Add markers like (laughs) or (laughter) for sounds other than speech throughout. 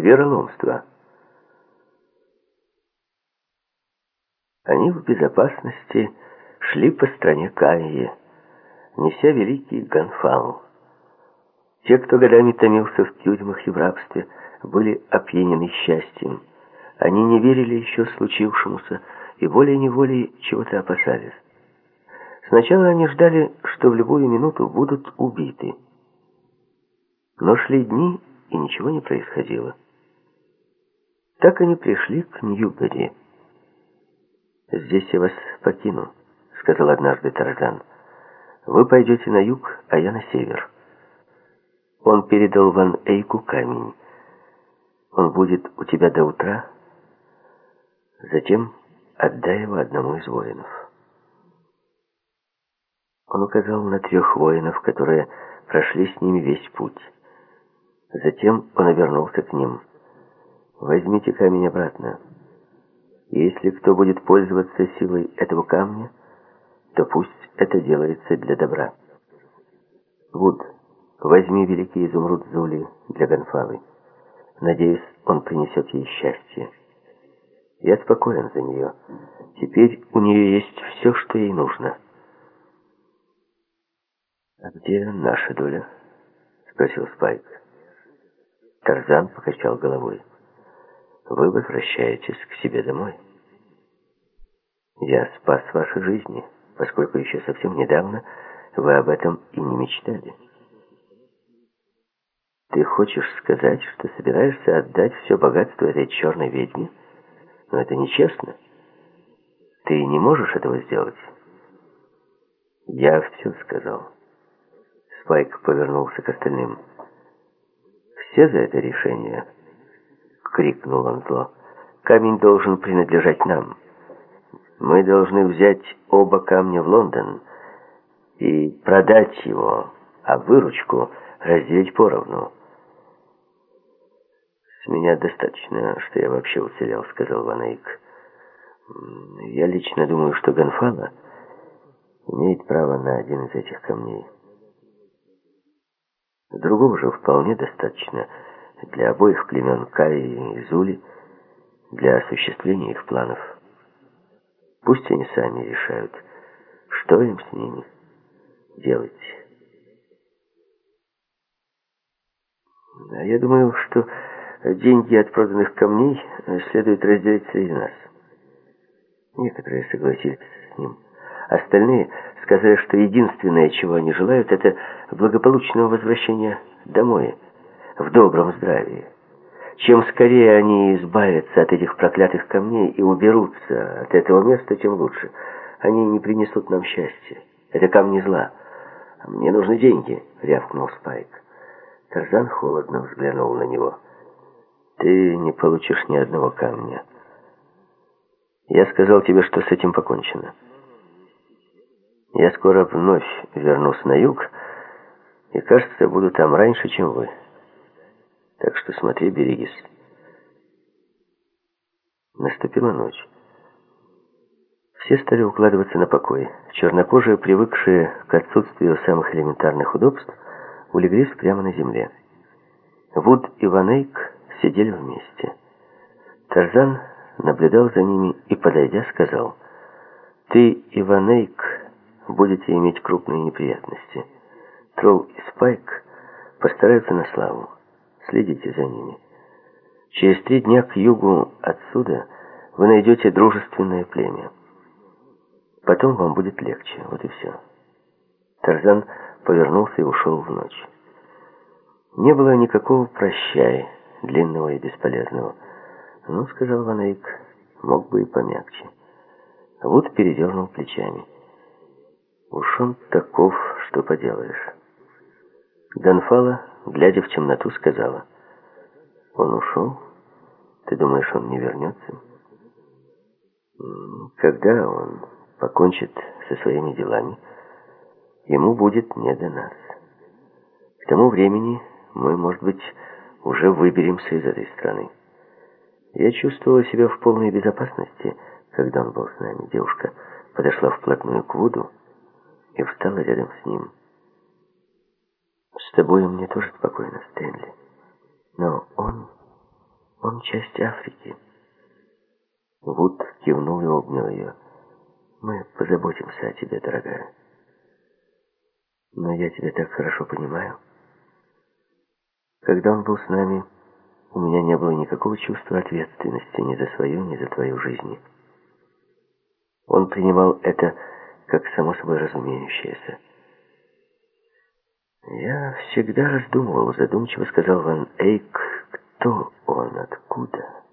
вероломство. Они в безопасности шли по стране Кавии, неся великий ганфал. Те, кто годами томился в тюрьмах и в рабстве, были опьянены счастьем. Они не верили еще случившемуся и волей-неволей чего-то опасались. Сначала они ждали, что в любую минуту будут убиты. Но шли дни, и ничего не происходило. Так они пришли к Ньюбери. «Здесь я вас покину», — сказал однажды Тарзан. «Вы пойдете на юг, а я на север». Он передал Ван Эйку камень. «Он будет у тебя до утра, затем отдай его одному из воинов». Он указал на трех воинов, которые прошли с ними весь путь. Затем он обернулся к ним. «Возьмите камень обратно. Если кто будет пользоваться силой этого камня, то пусть это делается для добра. Вуд, возьми великий изумруд Зули для Гонфалы. Надеюсь, он принесет ей счастье. Я спокоен за нее. Теперь у нее есть все, что ей нужно». «А где наша доля?» — спросил Спайк. Тарзан покачал головой. «Вы возвращаетесь к себе домой. Я спас ваши жизни, поскольку еще совсем недавно вы об этом и не мечтали. Ты хочешь сказать, что собираешься отдать все богатство этой черной ведьме? Но это нечестно. Ты не можешь этого сделать. Я все сказал». Спайк повернулся к остальным. «Все за это решение?» — крикнул он зло. «Камень должен принадлежать нам. Мы должны взять оба камня в Лондон и продать его, а выручку разделить поровну». «С меня достаточно, что я вообще уцелел», — сказал Ван Эйк. «Я лично думаю, что Гонфала имеет право на один из этих камней». Другого же вполне достаточно для обоих племен Каи и Зули, для осуществления их планов. Пусть они сами решают, что им с ними делать. А я думаю, что деньги от проданных камней следует разделить среди нас. Некоторые согласились с ним. Остальные сказали, что единственное, чего они желают, это благополучного возвращения домой, в добром здравии. Чем скорее они избавятся от этих проклятых камней и уберутся от этого места, тем лучше. Они не принесут нам счастья. Это камни зла. А мне нужны деньги, рявкнул Спайк. Тарзан холодно взглянул на него. Ты не получишь ни одного камня. Я сказал тебе, что с этим покончено. Я скоро вновь вернусь на юг, и, кажется, буду там раньше, чем вы. Так что смотри, берегись. Наступила ночь. Все стали укладываться на покой. Чернокожие, привыкшие к отсутствию самых элементарных удобств, улеглись прямо на земле. Вуд и Ванейк сидели вместе. Тарзан наблюдал за ними и, подойдя, сказал, «Ты, Иванейк, будете иметь крупные неприятности. Тролл и Спайк постараются на славу. Следите за ними. Через три дня к югу отсюда вы найдете дружественное племя. Потом вам будет легче. Вот и все. Тарзан повернулся и ушел в ночь. Не было никакого прощай, длинного и бесполезного. Ну, сказал Ванейк, мог бы и помягче. Вот передернул плечами. Уж он таков, что поделаешь. Гонфала, глядя в темноту, сказала. Он ушел? Ты думаешь, он не вернется? Когда он покончит со своими делами, ему будет не до нас. К тому времени мы, может быть, уже выберемся из этой страны. Я чувствовала себя в полной безопасности, когда он был с нами. Девушка подошла вплотную к Вуду, и встала рядом с ним. «С тобой мне тоже спокойно, Стэнли. Но он часть Африки. Вуд кивнул и обнял ее. «Мы позаботимся о тебе, дорогая. Но я тебя так хорошо понимаю. Когда он был с нами, у меня не было никакого чувства ответственности ни за свою, ни за твою жизнь. Он принимал это как само собой разумеющееся. «Я всегда раздумывал», — задумчиво сказал Ван Эйк, «кто он, откуда,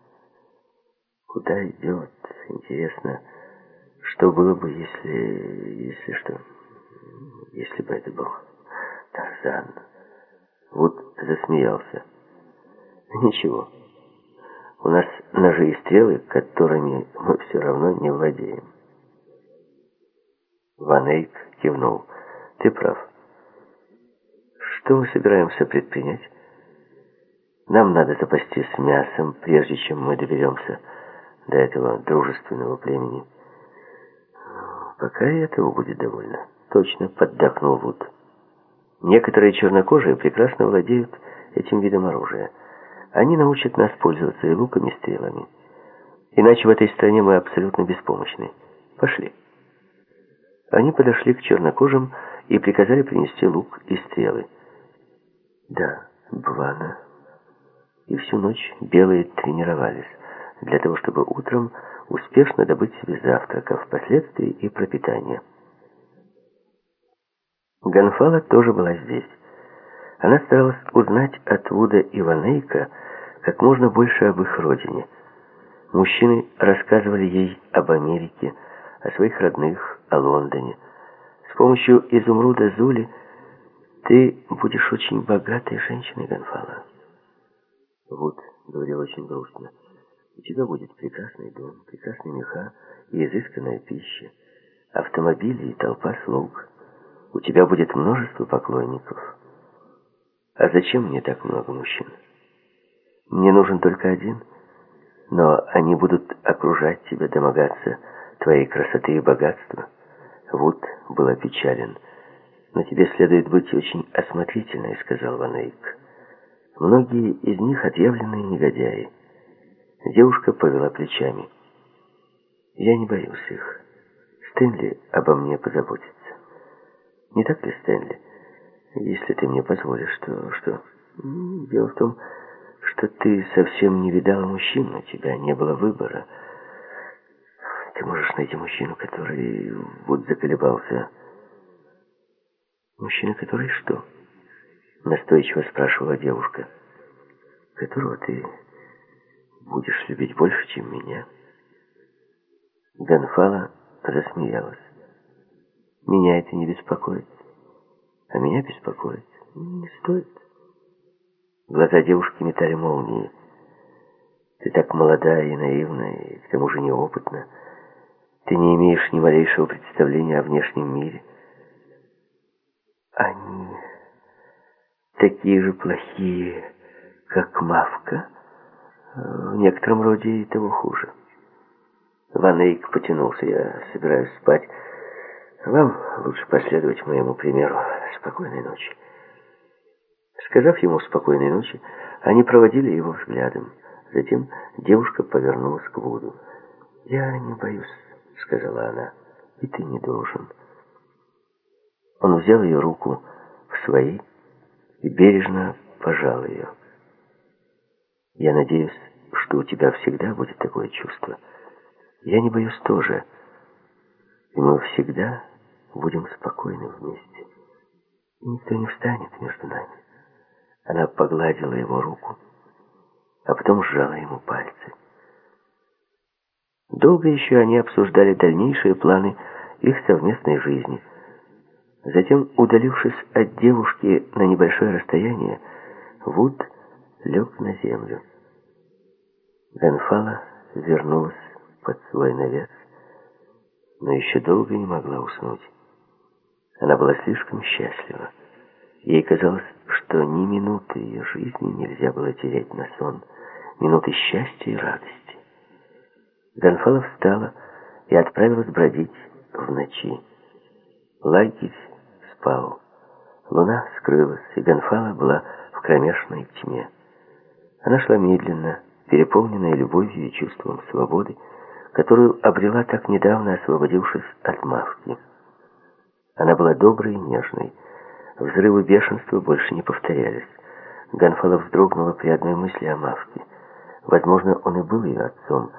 куда идет. Интересно, что было бы, если... если что... если бы это был Тарзан?» Вот засмеялся. «Ничего, у нас ножи и стрелы, которыми мы все равно не владеем». Ван Эйк кивнул. «Ты прав. Что мы собираемся предпринять? Нам надо запастись мясом, прежде чем мы доберемся до этого дружественного племени. Пока и этого будет довольно. Точно, поддакнул Вуд. Некоторые чернокожие прекрасно владеют этим видом оружия. Они научат нас пользоваться и луками, и стрелами. Иначе в этой стране мы абсолютно беспомощны. Пошли. Они подошли к чернокожим и приказали принести лук и стрелы. Да, Бвана. И всю ночь белые тренировались для того, чтобы утром успешно добыть себе завтрак, а впоследствии и пропитание. Ганфала тоже была здесь. Она старалась узнать от Вуда и Ванейка как можно больше об их родине. Мужчины рассказывали ей об Америке, о своих родных, о Лондоне. С помощью изумруда Зули ты будешь очень богатой женщиной, Гонфала. Вот, говорил очень грустно. У тебя будет прекрасный дом, прекрасные меха и изысканная пища, автомобили и толпа слуг. У тебя будет множество поклонников. А зачем мне так много мужчин? Мне нужен только один, но они будут окружать тебя, домогаться твоей красоты и богатства. Вуд был опечален. «Но тебе следует быть очень осмотрительной», — сказал Ван Эйк. «Многие из них отъявленные негодяи». Девушка повела плечами. «Я не боюсь их. Стэнли обо мне позаботится». «Не так ли, Стэнли? Если ты мне позволишь, то что...» «Дело в том, что ты совсем не видала мужчин, у тебя не было выбора. Ты можешь найти мужчину, который вот заколебался...» «Мужчина, который что?» Настойчиво спрашивала девушка. «Которого ты будешь любить больше, чем меня?» Ганфала засмеялась. «Меня это не беспокоит, а меня беспокоит. Не стоит». Глаза девушки метали молнии. «Ты так молода и наивна, и к тому же неопытна. Ты не имеешь ни малейшего представления о внешнем мире». Они такие же плохие, как Мавка, в некотором роде и того хуже. Ван Эйк потянулся. Я собираюсь спать. Вам лучше последовать моему примеру. Спокойной ночи. Сказав ему спокойной ночи, они проводили его взглядом. Затем девушка повернулась к Вуду. «Я не боюсь», — сказала она, — «и ты не должен». Он взял ее руку в свои и бережно пожал ее. «Я надеюсь, что у тебя всегда будет такое чувство. Я не боюсь тоже, и мы всегда будем спокойны вместе. И никто не встанет между нами». Она погладила его руку, а потом сжала ему пальцы. Долго еще они обсуждали дальнейшие планы их совместной жизни – Затем, удалившись от девушки на небольшое расстояние, Вуд лег на землю. Гонфала вернулась под свой навес, но еще долго не могла уснуть. Она была слишком счастлива. Ей казалось, что ни минуты ее жизни нельзя было терять на сон, минуты счастья и радости. Гонфала встала и отправилась бродить в ночи. Лагерь спал. Луна скрылась, и Гонфала была в кромешной тьме. Она шла медленно, переполненная любовью и чувством свободы, которую обрела так недавно, освободившись от Мавки. Она была доброй и нежной. Взрывы бешенства больше не повторялись. Ганфала вздрогнула при одной мысли о Мавке. Возможно, он и был ее отцом,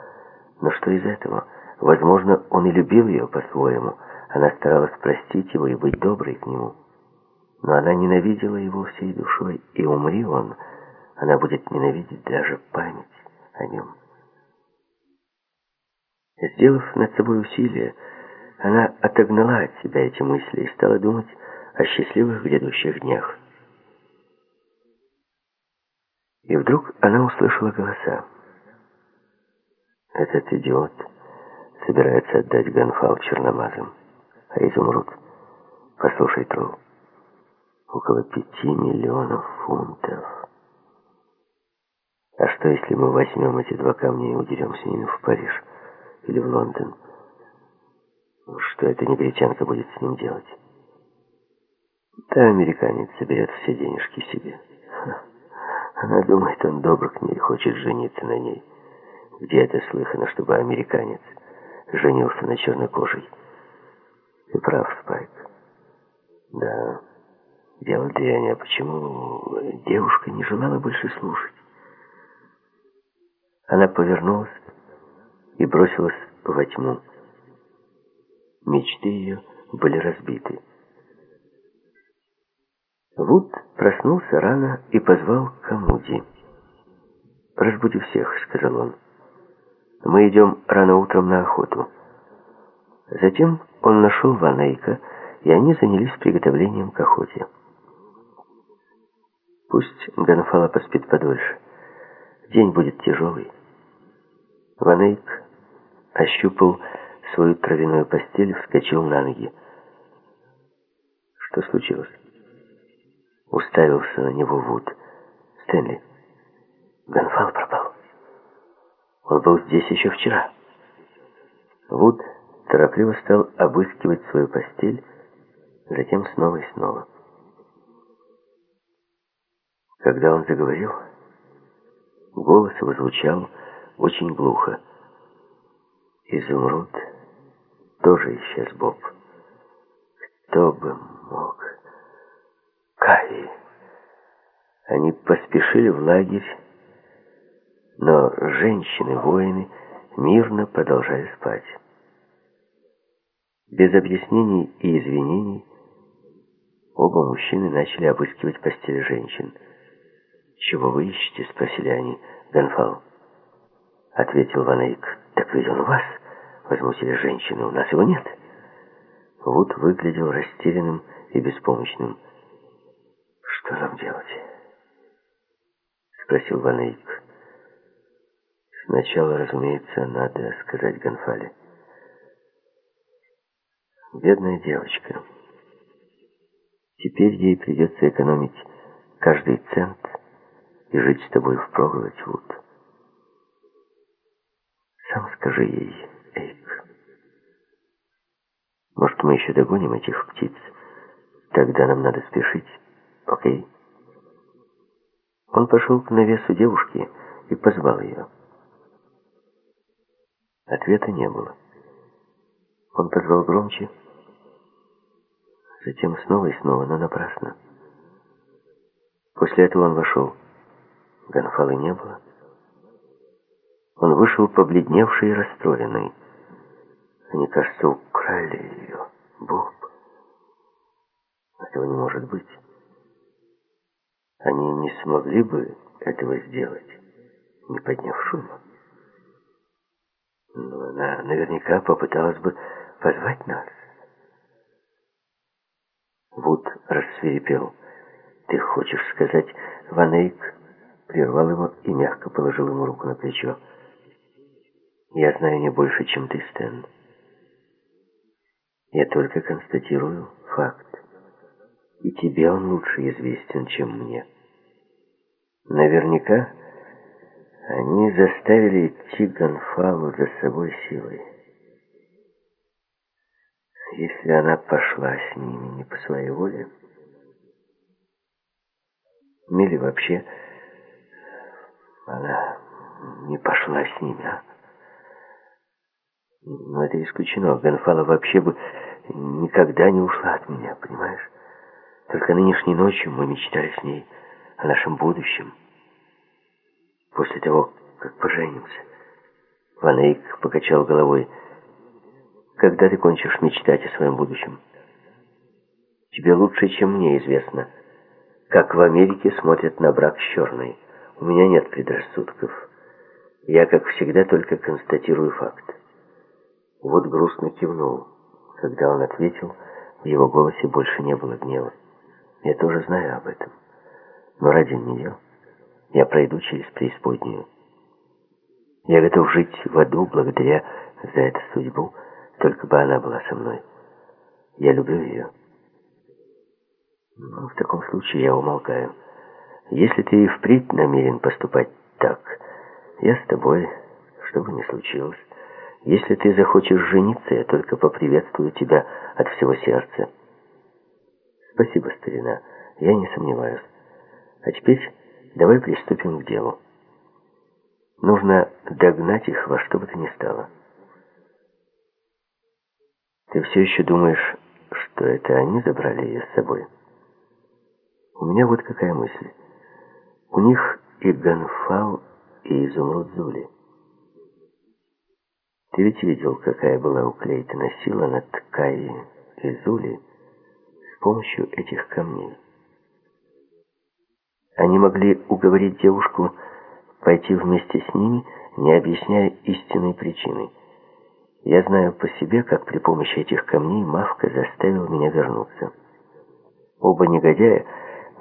но что из этого? Возможно, он и любил ее по-своему. Она старалась простить его и быть доброй к нему. Но она ненавидела его всей душой, и умри он, она будет ненавидеть даже память о нем. Сделав над собой усилие, она отогнала от себя эти мысли и стала думать о счастливых грядущих днях. И вдруг она услышала голоса. Этот идиот собирается отдать Ганфал черномазым. А изумруд, послушай, Тру, около пяти миллионов фунтов. А что, если мы возьмем эти два камня и удерем с ними в Париж или в Лондон? Что эта негритянка будет с ним делать? Да, американец соберет все денежки себе. Она думает, он добр к ней, хочет жениться на ней. Где это слыхано, чтобы американец женился на чернокожей? Ты прав, Спайк. Да, дело дрянь, а почему девушка не желала больше слушать? Она повернулась и бросилась во тьму. Мечты ее были разбиты. Вуд проснулся рано и позвал Камуди. «Разбуди всех», — сказал он. «Мы идем рано утром на охоту». Затем он нашел Ванейка, и они занялись приготовлением к охоте. Пусть Ганфала поспит подольше. День будет тяжелый. Ванейк ощупал свою травяную постель и вскочил на ноги. Что случилось? Уставился на него Вуд. Стэнли, Ганфал пропал. Он был здесь еще вчера. Вуд торопливо стал обыскивать свою постель, затем снова и снова. Когда он заговорил, голос его звучал очень глухо. Изумруд тоже исчез, Боб. Кто бы мог... Кай. Они поспешили в лагерь, но женщины-воины мирно продолжали спать. Без объяснений и извинений оба мужчины начали обыскивать постели женщин. «Чего вы ищете?» — спросили они. «Гонфал», — ответил Ванейк. «Так ведь он у вас?» — возмутились женщины. «У нас его нет». Вуд выглядел растерянным и беспомощным. «Что нам делать?» — спросил Ванейк. «Сначала, разумеется, надо сказать Гонфале». Бедная девочка. Теперь ей придется экономить каждый цент и жить с тобой впроголодь, Вуд. Сам скажи ей, Эйк. Может, мы еще догоним этих птиц? Тогда нам надо спешить, окей? Он пошел к навесу девушки и позвал ее. Ответа не было. Он позвал громче, Затем снова и снова, но напрасно. После этого он вошел. Гонфалы не было. Он вышел побледневший и расстроенный. Они, кажется, украли ее. Боб. Этого не может быть. Они не смогли бы этого сделать, не подняв шума. Но она наверняка попыталась бы позвать нас. Вуд рассверепел. «Ты хочешь сказать, Ванейк?» Прервал его и мягко положил ему руку на плечо. «Я знаю не больше, чем ты, Стэн. Я только констатирую факт. И тебе он лучше известен, чем мне. Наверняка они заставили идти Гонфалу за собой силой» если она пошла с ними не по своей воле. Милли вообще, она не пошла с ними, а? Но это исключено. Гонфала вообще бы никогда не ушла от меня, понимаешь? Только нынешней ночью мы мечтали с ней о нашем будущем. После того, как поженимся. Ван Эйк покачал головой. Когда ты кончишь мечтать о своем будущем? Тебе лучше, чем мне известно, как в Америке смотрят на брак с черной. У меня нет предрассудков. Я, как всегда, только констатирую факт. Вот грустно кивнул. Когда он ответил, в его голосе больше не было гнева. Я тоже знаю об этом. Но ради нее я пройду через преисподнюю. Я готов жить в аду благодаря за эту судьбу, только бы она была со мной. Я люблю ее. Но в таком случае я умолкаю. Если ты и впредь намерен поступать так, я с тобой, что бы ни случилось. Если ты захочешь жениться, я только поприветствую тебя от всего сердца. Спасибо, старина, я не сомневаюсь. А теперь давай приступим к делу. Нужно догнать их во что бы то ни стало. Ты все еще думаешь, что это они забрали ее с собой? У меня вот какая мысль. У них и Ганфал, и Изумруд Зули. Ты ведь видел, какая была у Клейтона сила над Каи и Зули с помощью этих камней. Они могли уговорить девушку пойти вместе с ними, не объясняя истинной причины. Я знаю по себе, как при помощи этих камней Мавка заставил меня вернуться. Оба негодяя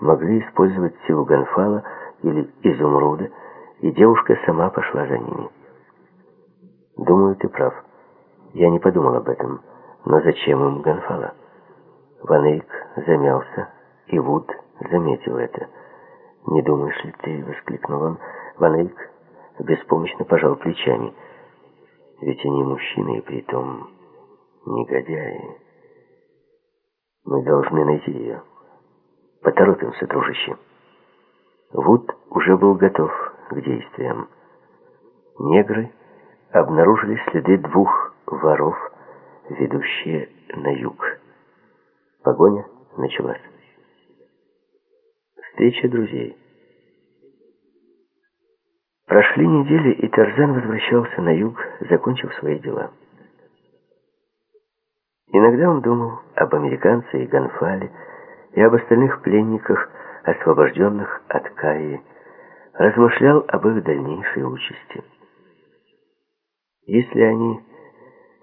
могли использовать силу Ганфала или Изумруда, и девушка сама пошла за ними. Думаю, ты прав. Я не подумал об этом. Но зачем им Гонфала? Ван замялся, и Вуд заметил это. «Не думаешь ли ты?» — воскликнул он. Ван беспомощно пожал плечами. «Ведь они мужчины, и притом негодяи. Мы должны найти ее. Поторопимся, дружище». Вуд уже был готов к действиям. Негры обнаружили следы двух воров, ведущие на юг. Погоня началась. Встреча друзей. Прошли недели, и Тарзан возвращался на юг, закончив свои дела. Иногда он думал об американце и Гонфале, и об остальных пленниках, освобожденных от Каи, размышлял об их дальнейшей участи. Если они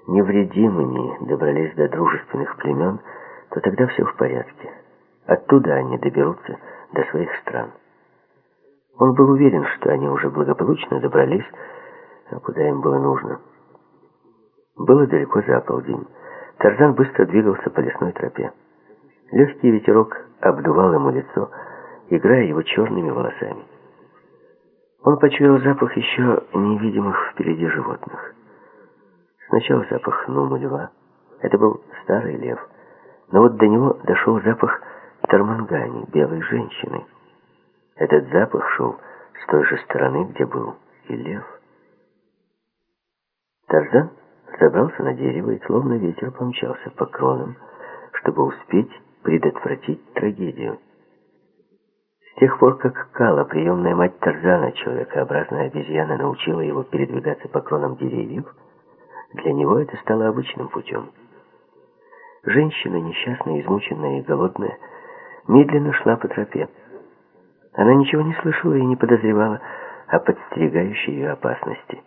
невредимыми добрались до дружественных племен, то тогда все в порядке. Оттуда они доберутся до своих стран. Он был уверен, что они уже благополучно добрались, куда им было нужно. Было далеко за полдень. Тарзан быстро двигался по лесной тропе. Легкий ветерок обдувал ему лицо, играя его черными волосами. Он почуял запах еще невидимых впереди животных. Сначала запах Нуму-2. Это был старый лев. Но вот до него дошел запах Тармангани, белой женщины. Этот запах шел с той же стороны, где был и лев. Тарзан забрался на дерево и словно ветер помчался по кронам, чтобы успеть предотвратить трагедию. С тех пор, как Кала, приемная мать Тарзана, человекообразная обезьяна, научила его передвигаться по кронам деревьев, для него это стало обычным путем. Женщина, несчастная, измученная и голодная, медленно шла по тропе. Она ничего не слышала и не подозревала о подстерегающей ее опасности.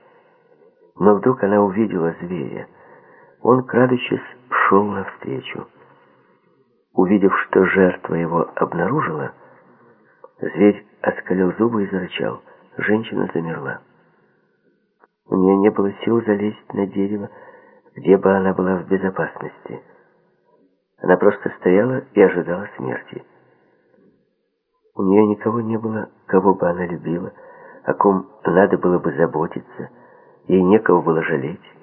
Но вдруг она увидела зверя. Он, крадучись, шел навстречу. Увидев, что жертва его обнаружила, Зверь оскалил зубы и зарычал. Женщина замерла. У нее не было сил залезть на дерево, где бы она была в безопасности. Она просто стояла и ожидала смерти. У нее никого не было, кого бы она любила, о ком надо было бы заботиться, ей некого было жалеть.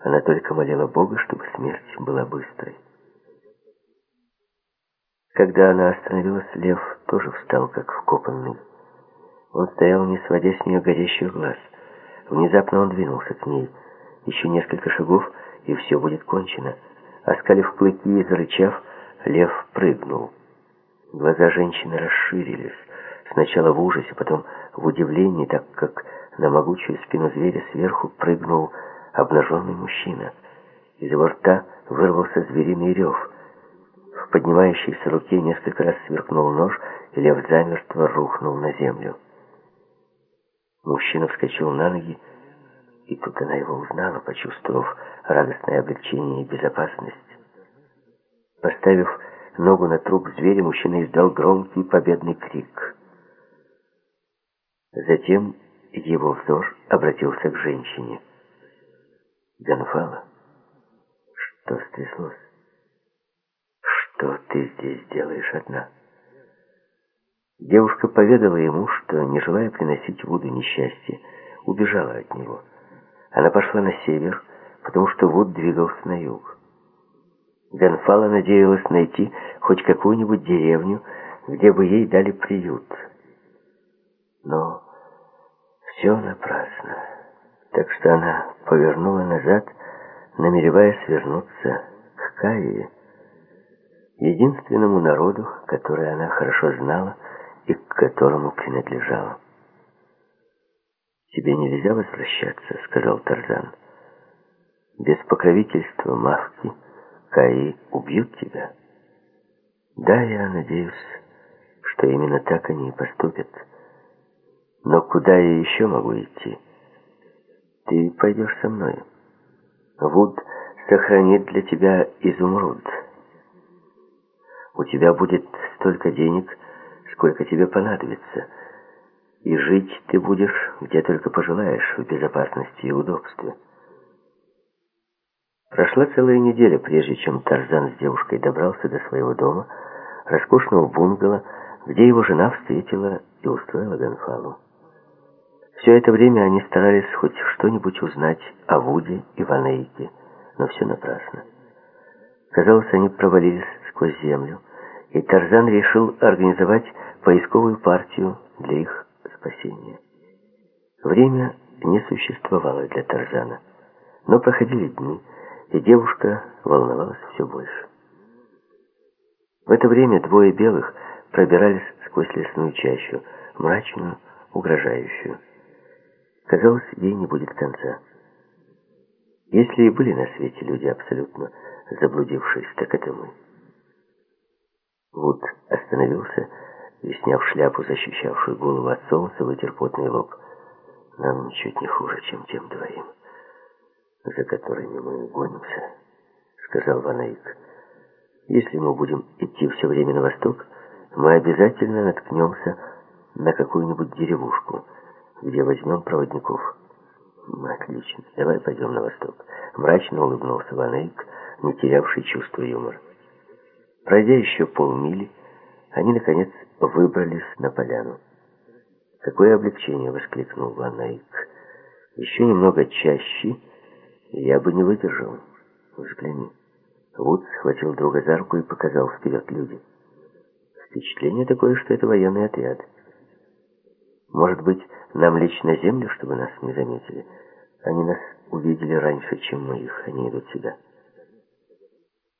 Она только молила Бога, чтобы смерть была быстрой. Когда она остановилась, лев тоже встал, как вкопанный. Он стоял, не сводя с нее горящих глаз. Внезапно он двинулся к ней. Еще несколько шагов, и все будет кончено. Оскалив клыки и зарычав, лев прыгнул. Глаза женщины расширились. Сначала в ужасе, потом в удивлении, так как на могучую спину зверя сверху прыгнул обнаженный мужчина. Из его рта вырвался звериный рев. В поднимающейся руке несколько раз сверкнул нож, и лев замертво рухнул на землю. Мужчина вскочил на ноги, и тут она его узнала, почувствовав радостное облегчение и безопасность. Поставив ногу на труп зверя, мужчина издал громкий победный крик. Затем его взор обратился к женщине. «Гонфала, что стряслось? Что ты здесь делаешь одна?» Девушка поведала ему, что, не желая приносить Вуду несчастье, убежала от него. Она пошла на север, потому что Вуд двигался на юг. Гонфала надеялась найти хоть какую-нибудь деревню, где бы ей дали приют. Но все напрасно. Так что она повернула назад, намереваясь вернуться к Каи, единственному народу, который она хорошо знала, и к которому принадлежала. «Тебе нельзя возвращаться», — сказал Тарзан. «Без покровительства Мавки Каи убьют тебя». «Да, я надеюсь, что именно так они и поступят. Но куда я еще могу идти? Ты пойдешь со мной. Вуд сохранит для тебя изумруд. У тебя будет столько денег, сколько тебе понадобится. И жить ты будешь где только пожелаешь, в безопасности и удобстве. Прошла целая неделя, прежде чем Тарзан с девушкой добрался до своего дома, роскошного бунгало, где его жена встретила и устроила Гонфалу. Все это время они старались хоть что-нибудь узнать о Вуде и Ванейке, но все напрасно. Казалось, они провалились сквозь землю, и Тарзан решил организовать поисковую партию для их спасения. Время не существовало для Тарзана, но проходили дни, и девушка волновалась все больше. В это время двое белых пробирались сквозь лесную чащу, мрачную, угрожающую. Казалось, ей не будет конца. Если и были на свете люди абсолютно заблудившись, так это мы. Вуд остановился и, сняв шляпу, защищавшую голову от солнца, вытер потный лоб. Нам ничуть не хуже, чем тем двоим, за которыми мы гонимся, сказал Ванаик. Если мы будем идти все время на восток, мы обязательно наткнемся на какую-нибудь деревушку, где возьмем проводников. Отлично, давай пойдем на восток. Мрачно улыбнулся Ванаик, не терявший чувства юмора. Пройдя еще полмили, они, наконец, выбрались на поляну. «Какое облегчение!» — воскликнул Ван Eyck. «Еще немного чаще, я бы не выдержал. Взгляни». Вуд схватил друга за руку и показал вперед люди. Впечатление такое, что это военный отряд. Может быть, нам лечь на землю, чтобы нас не заметили? Они нас увидели раньше, чем мы их. Они идут сюда.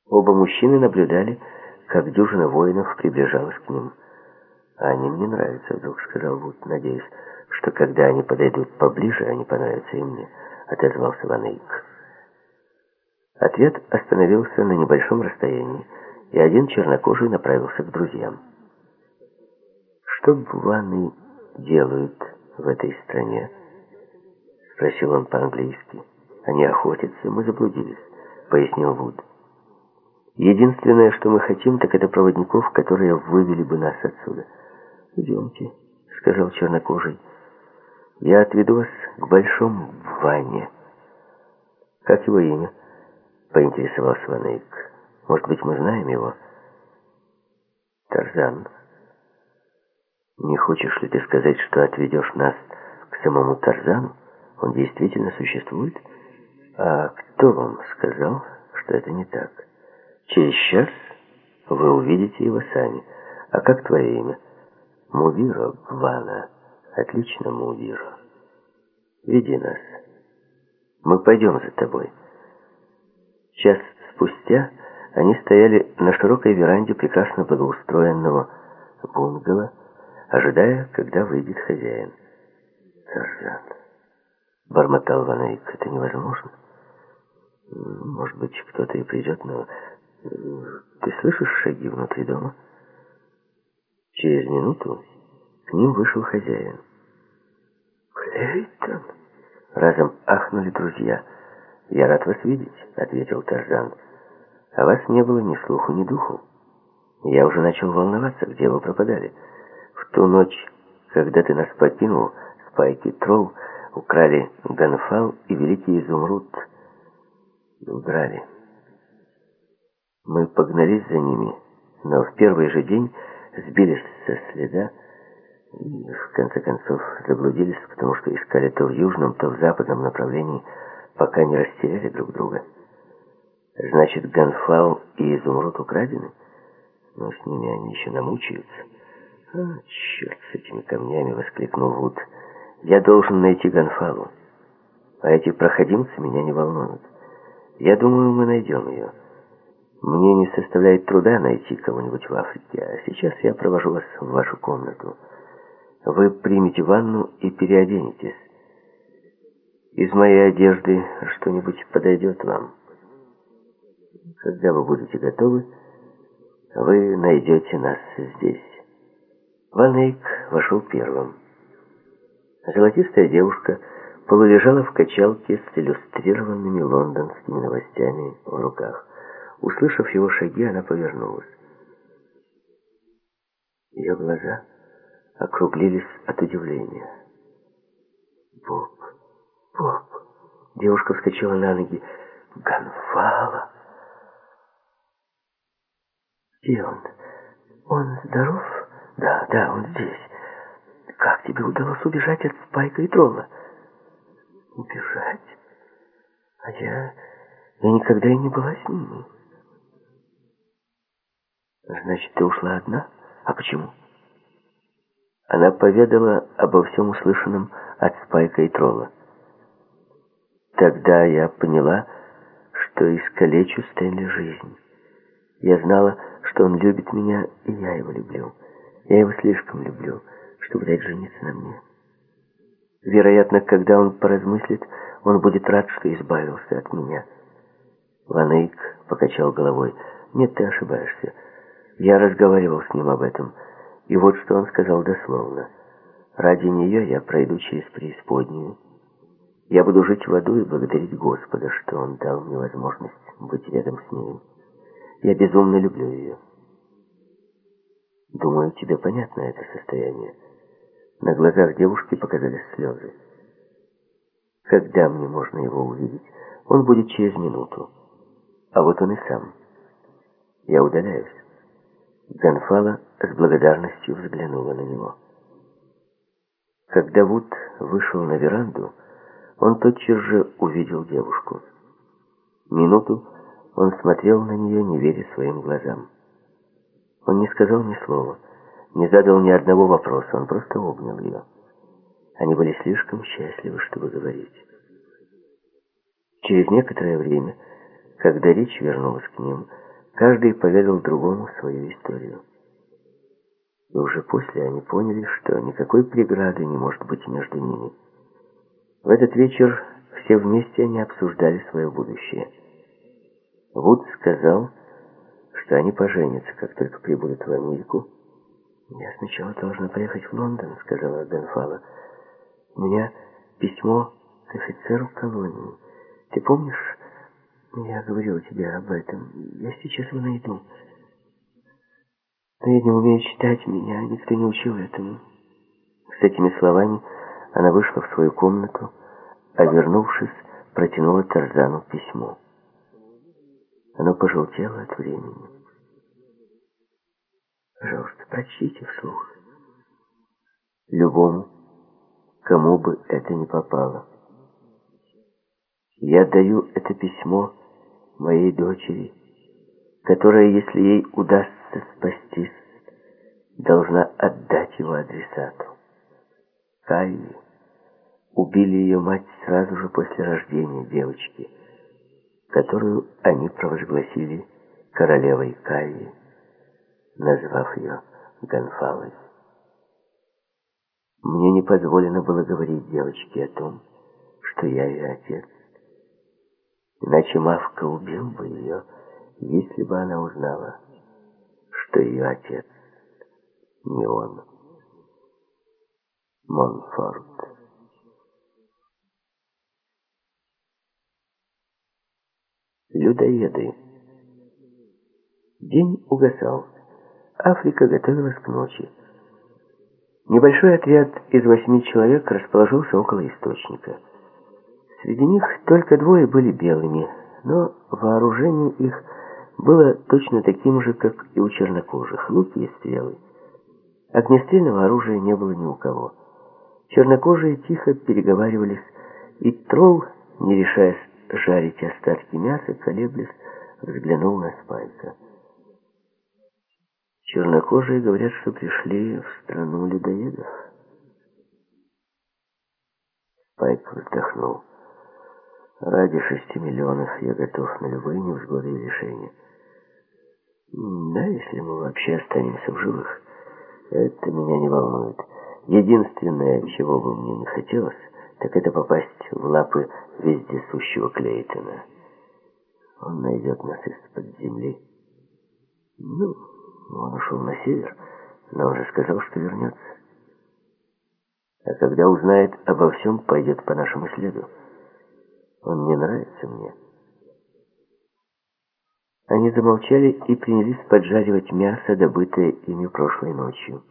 Оба мужчины наблюдали, как дюжина воинов приближалась к ним. «А они мне нравятся», — вдруг сказал Вуд, надеясь, что когда они подойдут поближе, они понравятся и мне, — отозвался Ванейк. Ответ остановился на небольшом расстоянии, и один чернокожий направился к друзьям. «Что ваны делают в этой стране?» — спросил он по-английски. «Они охотятся, мы заблудились», — пояснил Вуд. Единственное, что мы хотим, так это проводников, которые вывели бы нас отсюда. «Идемте», — сказал чернокожий. «Я отведу вас к большому ванне». «Как его имя?» — поинтересовался Ванейк. «Может быть, мы знаем его?» «Тарзан. Не хочешь ли ты сказать, что отведешь нас к самому Тарзану? Он действительно существует? А кто вам сказал, что это не так?» Через час вы увидите его сами. А как твое имя? Мувира Гвана. Отлично, Мудир. Веди нас. Мы пойдем за тобой. Час спустя они стояли на широкой веранде прекрасно благоустроенного бунгало, ожидая, когда выйдет хозяин. Тарзан. Бормотал Ванейк. Это невозможно. Может быть, кто-то и придет, но... Ты слышишь шаги внутри дома? Через минуту к ним вышел хозяин. «Клейтон!» Разом ахнули друзья. «Я рад вас видеть», — ответил Тарзан. «А вас не было ни слуху, ни духу. Я уже начал волноваться, где вы пропадали. В ту ночь, когда ты нас покинул, Спайки Тролл украли Ганфал и Великий Изумруд. Убрали. Мы погнались за ними, но в первый же день сбились со следа и, в конце концов, заблудились, потому что искали то в южном, то в западном направлении, пока не растеряли друг друга. Значит, Ганфал и Изумруд украдены? Но с ними они еще намучаются. «А, черт, с этими камнями!» — воскликнул Вуд. «Я должен найти Ганфалу. А эти проходимцы меня не волнуют. Я думаю, мы найдем ее». Мне не составляет труда найти кого-нибудь в Африке, а сейчас я провожу вас в вашу комнату. Вы примете ванну и переоденетесь. Из моей одежды что-нибудь подойдет вам. Когда вы будете готовы, вы найдете нас здесь. Ван Эйк вошел первым. Золотистая девушка полулежала в качалке с иллюстрированными лондонскими новостями в руках. Услышав его шаги, она повернулась. Ее глаза округлились от удивления. «Боб! Боб!» Девушка вскочила на ноги. «Ганфала!» «Где он? Он здоров?» «Да, да, он здесь. Как тебе удалось убежать от Спайка и Тролла?» «Убежать? А я... я никогда и не была с ними». Значит, ты ушла одна? А почему? Она поведала обо всем услышанном от Спайка и Тролла. Тогда я поняла, что искалечу Стэнли жизнь. Я знала, что он любит меня, и я его люблю. Я его слишком люблю, чтобы дать жениться на мне. Вероятно, когда он поразмыслит, он будет рад, что избавился от меня. Ванейк покачал головой. Нет, ты ошибаешься. Я разговаривал с ним об этом, и вот что он сказал дословно. «Ради нее я пройду через преисподнюю. Я буду жить в аду и благодарить Господа, что Он дал мне возможность быть рядом с ней. Я безумно люблю ее». Думаю, тебе понятно это состояние. На глазах девушки показались слезы. Когда мне можно его увидеть? Он будет через минуту. А вот он и сам. Я удаляюсь. Ганфала с благодарностью взглянула на него. Когда Вуд вышел на веранду, он тотчас же увидел девушку. Минуту он смотрел на нее, не веря своим глазам. Он не сказал ни слова, не задал ни одного вопроса, он просто обнял ее. Они были слишком счастливы, чтобы говорить. Через некоторое время, когда речь вернулась к ним, Каждый поведал другому свою историю. И уже после они поняли, что никакой преграды не может быть между ними. В этот вечер все вместе они обсуждали свое будущее. Вуд сказал, что они поженятся, как только прибудут в Америку. «Я сначала должна поехать в Лондон», — сказала Бенфала. «У меня письмо к офицеру колонии. Ты помнишь, я говорил тебе об этом. Я сейчас его найду. Но я не умею читать, меня никто не учил этому. С этими словами она вышла в свою комнату, а вернувшись, протянула Тарзану письмо. Оно пожелтело от времени. Пожалуйста, прочтите вслух. Любому, кому бы это ни попало. Я даю это письмо моей дочери, которая, если ей удастся спастись, должна отдать его адресату. Кайи. Убили ее мать сразу же после рождения девочки, которую они провозгласили королевой Кайи, назвав ее Гонфалой. Мне не позволено было говорить девочке о том, что я ее отец. Иначе Мавка убил бы ее, если бы она узнала, что ее отец не он. Монфорд. Людоеды. День угасал. Африка готовилась к ночи. Небольшой отряд из восьми человек расположился около источника. Среди них только двое были белыми, но вооружение их было точно таким же, как и у чернокожих, луки и стрелы. Огнестрельного оружия не было ни у кого. Чернокожие тихо переговаривались, и тролл, не решаясь жарить остатки мяса, колеблясь, взглянул на Спайка. Чернокожие говорят, что пришли в страну людоедов. Спайк вздохнул. Ради шести миллионов я готов на любые невзгоды и лишения. Да, если мы вообще останемся в живых, это меня не волнует. Единственное, чего бы мне не хотелось, так это попасть в лапы вездесущего Клейтона. Он найдет нас из-под земли. Ну, он ушел на север, но он же сказал, что вернется. А когда узнает обо всем, пойдет по нашему следу. Он не нравится мне. Они замолчали и принялись поджаривать мясо, добытое ими прошлой ночью.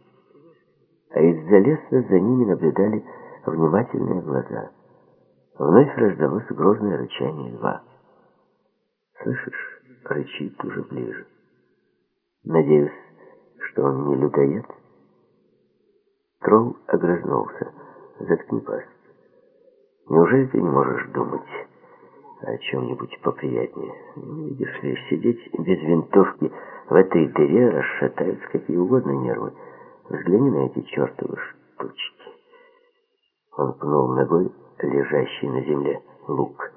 А из-за леса за ними наблюдали внимательные глаза. Вновь раздалось грозное рычание льва. «Слышишь, рычит уже ближе. Надеюсь, что он не людоед?» Тролл огрызнулся. «Заткни пасть. Неужели ты не можешь думать о чем-нибудь поприятнее? Видишь ли, сидеть без винтовки в этой дыре расшатаются какие угодно нервы. Взгляни на эти чертовы штучки. Он пнул ногой лежащий на земле лук.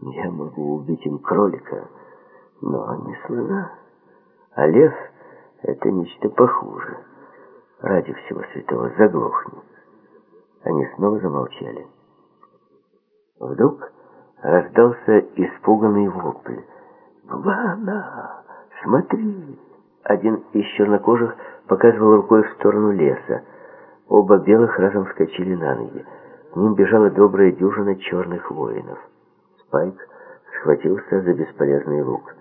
Я могу убить им кролика, но не слона. А лев — это нечто похуже. Ради всего святого заглохни. Они снова замолчали. Вдруг раздался испуганный вопль. «Гвана! Смотри!» Один из чернокожих показывал рукой в сторону леса. Оба белых разом вскочили на ноги. К ним бежала добрая дюжина черных воинов. Спайк схватился за бесполезный лук.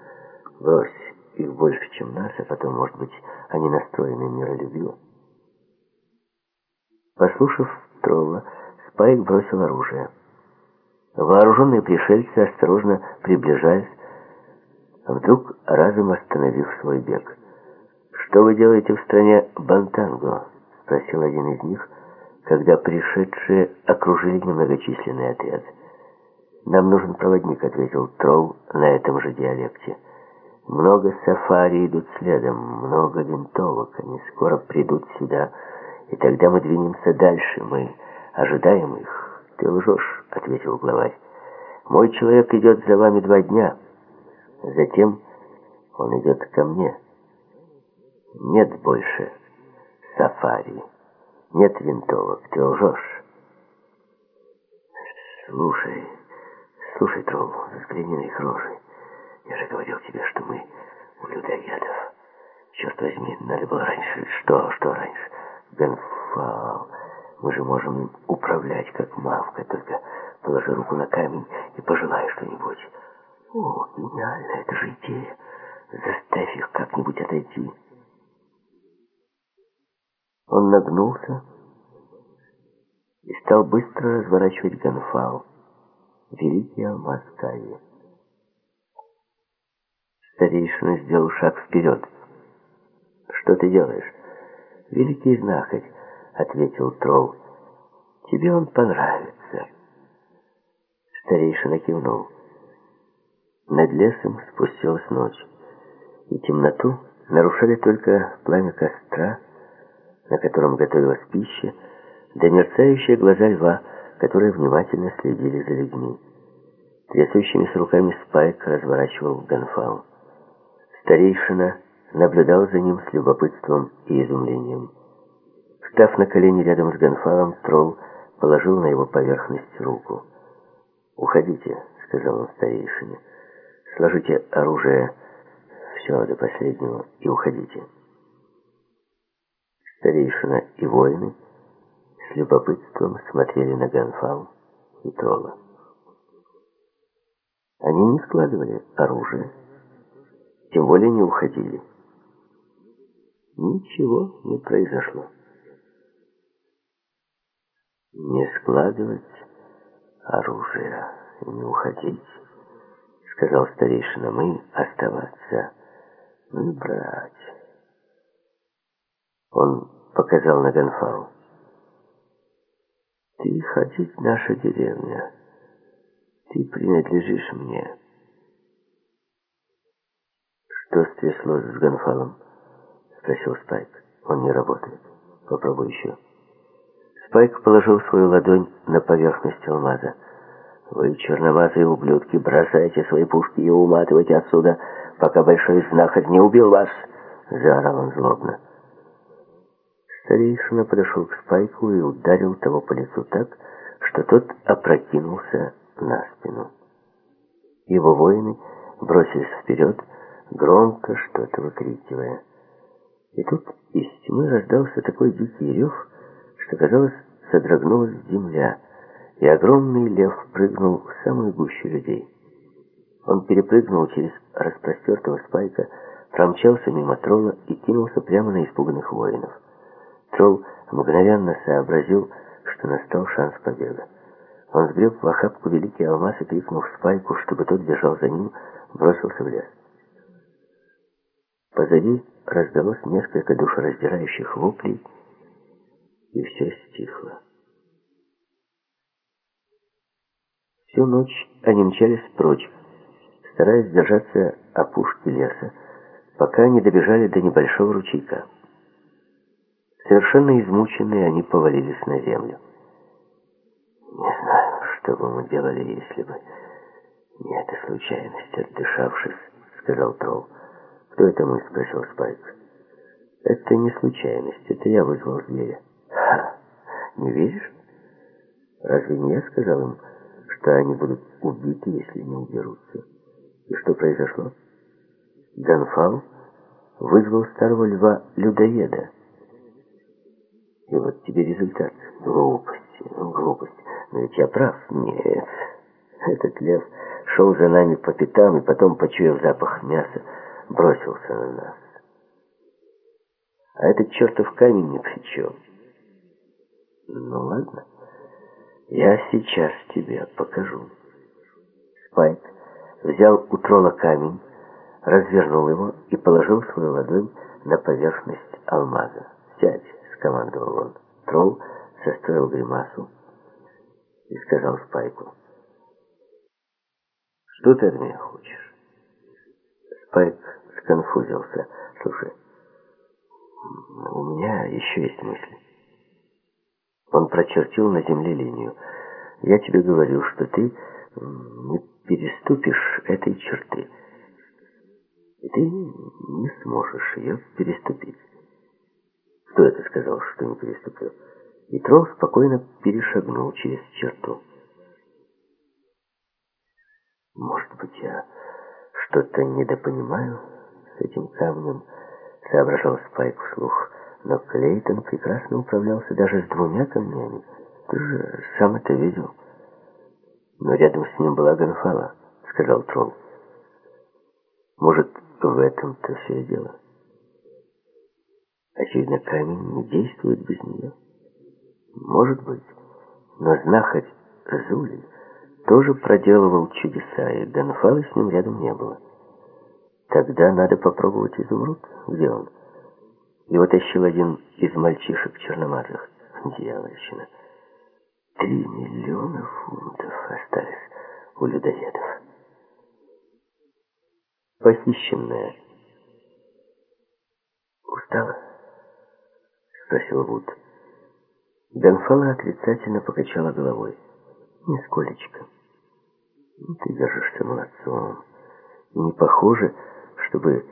«Брось, их больше, чем нас, а потом, может быть, они настроены миролюбиво». Послушав тролла, Спайк бросил оружие. Вооруженные пришельцы осторожно приближались, а вдруг разом остановив свой бег. «Что вы делаете в стране Бантанго?» — спросил один из них, когда пришедшие окружили немногочисленный отряд. «Нам нужен проводник», — ответил Тролл на этом же диалекте. «Много сафари идут следом, много винтовок. Они скоро придут сюда, и тогда мы двинемся дальше. Мы ожидаем их». «Ты лжешь», — ответил главарь. «Мой человек идет за вами два дня. Затем он идет ко мне. Нет больше сафари. Нет винтовок. Ты лжешь». «Слушай, слушай, тролл, взгляни на их рожи. Я же говорил тебе, что мы у людоедов. Черт возьми, надо было раньше. Что, что раньше? Гонфал». Мы же можем управлять, как мавка, только положи руку на камень и пожелай что-нибудь. О, гениально, это же идея. Заставь их как-нибудь отойти. Он нагнулся и стал быстро разворачивать ганфал, великий алмаз Кави. Старейшина сделал шаг вперед. «Что ты делаешь?» «Великий знахарь ответил тролл. «Тебе он понравится». Старейшина кивнул. Над лесом спустилась ночь, и темноту нарушали только пламя костра, на котором готовилась пища, да мерцающие глаза льва, которые внимательно следили за людьми. Трясущимися руками Спайк разворачивал Ганфал. Старейшина наблюдал за ним с любопытством и изумлением. Встав на колени рядом с Ганфалом, тролл положил на его поверхность руку. «Уходите», — сказал он старейшине. «Сложите оружие, все до последнего, и уходите». Старейшина и воины с любопытством смотрели на Ганфал и тролла. Они не складывали оружие, тем более не уходили. Ничего не произошло. Не складывать оружие и не уходить, сказал старейшина, мы оставаться, мы брать. Он показал на Гонфау. Ты ходить наша деревня. Ты принадлежишь мне. Что стряслось с Гонфалом? Спросил Спайк. Он не работает. Попробуй еще. Спайк положил свою ладонь на поверхность алмаза. «Вы, черноватые ублюдки, бросайте свои пушки и уматывайте отсюда, пока большой знахарь не убил вас!» Заорал он злобно. Старейшина подошел к Спайку и ударил того по лицу так, что тот опрокинулся на спину. Его воины бросились вперед, громко что-то выкрикивая. И тут из тьмы раздался такой дикий рев, что, казалось, содрогнулась земля, и огромный лев прыгнул в самую гущу людей. Он перепрыгнул через распростертого спайка, промчался мимо тролла и кинулся прямо на испуганных воинов. Тролл мгновенно сообразил, что настал шанс побега. Он сгреб в охапку великий алмаз и, крикнув спайку, чтобы тот бежал за ним, бросился в лес. Позади раздалось несколько душераздирающих воплей, и все стихло. Всю ночь они мчались прочь, стараясь держаться опушки леса, пока не добежали до небольшого ручейка. Совершенно измученные, они повалились на землю. «Не знаю, что бы мы делали, если бы не эта случайность, отдышавшись», — сказал Тролл. «Кто это мы?» — спросил Спайк. «Это не случайность, это я вызвал зверя». Ха, не веришь? Разве не я сказал им, что они будут убиты, если не уберутся? И что произошло? Ганфал вызвал старого льва-людоеда. И вот тебе результат. Глупости, ну, глупость. Но ведь я прав. Нет. Этот лев шел за нами по пятам и потом, почуяв запах мяса, бросился на нас. А этот чертов камень ни при чем. Ну ладно, я сейчас тебе покажу. Спайк взял у тролла камень, развернул его и положил свою ладонь на поверхность алмаза. «Сядь», — скомандовал он. Тролл состроил гримасу и сказал Спайку. «Что ты от меня хочешь?» Спайк сконфузился. «Слушай, у меня еще есть мысли». Он прочертил на земле линию. «Я тебе говорю, что ты не переступишь этой черты. И ты не сможешь ее переступить». «Кто это сказал, что не переступлю?» И тролл спокойно перешагнул через черту. «Может быть, я что-то недопонимаю с этим камнем?» соображал Спайк вслух. Но Клейтон прекрасно управлялся даже с двумя камнями. Ты же сам это видел. Но рядом с ним была Гонфала, сказал Тролл. Может, в этом-то все дело. Очевидно, камень не действует без нее. Может быть, но знахарь Зули тоже проделывал чудеса, и Гонфалы с ним рядом не было. Тогда надо попробовать изумруд. Где он? Его тащил один из мальчишек черномазых. Дьявольщина. Три миллиона фунтов остались у людоедов. Похищенная. Устала? Спросил Вуд. Гонфала отрицательно покачала головой. Нисколечко. Ты держишься молодцом. Не похоже, чтобы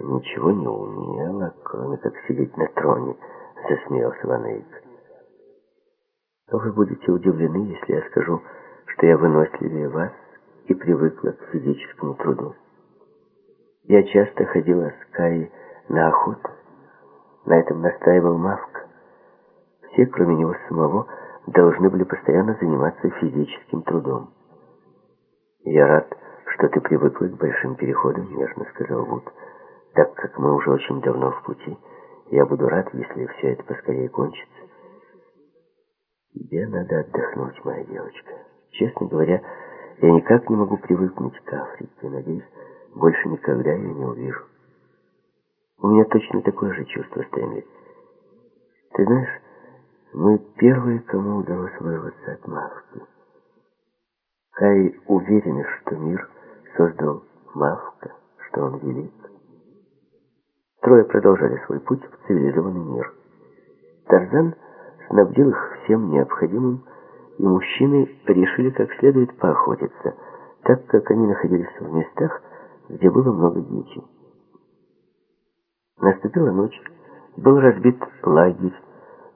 ничего не умела, кроме как сидеть на троне, засмеялся Ванейк. Вы будете удивлены, если я скажу, что я выносливее вас и привыкла к физическому труду. Я часто ходила с Каей на охоту. На этом настаивал Мавка. Все, кроме него самого, должны были постоянно заниматься физическим трудом. «Я рад, что ты привыкла к большим переходам», — нежно сказал Вуд. «Так как мы уже очень давно в пути, я буду рад, если все это поскорее кончится». «Тебе надо отдохнуть, моя девочка. Честно говоря, я никак не могу привыкнуть к Африке. Надеюсь, больше никогда ее не увижу. У меня точно такое же чувство, Стэнли. Ты знаешь, мы первые, кому удалось вырваться от Мавки. Кай уверены, что мир создал Мавка, что он велик. Трое продолжали свой путь в цивилизованный мир. Тарзан снабдил их всем необходимым, и мужчины решили как следует поохотиться, так как они находились в местах, где было много дичи. Наступила ночь, был разбит лагерь,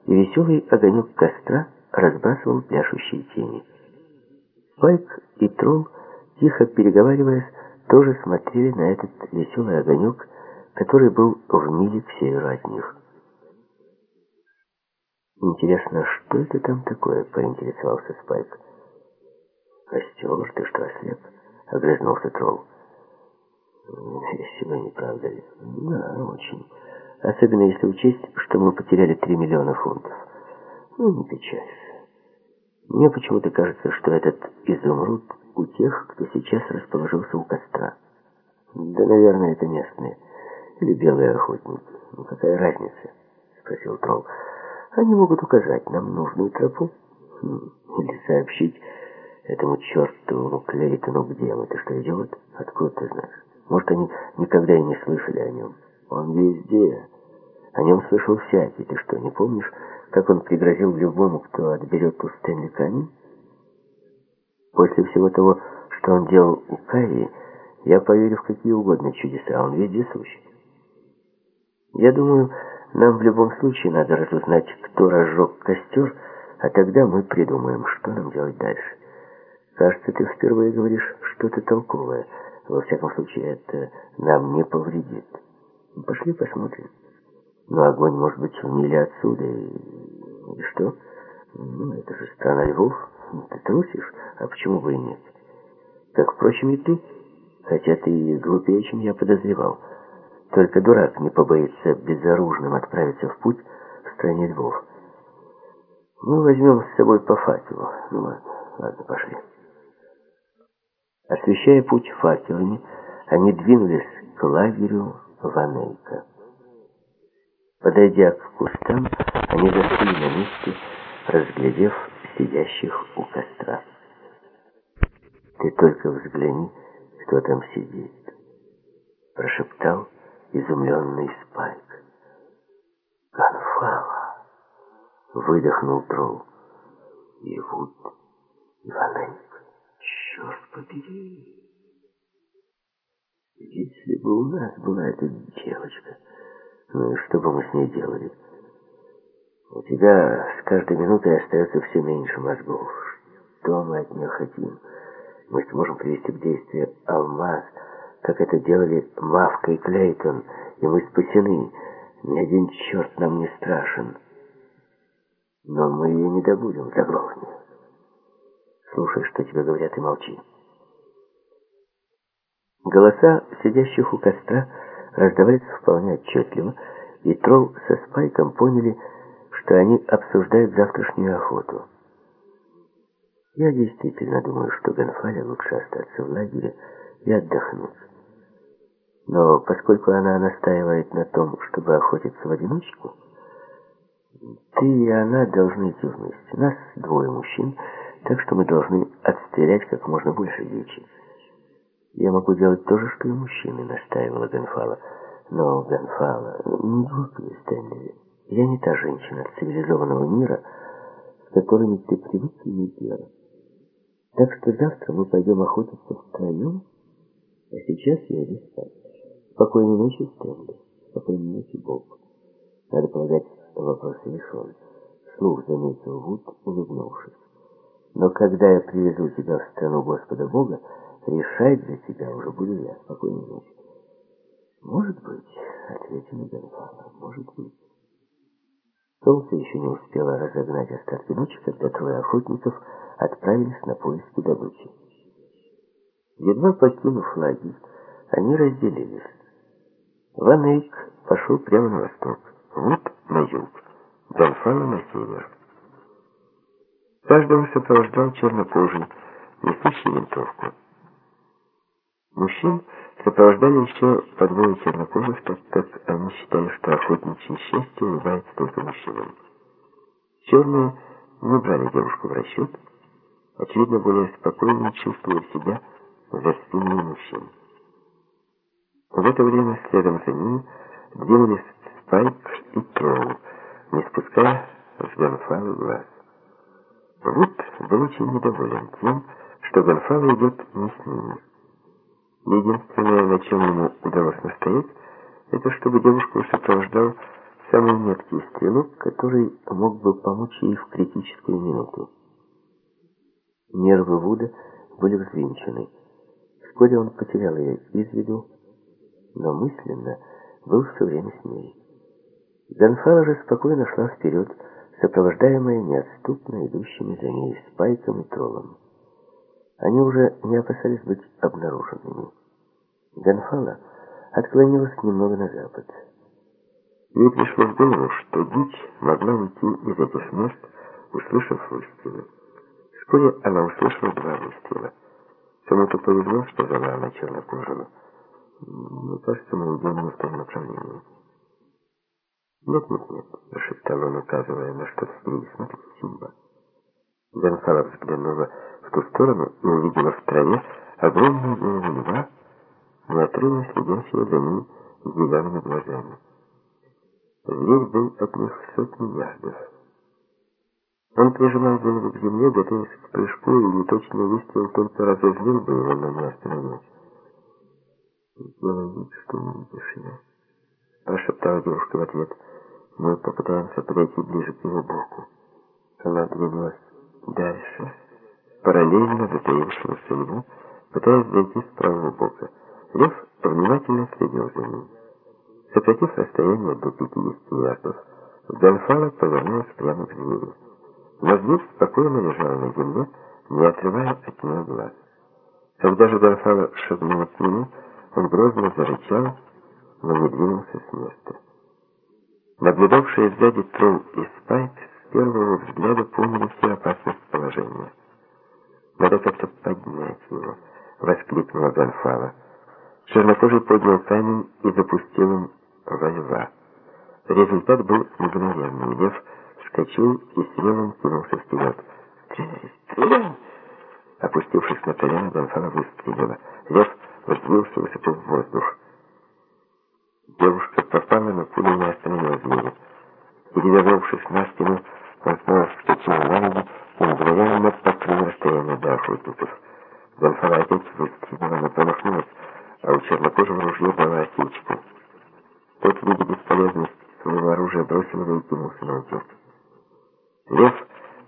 и веселый огонек костра разбрасывал пляшущие тени. Спайк и Тролл, тихо переговариваясь, тоже смотрели на этот веселый огонек, который был в миле к северу от них. «Интересно, что это там такое?» — поинтересовался Спайк. «Костер, ты что, ослеп?» — огрызнулся Тролл. Весело, не правда ли? Да, очень. Особенно если учесть, что мы потеряли 3 миллиона фунтов. Ну, не печалься. Мне почему-то кажется, что этот изумруд у тех, кто сейчас расположился у костра. Да, наверное, это местные. Или белые охотники. Ну, какая разница? Спросил Тролл. Они могут указать нам нужную тропу. Хм, или сообщить этому чертову Клейтону, где мы. Ты что, идиот? Откуда ты знаешь? Может, они никогда и не слышали о нем. Он везде. О нем слышал всякий. Ты что, не помнишь, как он пригрозил любому, кто отберет у Стэнли камень? После всего того, что он делал у Кайи, я поверю в какие угодно чудеса, он везде сущий. Я думаю, нам в любом случае надо разузнать, кто разжег костер, а тогда мы придумаем, что нам делать дальше. Кажется, ты впервые говоришь что-то толковое. Во всяком случае, это нам не повредит. Пошли посмотрим. Но огонь может быть в миле отсюда. И, что? Ну, это же страна львов. Ты трусишь? А почему бы и нет? Как, впрочем, и ты. Хотя ты глупее, чем я подозревал. Только дурак не побоится безоружным отправиться в путь в стране львов. Мы возьмем с собой по факелу. Ну ладно, ладно, пошли. Освещая путь факелами, они двинулись к лагерю Ванейка. Подойдя к кустам, они застыли на месте, разглядев сидящих у костра. «Ты только взгляни, кто там сидит», — прошептал изумленный Спайк. «Конфала!» — выдохнул Тролл. «И и Ванейк. Черт побери! Если бы у нас была эта девочка, ну и что бы мы с ней делали? У тебя с каждой минутой остается все меньше мозгов. Что мы от нее хотим? Мы сможем привести к действию алмаз, как это делали Мавка и Клейтон, и мы спасены. Ни один черт нам не страшен. Но мы ее не добудем, заглохни. Слушай, что тебе говорят, и молчи. Голоса сидящих у костра раздавались вполне отчетливо, и Тролл со Спайком поняли, что они обсуждают завтрашнюю охоту. Я действительно думаю, что Гонфале лучше остаться в лагере и отдохнуть. Но поскольку она настаивает на том, чтобы охотиться в одиночку, ты и она должны идти вместе. Нас двое мужчин — так что мы должны отстрелять как можно больше дичи. Я могу делать то же, что и мужчины, настаивала Гонфала. Но, Гонфала, не глупи, Стэнли. Я не та женщина цивилизованного мира, с которыми ты привык иметь дело. Так что завтра мы пойдем охотиться втроем, а сейчас я иду спать. Спокойной ночи, Стэнли. Спокойной ночи, Боб. Надо полагать, вопрос решен. Слух заметил Вуд, улыбнувшись. Но когда я привезу тебя в страну Господа Бога, решать за тебя уже буду я. Спокойной ночи. Может быть, ответил Гонфало, может быть. Солнце еще не успело разогнать остатки ночи, когда трое охотников отправились на поиски добычи. Едва покинув лагерь, они разделились. Ван Эйк пошел прямо на восток, Вуд на юг, Донфана на север. Каждого сопровождал чернокожий, несущий винтовку. Мужчин сопровождали еще по двое чернокожих, так как они считали, что охотничье счастье улыбается только мужчинам. Черные не брали девушку в расчет, очевидно, более спокойно чувствуя себя за спинами мужчин. В это время следом за ними двинулись Спайк и Троу, не спуская с Гонфала глаз. Вуд был очень недоволен тем, что Гонфала идет не с ними. Единственное, на чем ему удалось настоять, это чтобы девушку сопровождал самый меткий стрелок, который мог бы помочь ей в критическую минуту. Нервы Вуда были взвинчены. Вскоре он потерял ее из виду, но мысленно был все время с ней. Гонфала же спокойно шла вперед, сопровождаемая неотступно идущими за ней Спайком и Троллом. Они уже не опасались быть обнаруженными. Гонфала отклонилась немного на запад. Ей пришло в голову, что дичь могла уйти из этих мест, услышав выстрелы. Вскоре она услышала два выстрела. Кому-то повезло, сказала она чернокожего. Мне кажется, мы идем в том направлении. «Нет, нет, нет», — прошептал он, указывая на что-то впереди. «Смотри, Симба». Гонсала взглянула в ту сторону и увидела в траве огромную голову льва, неотрывно следящего за ним зелеными глазами. Зверь был от них сотни ярдов. Он прижимал голову к земле, готовясь к прыжку, и неточный выстрел только разозлил бы его, но не остановил. «Сделай вид, что не видишь его», — прошептала девушка в ответ. «Мы попытаемся подойти ближе к его боку». Она двинулась дальше, параллельно затаившемуся льву, пытаясь зайти с правого бока. Лев внимательно следил за ним. Сократив расстояние до 50 ярдов, Гонфала повернулась прямо к. Но зверь спокойно лежал на земле, не отрывая от нее глаз. Когда же Гонфала шагнула к нему, он грозно зарычал, но не двинулся с места. Наблюдавшие сзади Тролл и Спайк с первого взгляда поняли всю опасность положения. «Надо как-то поднять его», — воскликнула Гонфала. Чернокожий поднял камень и запустил им во льва. Результат был мгновенный. Лев вскочил и с ревом кинулся вперед. «Стреляй! Стреляй!» Опустившись на колено, Гонфала выстрелила. Лев взвился высоко в воздух. Девушка пуля не остановила зверя. Перевернувшись на спину, он снова вскочил на ноги и мгновенно покрыл расстояние до охотников. Гонфала опять выстрелила, но промахнулась а у чернокожего ружье дало осечку. Тот, видя бесполезность своего оружия, бросил его и кинулся на утек. Лев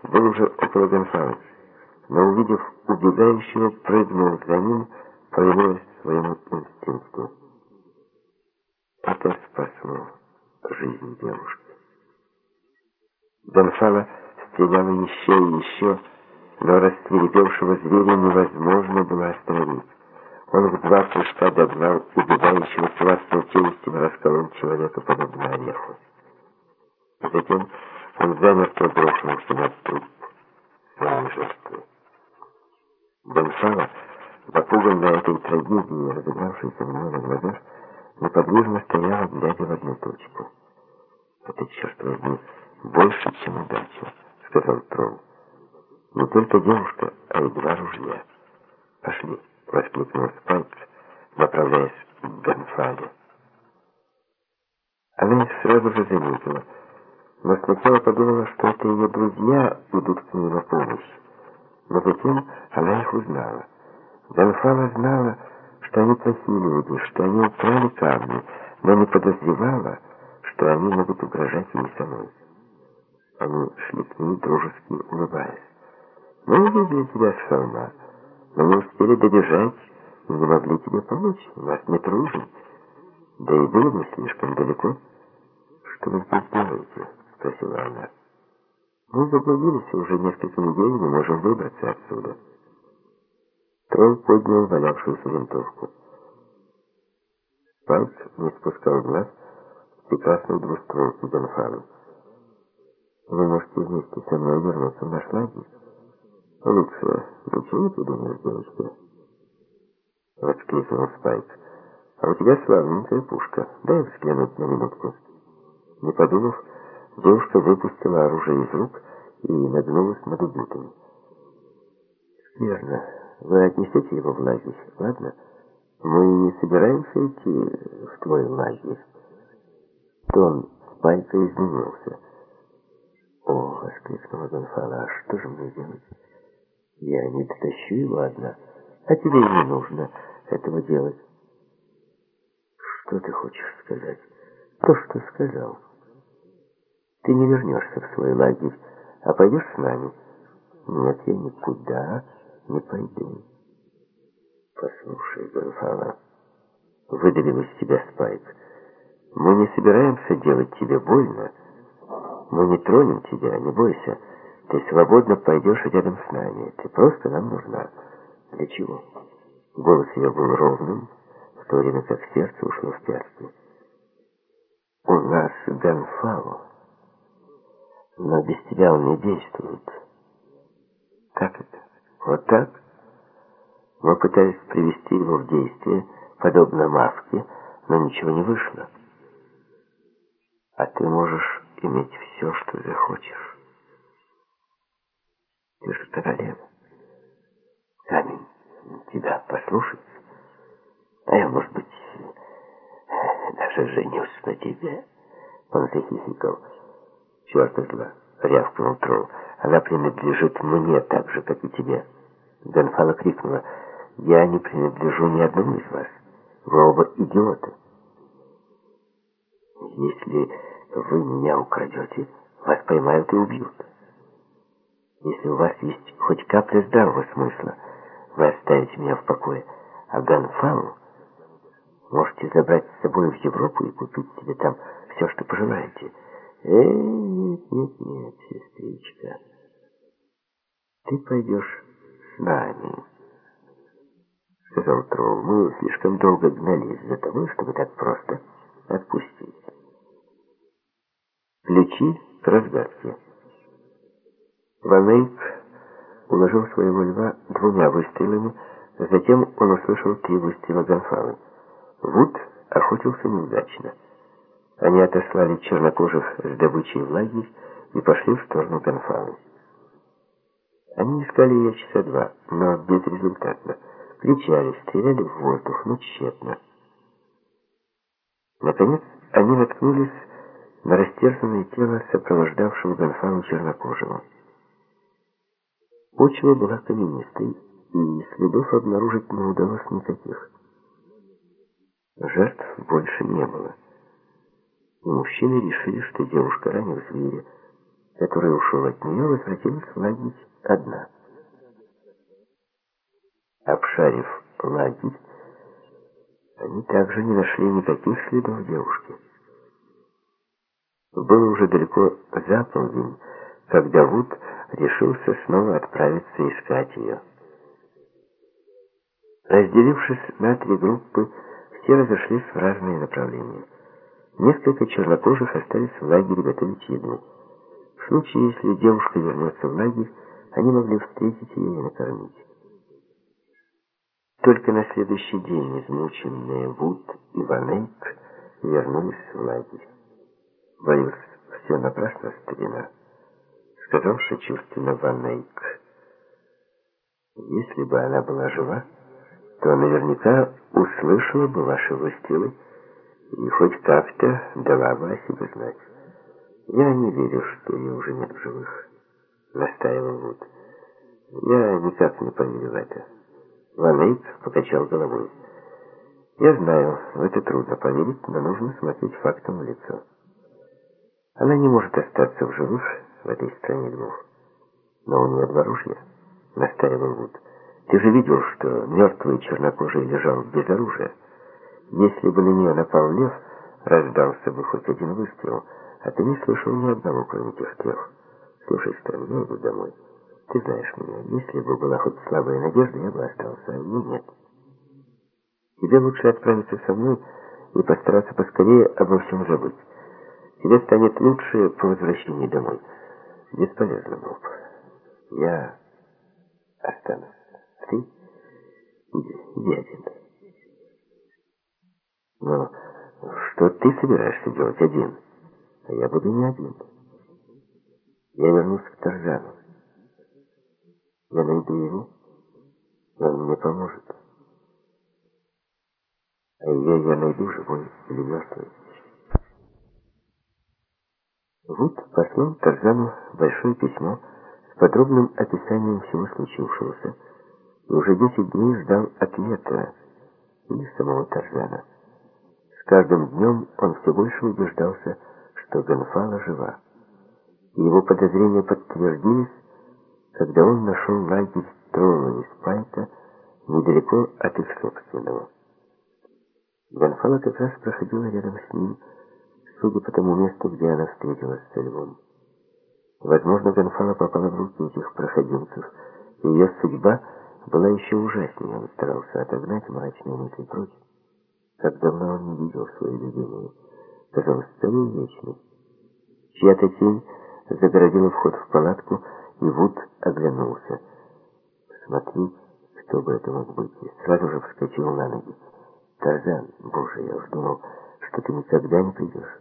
был уже около Гонсала, но, увидев убегающего, прыгнул за ним, повинуясь своему инстинкту. Это спасло жизнь девушки. Гонсала стреляла еще и еще, но рассверепевшего зверя невозможно было остановить. Он в два прыжка догнал убегающего классного челюстями расколол человека подобно ореху. Затем он замертво брошился на труп своей жертвы. Бонсала, напуганная этой трагедией, разыгравшейся него на глазах, неподвижно стояла, глядя в одну точку. «Это, черт возьми, больше, чем удача», — сказал Тролл. «Не только девушка, а и два ружья. Пошли» воскликнул Спайк, направляясь к Гонфале. Она их сразу же заметила. но сначала подумала, что это ее друзья идут к ней на помощь. Но затем она их узнала. Гонфала знала, что они плохие люди, что они украли камни, но не подозревала, что они могут угрожать ей самой. Они шли к ней, дружески улыбаясь. «Мы увидели тебя с но не успели добежать и не могли тебе помочь. У нас нет ружей. Да и были мы слишком далеко. Что вы здесь делаете?» — спросила она. «Мы заблудились уже несколько недель, не можем выбраться отсюда». Тролль поднял валявшуюся винтовку. Спайк не спускал глаз с прекрасной двустволки Гонфалы. «Вы можете вместе со мной вернуться в наш лагерь?» «Лучше ничего не придумаешь, девочка?» Воскликнул Спайк. «А у тебя славненькая пушка. Дай взглянуть на минутку». Не подумав, девушка выпустила оружие из рук и нагнулась над убитым. «Верно». Вы отнесете его в лагерь, ладно? Мы не собираемся идти в твой лагерь. Тон Спайка изменился. «О!» — воскликнула Гонфала. «А что же мне делать? Я не дотащу его одна, а тебе не нужно этого делать». «Что ты хочешь сказать?» «То, что сказал. Ты не вернешься в свой лагерь, а пойдешь с нами?» «Нет, я никуда не пойду. Послушай, Гонфала, выдавил из себя Спайк, мы не собираемся делать тебе больно. Мы не тронем тебя, не бойся. Ты свободно пойдешь рядом с нами. Ты просто нам нужна. Для чего? Голос ее был ровным, в то время как сердце ушло в пятки. У нас Гонфало, но без тебя он не действует. Как это? Вот так? Мы пытались привести его в действие, подобно маске, но ничего не вышло. А ты можешь иметь все, что захочешь. Ты же королева. Камень тебя послушается. А я, может быть, даже женюсь на тебе. Он захихикал. Черт зла, рявкнул тролл. Она принадлежит мне так же, как и тебе. Гонфала крикнула, «Я не принадлежу ни одному из вас. Вы оба идиоты. Если вы меня украдете, вас поймают и убьют. Если у вас есть хоть капля здравого смысла, вы оставите меня в покое, а Гонфалу можете забрать с собой в Европу и купить себе там все, что пожелаете. Эй, нет, нет, нет, сестричка, ты пойдешь нами», — сказал Тролл. «Мы слишком долго гнались за тобой, чтобы так просто отпустить». Ключи к разгадке. Ван уложил своего льва двумя выстрелами, затем он услышал три выстрела Гонфалы. Вуд охотился неудачно. Они отослали чернокожих с добычей в лагерь и пошли в сторону Гонфалы. Они искали ее часа два, но безрезультатно. Кричали, стреляли в воздух, но тщетно. Наконец, они наткнулись на растерзанное тело сопровождавшего Гонфалу чернокожего. Почва была каменистой, и следов обнаружить не удалось никаких. Жертв больше не было. И мужчины решили, что девушка ранила зверя, который ушел от нее, возвратилась в лагерь одна. Обшарив лагерь, они также не нашли никаких следов девушки. Было уже далеко за полдень, когда Вуд решился снова отправиться искать ее. Разделившись на три группы, все разошлись в разные направления. Несколько чернокожих остались в лагере готовить еду. В случае, если девушка вернется в лагерь, они могли встретить ее и накормить. Только на следующий день измученные Вуд и Ванейк вернулись в лагерь. «Боюсь, все напрасно, старина», — сказал сочувственно Ванейк. «Если бы она была жива, то наверняка услышала бы ваши выстрелы и хоть как-то дала бы о себе знать. Я не верю, что ее уже нет в живых, настаивал Вуд. Я никак не поверю в это. Ван Эйк покачал головой. Я знаю, в это трудно поверить, но нужно смотреть фактом в лицо. Она не может остаться в живых в этой стране двух. Но у нее два ружья, настаивал Вуд. Ты же видел, что мертвый чернокожий лежал без оружия. Если бы на нее напал лев, раздался бы хоть один выстрел, а ты не слышал ни одного, кроме тех трех. Слушай, Стэн, я иду домой. Ты знаешь меня, если бы была хоть слабая надежда, я бы остался, а мне нет. Тебе лучше отправиться со мной и постараться поскорее обо всем забыть. Тебе станет лучше по возвращении домой. Бесполезно, Боб. Я останусь. Ты иди, иди один. Но что ты собираешься делать один? А я буду не один. Я вернусь к Тарзану. Я найду его, он мне поможет. А ее я найду, живой или мертвый. Вуд послал Тарзану большое письмо с подробным описанием всего случившегося, и уже десять дней ждал ответа или самого Тарзана. С каждым днем он все больше убеждался, что Гонфала жива. Его подозрения подтвердились, когда он нашел лагерь Тролла и Спайка недалеко от их собственного. Гонфала как раз проходила рядом с ним, судя по тому месту, где она встретилась с львом. Возможно, Гонфала попала в руки этих проходимцев, и ее судьба была еще ужаснее. Он старался отогнать мрачные мысли прочь. Как давно он не видел свою любимую. Казалось, целую вечность. Чья-то тень загородила вход в палатку, и Вуд оглянулся. Смотри, кто бы это мог быть, и сразу же вскочил на ноги. Тарзан, боже, я уж думал, что ты никогда не придешь.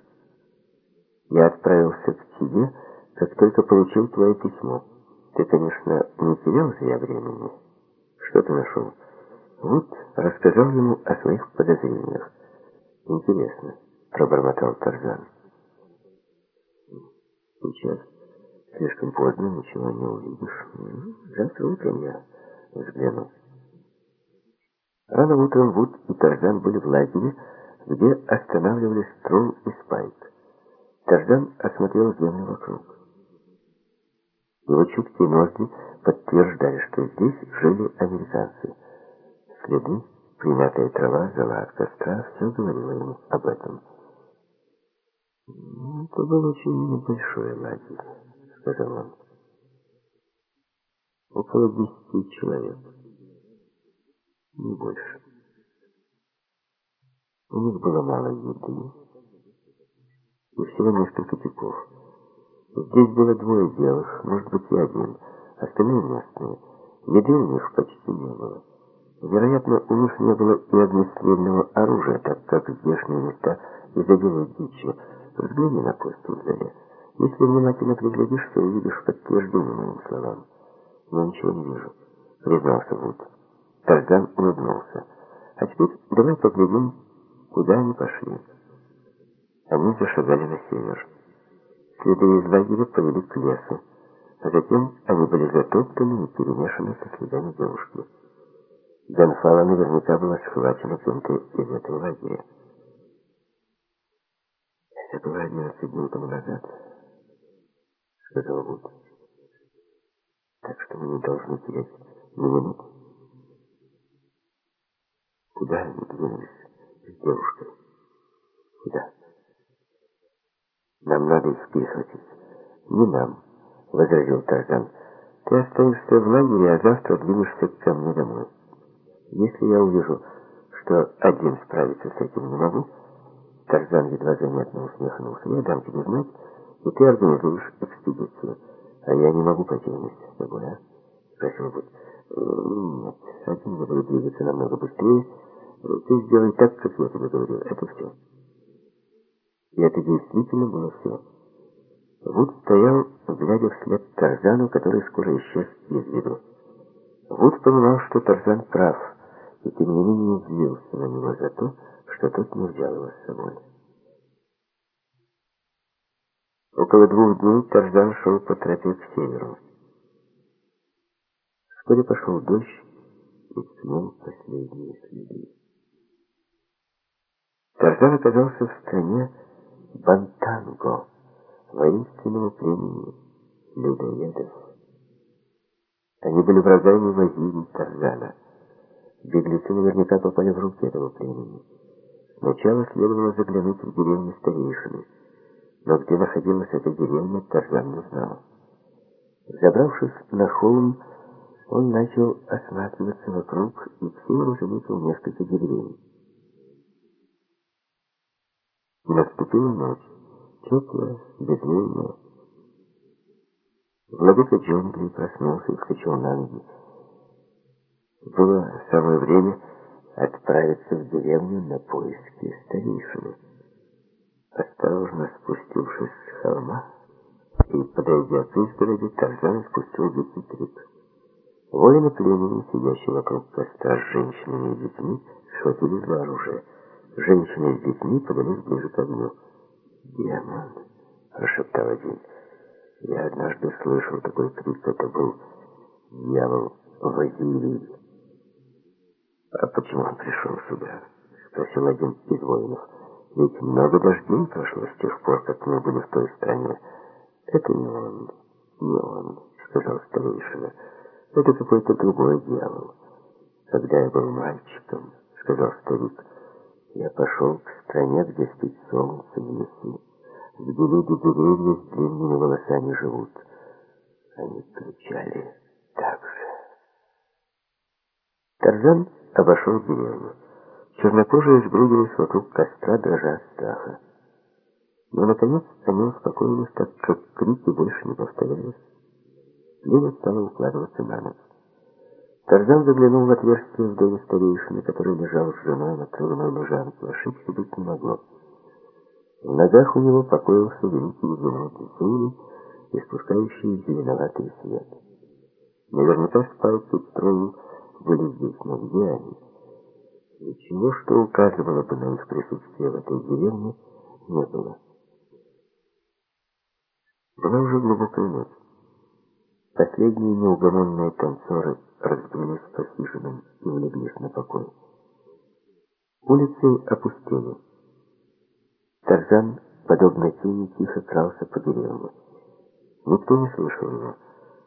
Я отправился к тебе, как только получил твое письмо. Ты, конечно, не терял зря времени. Что ты нашел? Вот рассказал ему о своих подозрениях. Интересно, пробормотал Тарзан. Сейчас слишком поздно, ничего не увидишь. Завтра утром я взгляну. Рано утром Вуд и Тарзан были в лагере, где останавливались Тролл и Спайк. Тарзан осмотрел землю вокруг. Его чуткие ноздри подтверждали, что здесь жили американцы. Следы, примятая трава, зала от костра, все говорило ему об этом. «Это был очень небольшой лагерь», — сказал он. «Около десяти человек. Не больше. У них было мало еды и всего несколько типов. Здесь было двое белых, может быть и один, остальные местные. Еды у них почти не было. Вероятно, у них не было и огнестрельного оружия, так как здешние места изобилуют дичью. Взгляни на в зале. Если внимательно приглядишься, увидишь подтверждение моим словам. Я ничего не вижу, признался Вуд. Тарзан улыбнулся. А теперь давай поглядим, куда они пошли. Они зашагали на север. Следы из лагеря повели к лесу. А затем они были затоптаны и перемешаны со следами девушки. Гонфала наверняка была схвачена кем-то из этого лагеря. Это было 11 дней тому назад, сказал Вуд. Так что мы не должны терять ни минуты. Куда они двинулись с девушкой? Куда? Нам надо их перехватить. Не нам, возразил Тарзан. Ты останешься в лагере, а завтра двинешься ко мне домой. Если я увижу, что один справиться с этим не могу, Тарзан едва заметно усмехнулся. Я дам тебе знать, и ты организуешь экспедицию. А я не могу пойти вместе с тобой, а? Спросил Буд. Нет, один я буду двигаться намного быстрее. Ты сделай так, как я тебе говорил. Это все. И это действительно было все. Вуд стоял, глядя вслед Тарзану, который скоро исчез из виду. Вуд понимал, что Тарзан прав, и тем не менее злился на него за то, что тот не взял его с собой. Около двух дней Тарзан шел по тропе к северу. Вскоре пошел дождь и смыл последние следы. Тарзан оказался в стране Бантанго, воинственного племени людоедов. Они были врагами Вазири Тарзана. Беглецы наверняка попали в руки этого племени. Сначала следовало заглянуть в деревню старейшины, но где находилась эта деревня, Тарзан не знал. Забравшись на холм, он начал осматриваться вокруг и к северу заметил несколько деревень. Наступила ночь, теплая, безлунная. Владыка джунглей проснулся и вскочил на ноги. Было самое время отправиться в деревню на поиски старейшины. Осторожно спустившись с холма и подойдя к изгороди, Тарзан спустил дикий крик. Воины племени, сидящие вокруг костра с женщинами и детьми, схватили за оружие. Женщины с детьми подались ближе к огню. «Демон!» — прошептал один. «Я однажды слышал такой крик. Это был дьявол Вазилий». «А почему он пришел сюда?» — спросил один из воинов. «Ведь много дождей прошло с тех пор, как мы были в той стране». «Это не он, не он», — сказал старейшина. «Это какой-то другой дьявол». «Когда я был мальчиком», — сказал старик, — я пошел к стране, где спит солнце в лесу, где люди деревья с длинными волосами живут. Они кричали так же. Тарзан обошел деревню. Чернокожие сгрудились вокруг костра, дрожа от страха. Но, наконец, они успокоились, так как крики больше не повторялись. Лена стала укладываться на ночь. Тарзан заглянул в отверстие в доме старейшины, который лежал с женой на крыльной лежанке. Ошибки быть не могло. В ногах у него покоился великий изумруд Зули, испускающий зеленоватый свет. Наверняка спальцы строи были здесь, но где они? Ничего, что указывало бы на их присутствие в этой деревне, не было. Была уже глубокая ночь. Последние неугомонные танцоры разбились по хижинам и улеглись на покой. Улицы опустели. Тарзан, подобно тени, тихо крался по деревне. Никто не слышал его.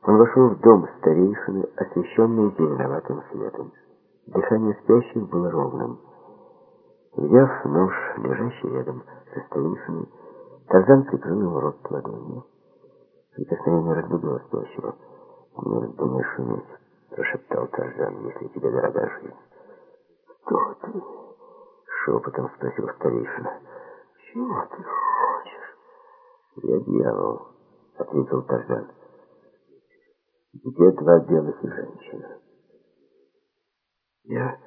Он вошел в дом старейшины, освещенный зеленоватым светом. Дыхание спящих было ровным. Взяв нож, лежащий рядом со старейшиной, Тарзан прикрыл его рот ладонью. Прикосновение разбудило спящего. «Не вздумай шуметь», — прошептал Тарзан, — «если тебе дорога жизнь». «Кто ты?» — шепотом спросил старейшина. «Чего ты хочешь?» «Я дьявол», — ответил Тарзан. «Где два белых и женщина?» «Я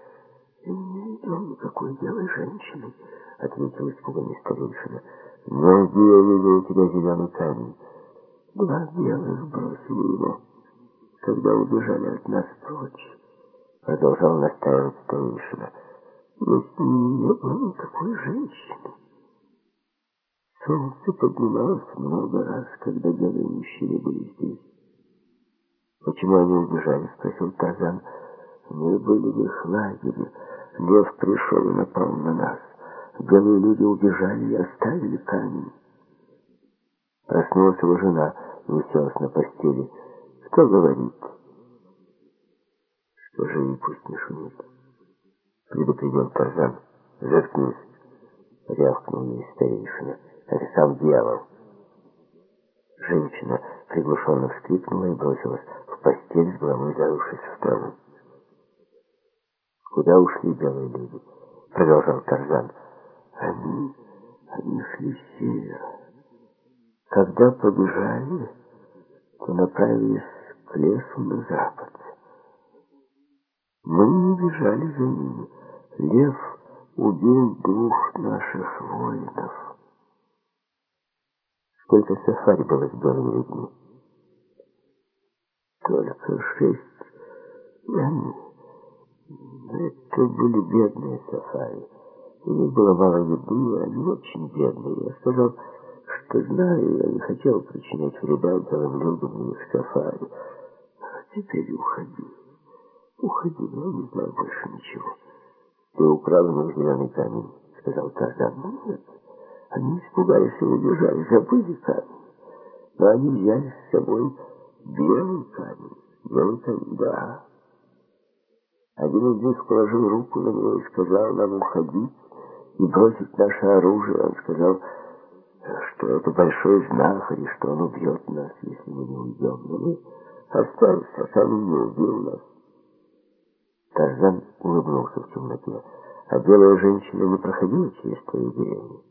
не видел никакой белой женщины», — ответил испуганный старейшина. «Но я видел тебя зеленый камень?» Два белых бросили его, когда убежали от нас прочь. Продолжал настаивать старейшина. Но с ними не было никакой женщины. Солнце поднималось много раз, когда белые мужчины были здесь. «Почему они убежали?» — спросил Тазан. «Мы были в их лагере. Лев пришел и напал на нас. Белые люди убежали и оставили камень». Проснулась его жена и уселась на постели. Кто говорит? Скажи ей, пусть не шумит. Предупредил Тарзан. Заткнись. Рявкнул ей старейшина. Это сам дьявол. Женщина приглушенно вскрикнула и бросилась постель, с головой зарывшись в траву. «Куда ушли белые люди?» Продолжал Тарзан. «Они... они шли с севера». Когда побежали, то направились к лесу на запад. Мы не бежали за ними. Лев убил двух наших воинов. Сколько сафари было с белыми людьми? Только шесть. И. Это были бедные сафари. У них было мало еды, они очень бедные. Я сказал, что знаю, я не хотел причинять вреда белым людям и их сафари. А теперь уходи. Уходи, я не знаю больше ничего. Ты украл мой камень, сказал Тарзан. Нет, они испугались и убежали, забыли камень. Но они взяли с собой белый камень. Белый камень, да. Один из них положил руку на него и сказал нам уходить и бросить наше оружие. Он сказал, что это большой знахарь, и что он убьет нас, если мы не уйдем. Но мы остались, а сам не убил нас. Тарзан улыбнулся в темноте. А белая женщина не проходила через твою деревню?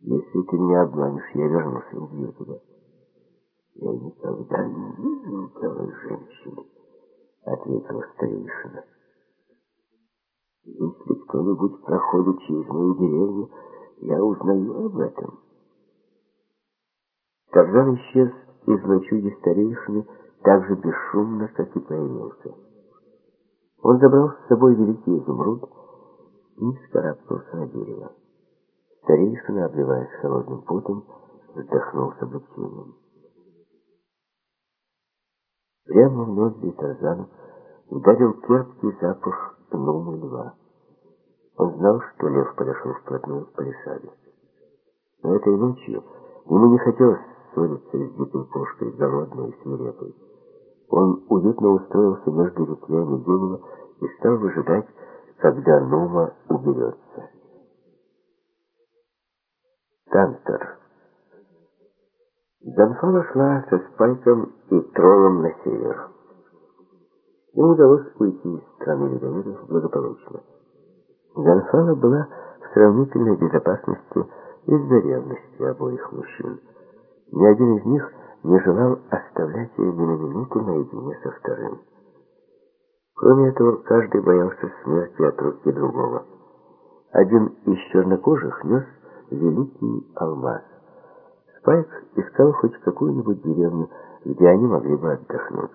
Если ты меня обманешь, я вернусь и убью тебя. Я никогда не видел белой женщины, ответила старейшина. Если кто-нибудь проходит через мою деревню, я узнаю об этом. Тарзан исчез из лачуги старейшины так же бесшумно, как и появился. Он забрал с собой великий изумруд и вскарабкался на дерево. Старейшина, обливаясь холодным потом, вздохнул с облегчением. Прямо в ноздри Тарзана ударил терпкий запах нумы льва. Он знал, что лев подошел вплотную к палисаде. Но этой ночью ему не хотелось ссориться с дикой кошкой, голодной и свирепой. Он уютно устроился между ветвями дерева и стал выжидать, когда Нума уберется. Тантор. Донфала шла со Спайком и Троллом на север. Ему удалось уйти из страны ледоедов благополучно. Донфала была в сравнительной безопасности из-за обоих мужчин. Ни один из них не желал оставлять ее ни на минуту наедине со вторым. Кроме этого, каждый боялся смерти от руки другого. Один из чернокожих нес великий алмаз. Спайк искал хоть какую-нибудь деревню, где они могли бы отдохнуть.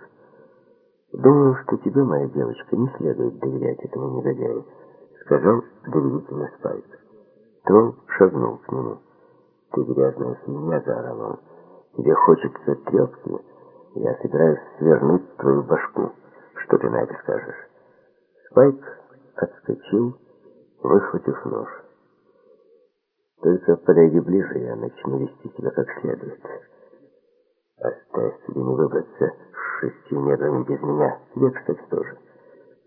«Думаю, что тебе, моя девочка, не следует доверять этому негодяю», — сказал доверительно Спайк. Тролл шагнул к нему. «Ты грязная свинья», — заорал он. «Тебе хочется трепки? Я собираюсь свернуть твою башку». Что ты на это скажешь? Спайк отскочил, выхватив нож. Только подойди ближе, я начну вести тебя как следует. Оставь себе не выбраться с шестью недрами без меня. Тебе, кстати, тоже.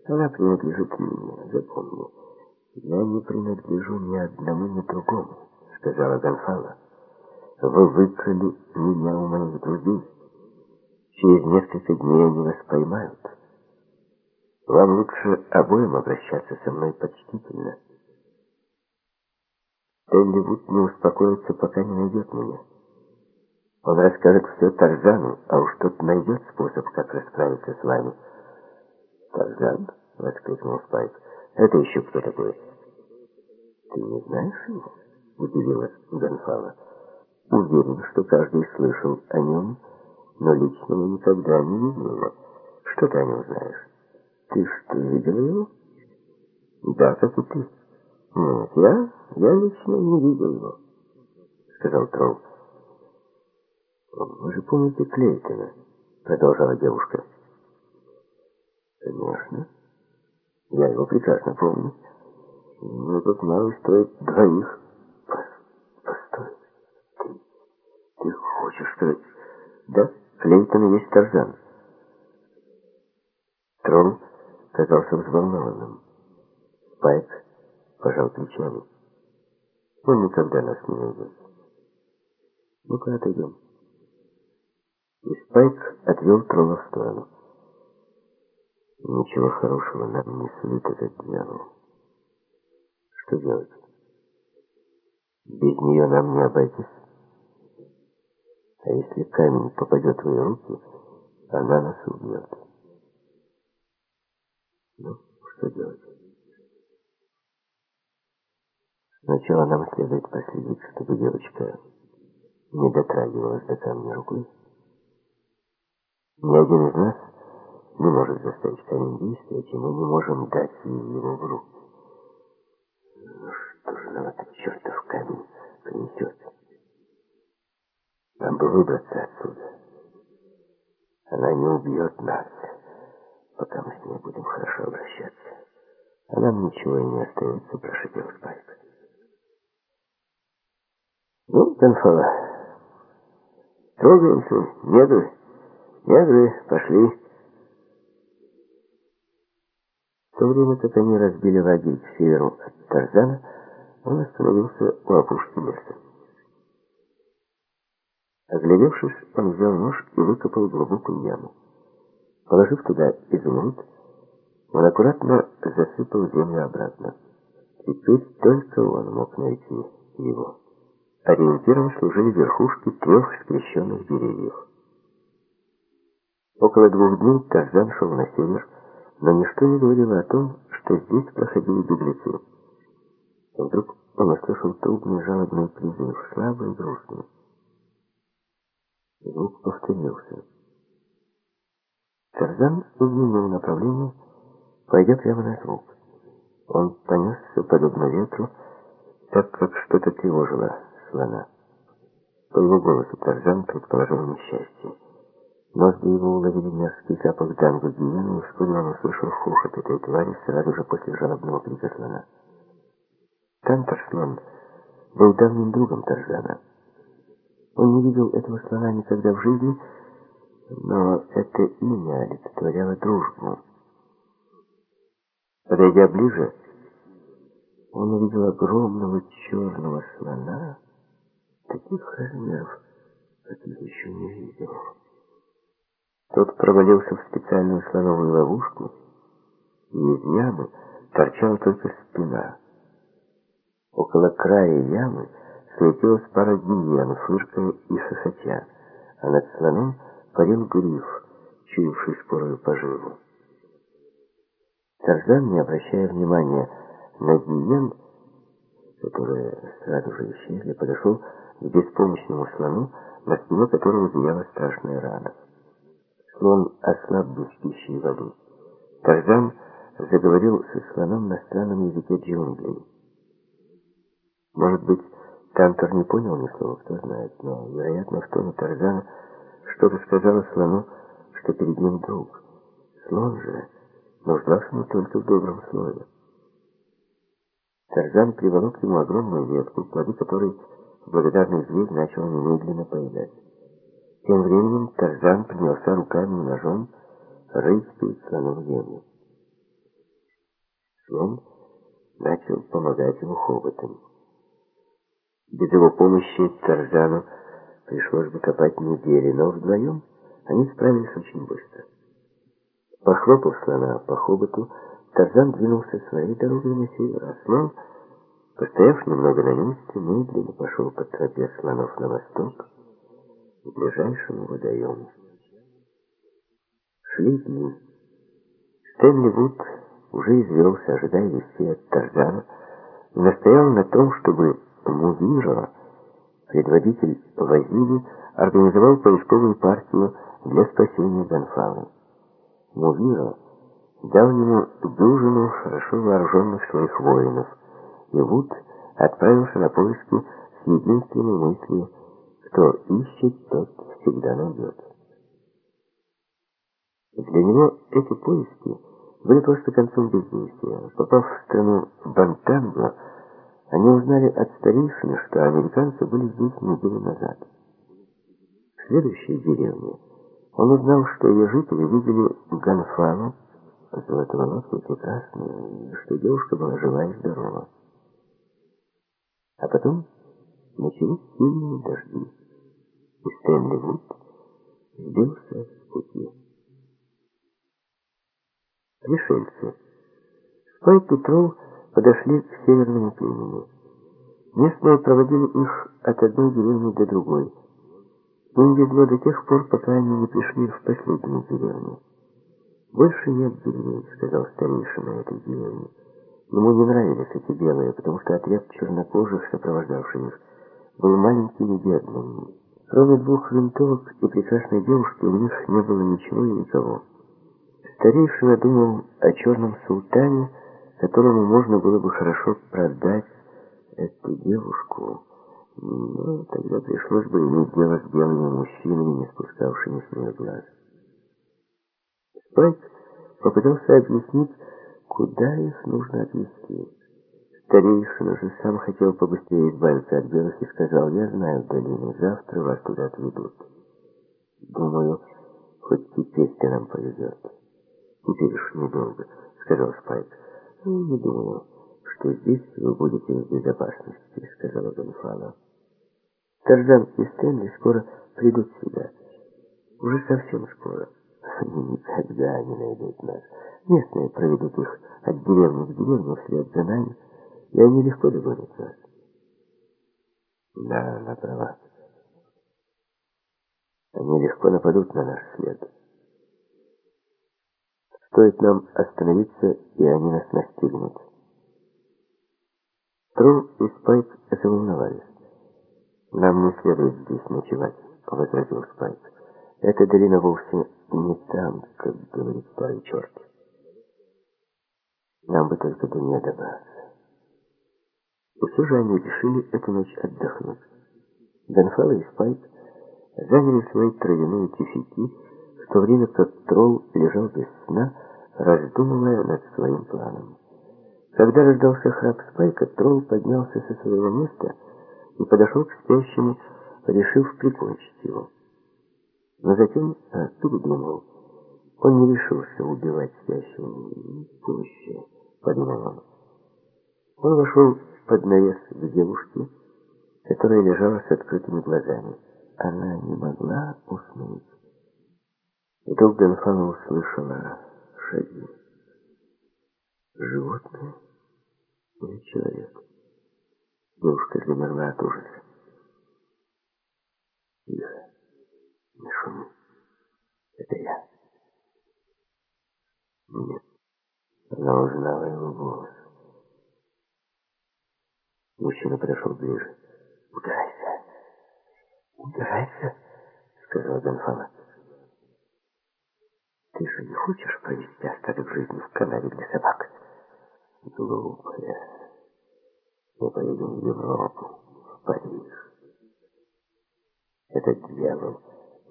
Она принадлежит мне, запомни. Я не принадлежу ни одному, ни другому, сказала Гонфала. Вы выкрали меня у моих друзей. Через несколько дней они вас поймают. Вам лучше обоим обращаться со мной почтительно. Элливуд не успокоится, пока не найдет меня. Он расскажет все Тарзану, а уж тот найдет способ, как расправиться с вами. «Тарзан?» — воскликнул Спайк. «Это еще кто такой?» «Ты не знаешь его?» — удивилась Гонфала. «Уверен, что каждый слышал о нем, но лично я никогда не видел его. Что ты о нем знаешь?» Ты что, видел его? Да, как и ты. Нет, я, я лично не видел его, сказал Тролл. Вы же помните Клейтона, продолжала девушка. Конечно. Я его прекрасно помню. Но тут малый стоит двоих. Постой. Ты, ты хочешь сказать... Да, Клейтон есть Тарзан. Тролл казался взволнованным. Спайк пожал плечами. Он никогда нас не найдет. Ну-ка, отойдем. И Спайк отвел тролла в сторону. Ничего хорошего нам не сулит этот дьявол. Что делать? Без нее нам не обойтись. А если камень попадет в ее руки, она нас убьет. Ну, что делать? Сначала нам следует последить, чтобы девочка не дотрагивалась до камня рукой. Ни один из нас не может заставить камень действовать, и мы не можем дать ей его в руки. Ну что же нам этот чертов камень принесет? Нам бы выбраться отсюда. Она не убьет нас, пока мы с ней будем хорошо обращаться. А нам ничего и не остается, прошипел Спайк. Ну, Конфала, трогаемся, негры, негры, пошли. В то время, как они разбили лагерь к северу от Тарзана, он остановился у опушки леса. Оглядевшись, он взял нож и выкопал глубокую яму. Положив туда изумруд, он аккуратно засыпал землю обратно. Теперь только он мог найти его. Ориентиром служили верхушки трех скрещенных деревьев. Около двух дней Тарзан шел на север, но ничто не говорило о том, что здесь проходили беглецы. Вдруг он услышал трудный жалобный призыв, слабый и грустный. Звук повторился. Тарзан изменил направление, пойдя прямо на звук. Он понесся, подобно ветру, так как что-то тревожило слона. По его голосу Тарзан предположил несчастье. Ноздри его уловили мерзкий запах дангу гиены, и вскоре он услышал хохот этой твари сразу же после жалобного крика слона. Тантер-слон был давним другом Тарзана. Он не видел этого слона никогда в жизни, но это имя олицетворяло дружбу. Подойдя ближе, он увидел огромного черного слона, таких размеров, каких еще не видел. Тот провалился в специальную слоновую ловушку, и из ямы торчала только спина. Около края ямы суетилась пара гиен, фыркая и хохотя, а над слоном парил гриф, чуявший спорую поживу. Тарзан, не обращая внимания на гиен, которые сразу же исчезли, подошел к беспомощному слону, на спине которого зияла страшная рана. Слон ослаб без пищи и воды. Тарзан заговорил со слоном на странном языке джунглей. Может быть, Тантор не понял ни слова, кто знает, но, вероятно, в тоне Тарзана что-то сказала слону, что перед ним друг. Слон же нуждался не только в добром слове. Тарзан приволок ему огромную ветку, плоды которой благодарный зверь начал немедленно поедать. Тем временем Тарзан принялся руками и ножом рыть перед слоном землю. Слон начал помогать ему хоботом. Без его помощи Тарзану пришлось бы копать недели, но вдвоем они справились очень быстро. Похлопав слона по хоботу, Тарзан двинулся своей дорогой на север, а слон, постояв немного на месте, медленно пошел по тропе слонов на восток, к ближайшему водоему. Шли дни. Стэнли Вуд уже извелся, ожидая вести от Тарзана, и настоял на том, чтобы Мувира, предводитель Вазили, организовал поисковую партию для спасения Гонфалы. Мувира дал ему дюжину хорошо вооруженных своих воинов, и Вуд отправился на поиски с единственной мыслью «Кто ищет, тот всегда найдет». Для него эти поиски были просто концом бездействия. Попав в страну Бантанго, они узнали от старейшины, что американцы были здесь неделю назад. В следующей деревне он узнал, что ее жители видели Ганфану, золотоволосую прекрасную, и что девушка была жива и здорова. А потом начались сильные дожди, и Стэнли Вуд сбился с пути. Пришельцы. Спайк Петров подошли к северному племени. Местные проводили их от одной деревни до другой. Им везло до тех пор, пока они не пришли в последнюю деревню. «Больше нет деревень», — сказал старейшина этой деревни. Ему не нравились эти белые, потому что отряд чернокожих, сопровождавший их, был маленьким и бедным. Кроме двух винтовок и прекрасной девушки, у них не было ничего и никого. Старейшина думал о черном султане, которому можно было бы хорошо продать эту девушку Но тогда пришлось бы иметь дело с белыми мужчинами, не спускавшими с нее глаз. Спайк попытался объяснить, куда их нужно отвезти. Старейшина же сам хотел побыстрее избавиться от белых и сказал, я знаю долину, завтра вас туда отведут. Думаю, хоть теперь ты нам повезет. Теперь уж недолго, сказал Спайк. Ну, не думаю, что здесь вы будете в безопасности, сказала Гонфала. Тарзан и Стэнли скоро придут сюда. Уже совсем скоро. (laughs) Они никогда не найдут нас. Местные проведут их от деревни к деревне вслед за нами, и они легко догонят. Да, она права. Они легко нападут на наш след. Стоит нам остановиться, и они нас настигнут. Тру и Спайк заволновались. «Нам не следует здесь ночевать», — возразил Спайк. «Эта долина вовсе не там, как говорит старый черт. Нам бы только до нее добраться». И все же они решили эту ночь отдохнуть. Донфала и Спайк заняли свои травяные тюфяки, в то время как тролл лежал без сна, раздумывая над своим планом. Когда раздался храп Спайка, тролл поднялся со своего места и подошел к спящему, решив прикончить его. Но затем а, передумал. Он не решился убивать спящего. «Пуще», — подумал он. Он вошел под навес к девушке, которая лежала с открытыми глазами. Она не могла уснуть. Вдруг Гонфана услышала шаги. Животное или человек? Девушка замерла от ужаса. Тихо, не шуми. Это я. Нет, она узнала его голос. Мужчина подошел ближе. «Убирайся! Убирайся!» — сказала Гонфала. «Ты же не хочешь провести остаток жизни в канаве для собак?» «Глупая!» Мы поедем в Европу, в Париж. Этот дьявол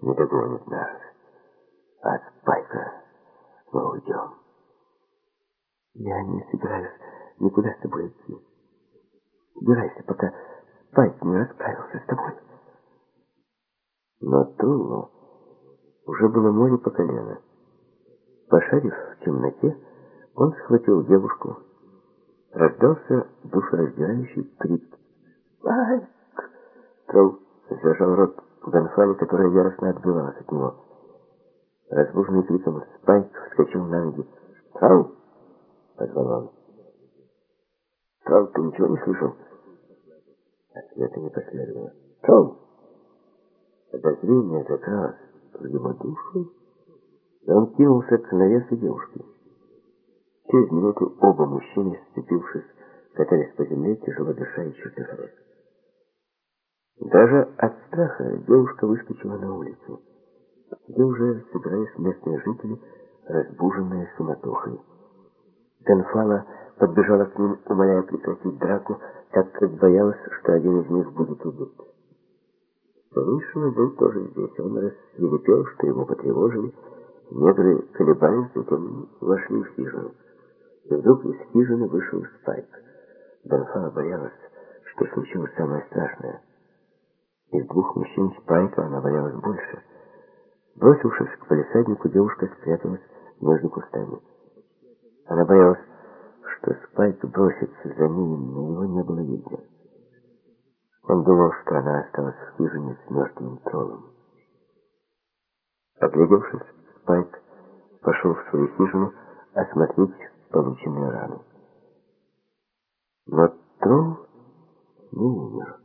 не догонит нас. От Спайка мы уйдем. Я не собираюсь никуда с тобой идти. Убирайся, пока Спайк не расправился с тобой. Но Труллу уже было море по колено. Пошарив в темноте, он схватил девушку, Раздался душераздирающий крик. «Спайк!» Тролл зажал рот Гонфали, которая яростно отбивалась от него. Разбуженный криком Спайк вскочил на ноги. «Тролл!» — позвал он. «Тролл, ты ничего не слышал?» Ответа не последовало. «Тролл!» Подозрение закралось в его душу, и он кинулся к навесу девушки. Через минуту оба мужчины, сцепившись, катались по земле, тяжело дыша и чертыхаясь. Даже от страха девушка выскочила на улицу, где уже собирались местные жители, разбуженные суматохой. Тенфала подбежала к ним, умоляя прекратить драку, так как боялась, что один из них будет убит. Старейшина был тоже здесь. Он рассверепел, что его потревожили. Негры колебались, затем вошли в хижину. И вдруг из хижины вышел Спайк. Донфа боялась, что случилось самое страшное. Из двух мужчин Спайка она боялась больше. Бросившись к полисаднику, девушка спряталась между кустами. Она боялась, что Спайк бросится за ней, но его не было видно. Он думал, что она осталась в хижине с мертвым троллом. Оглядевшись, Спайк пошел в свою хижину осмотреть полученные раны. Но тролл не умер.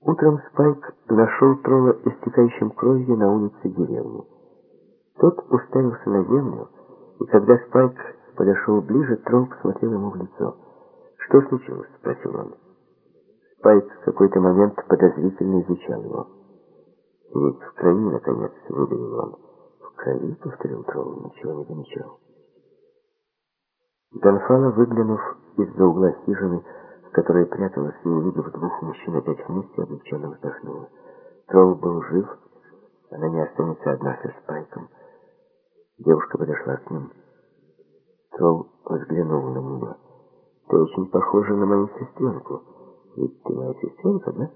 Утром Спайк нашел тролла истекающим кровью на улице деревни. Тот уставился на землю, и когда Спайк подошел ближе, тролл посмотрел ему в лицо. «Что случилось?» — спросил он. Спайк в какой-то момент подозрительно изучал его. «Ведь в крови, наконец, выдавил он». «В крови?» — повторил тролл, ничего не замечал. Гонфала, выглянув из-за угла хижины, которая пряталась и, увидев двух мужчин опять вместе, облегченно вздохнула. Тролл был жив, она не останется одна со Спайком. Девушка подошла к ним. Тролл взглянул на нее. «Ты очень похожа на мою сестренку. Ведь ты моя сестренка, да?»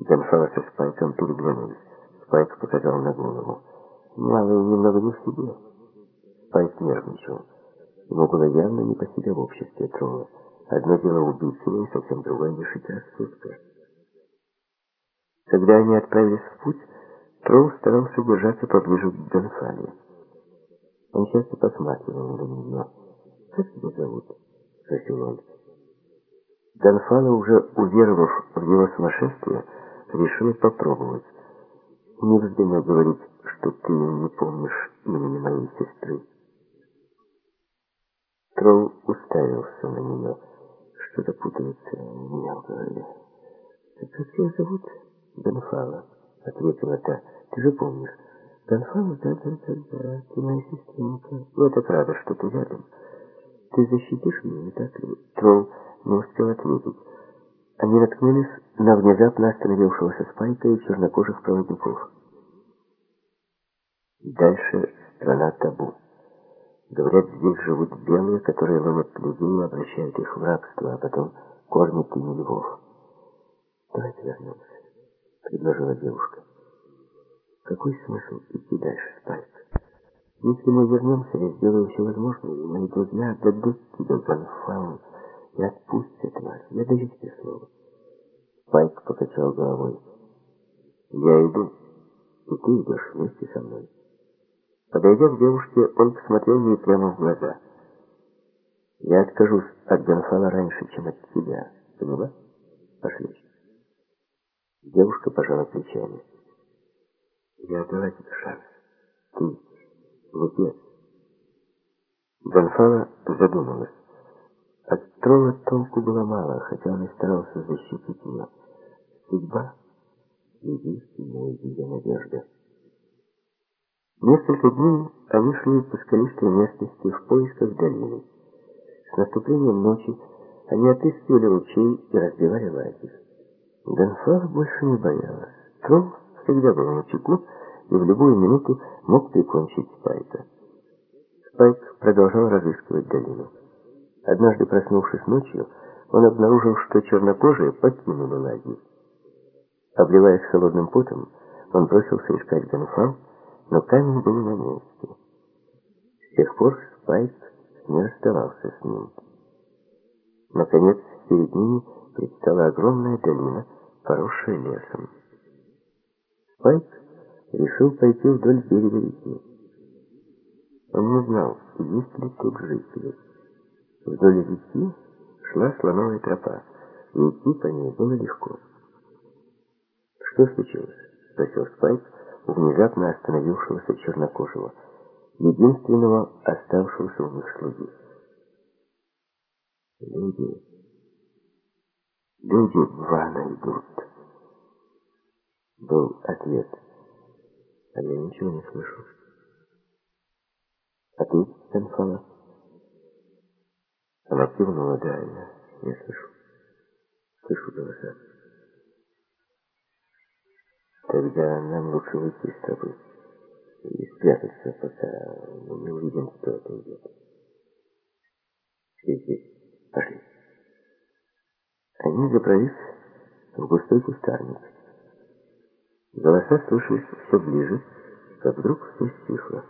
Гонфала со Спайком переглянулись. Спайк показал на голову. Малый немного не в себе. Спайк нервничал. Ему было явно не по себе в обществе тролла. Одно дело убить его, и совсем другое лишить рассудка. Когда они отправились в путь, тролл старался держаться поближе к Гонфале. Он часто посматривал на нее. «Как тебя зовут?» — спросил он. Гонфала, уже уверовав в его сумасшествие, решила попробовать. Не вздумай говорить, что ты не помнишь имени моей сестры. Тролл уставился на нее. Что-то путается у меня в голове. «Как тебя зовут?» «Гонфала», — ответила та. «Ты же помнишь?» «Гонфала, да, да, да, да, ты моя сестренка. Я так рада, что ты рядом. Ты защитишь меня, не так ли?» Тролл не успел ответить. Они наткнулись на внезапно остановившегося Спайка и чернокожих проводников. Дальше страна табу. Говорят, здесь живут белые, которые ловят людей и обращают их в рабство, а потом кормят ими львов. «Давайте вернемся», — предложила девушка. «Какой смысл идти дальше, Спайк? Если мы вернемся, я сделаю все возможное, и мои друзья дадут тебе Ганфау и отпустят нас. Я даю тебе слово». Спайк покачал головой. «Я иду, и ты идешь вместе со мной». Подойдя к девушке, он посмотрел ей прямо в глаза. «Я откажусь от Гонфала раньше, чем от тебя. Поняла? Пошли». Девушка пожала плечами. «Я дала тебе шанс. Ты глупец». Гонфала задумалась. От тролла толку было мало, хотя он и старался защитить ее. Судьба — единственная ее надежда. Несколько дней они шли по скалистой местности в поисках долины. С наступлением ночи они отыскивали ручей и разбивали лагерь. Гонфала больше не боялась. Тролл всегда был на чеку и в любую минуту мог прикончить Спайка. Спайк продолжал разыскивать долину. Однажды, проснувшись ночью, он обнаружил, что чернокожие покинули лагерь. Обливаясь холодным потом, он бросился искать Гонфал, но камень был на месте. С тех пор Спайк не расставался с ним. Наконец, перед ними предстала огромная долина, поросшая лесом. Спайк решил пойти вдоль берега реки. Он не знал, есть ли тут жители. Вдоль реки шла слоновая тропа, и идти по ней было легко. «Что случилось?» — спросил Спайк, внезапно остановившегося чернокожего, единственного оставшегося у них слуги. «Люди, люди в ванну идут», — был ответ. А я ничего не слышу. «А ты, Стэнфала?» Она кивнула, да, я, я слышу. Слышу голоса. Тогда нам лучше выйти из тропы и спрятаться, пока мы не увидим, кто это идет. Все здесь. Пошли. Они забрались в густой кустарник. Голоса слышались все ближе, как вдруг все стихло.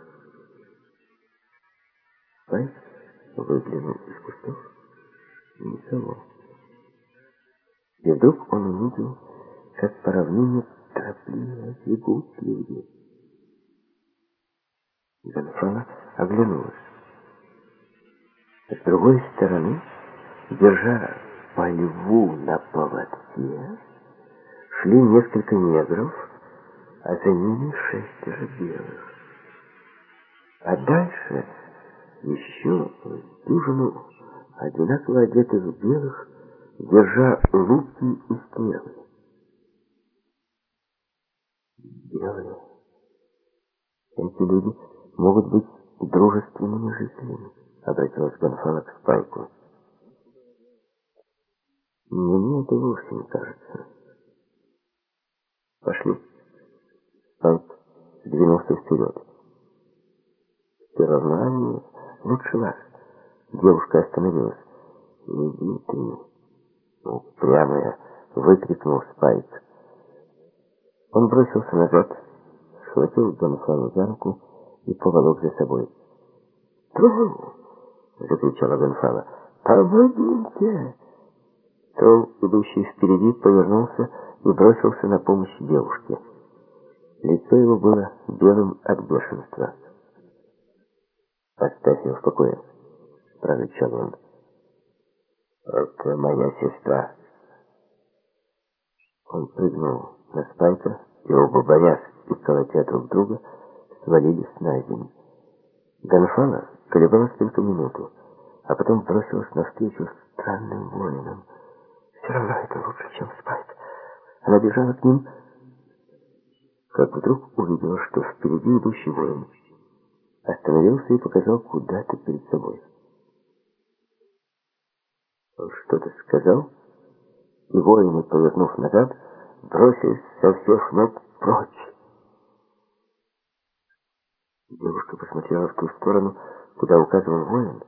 Спайк выглянул из кустов. Никого. И вдруг он увидел, как по равнине торопливо бегут люди. Гонфала оглянулась. С другой стороны, держа по льву на поводке, шли несколько негров, а за ними шестеро белых. А дальше еще дюжину одинаково одетых белых, держа луки и стрелы белые. Эти люди могут быть дружественными жителями, обратилась Гонфала к Спайку. Мне это вовсе не кажется. Пошли. Спайк двинулся вперед. Все равно они лучше вас. Девушка остановилась. «Иди ты!» Упрямая, выкрикнул Спайк. Он бросился назад, схватил Гонфалу за руку и поволок за собой. «Тролл!» — закричала Гонфала. «Помогите!» Тролл, идущий впереди, повернулся и бросился на помощь девушке. Лицо его было белым от бешенства. «Оставь ее в покое», — прорычал он. «Это моя сестра». Он прыгнул на спайка, и оба, боясь и колотя друг друга, свалились на землю. Гонфала колебалась только минуту, а потом бросилась навстречу странным воинам. Все равно это лучше, чем спать. Она бежала к ним, как вдруг увидела, что впереди идущий воин остановился и показал куда-то перед собой. Он что-то сказал, и воины, повернув назад, бросились со всех ног прочь. Девушка посмотрела в ту сторону, куда указывал воин,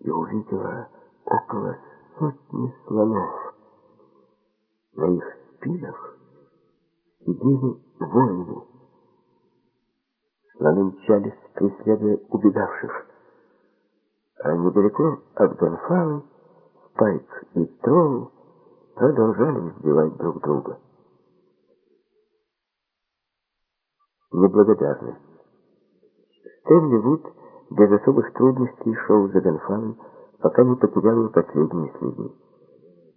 и увидела около сотни слонов. На их спинах сидели воины. Слоны мчались, преследуя убегавших. А недалеко от Гонфалы Спайк и Тролл продолжали избивать друг друга. Неблагодарный. Стэнли Вуд без особых трудностей шел за Гонфалой, пока не потерял последние следы.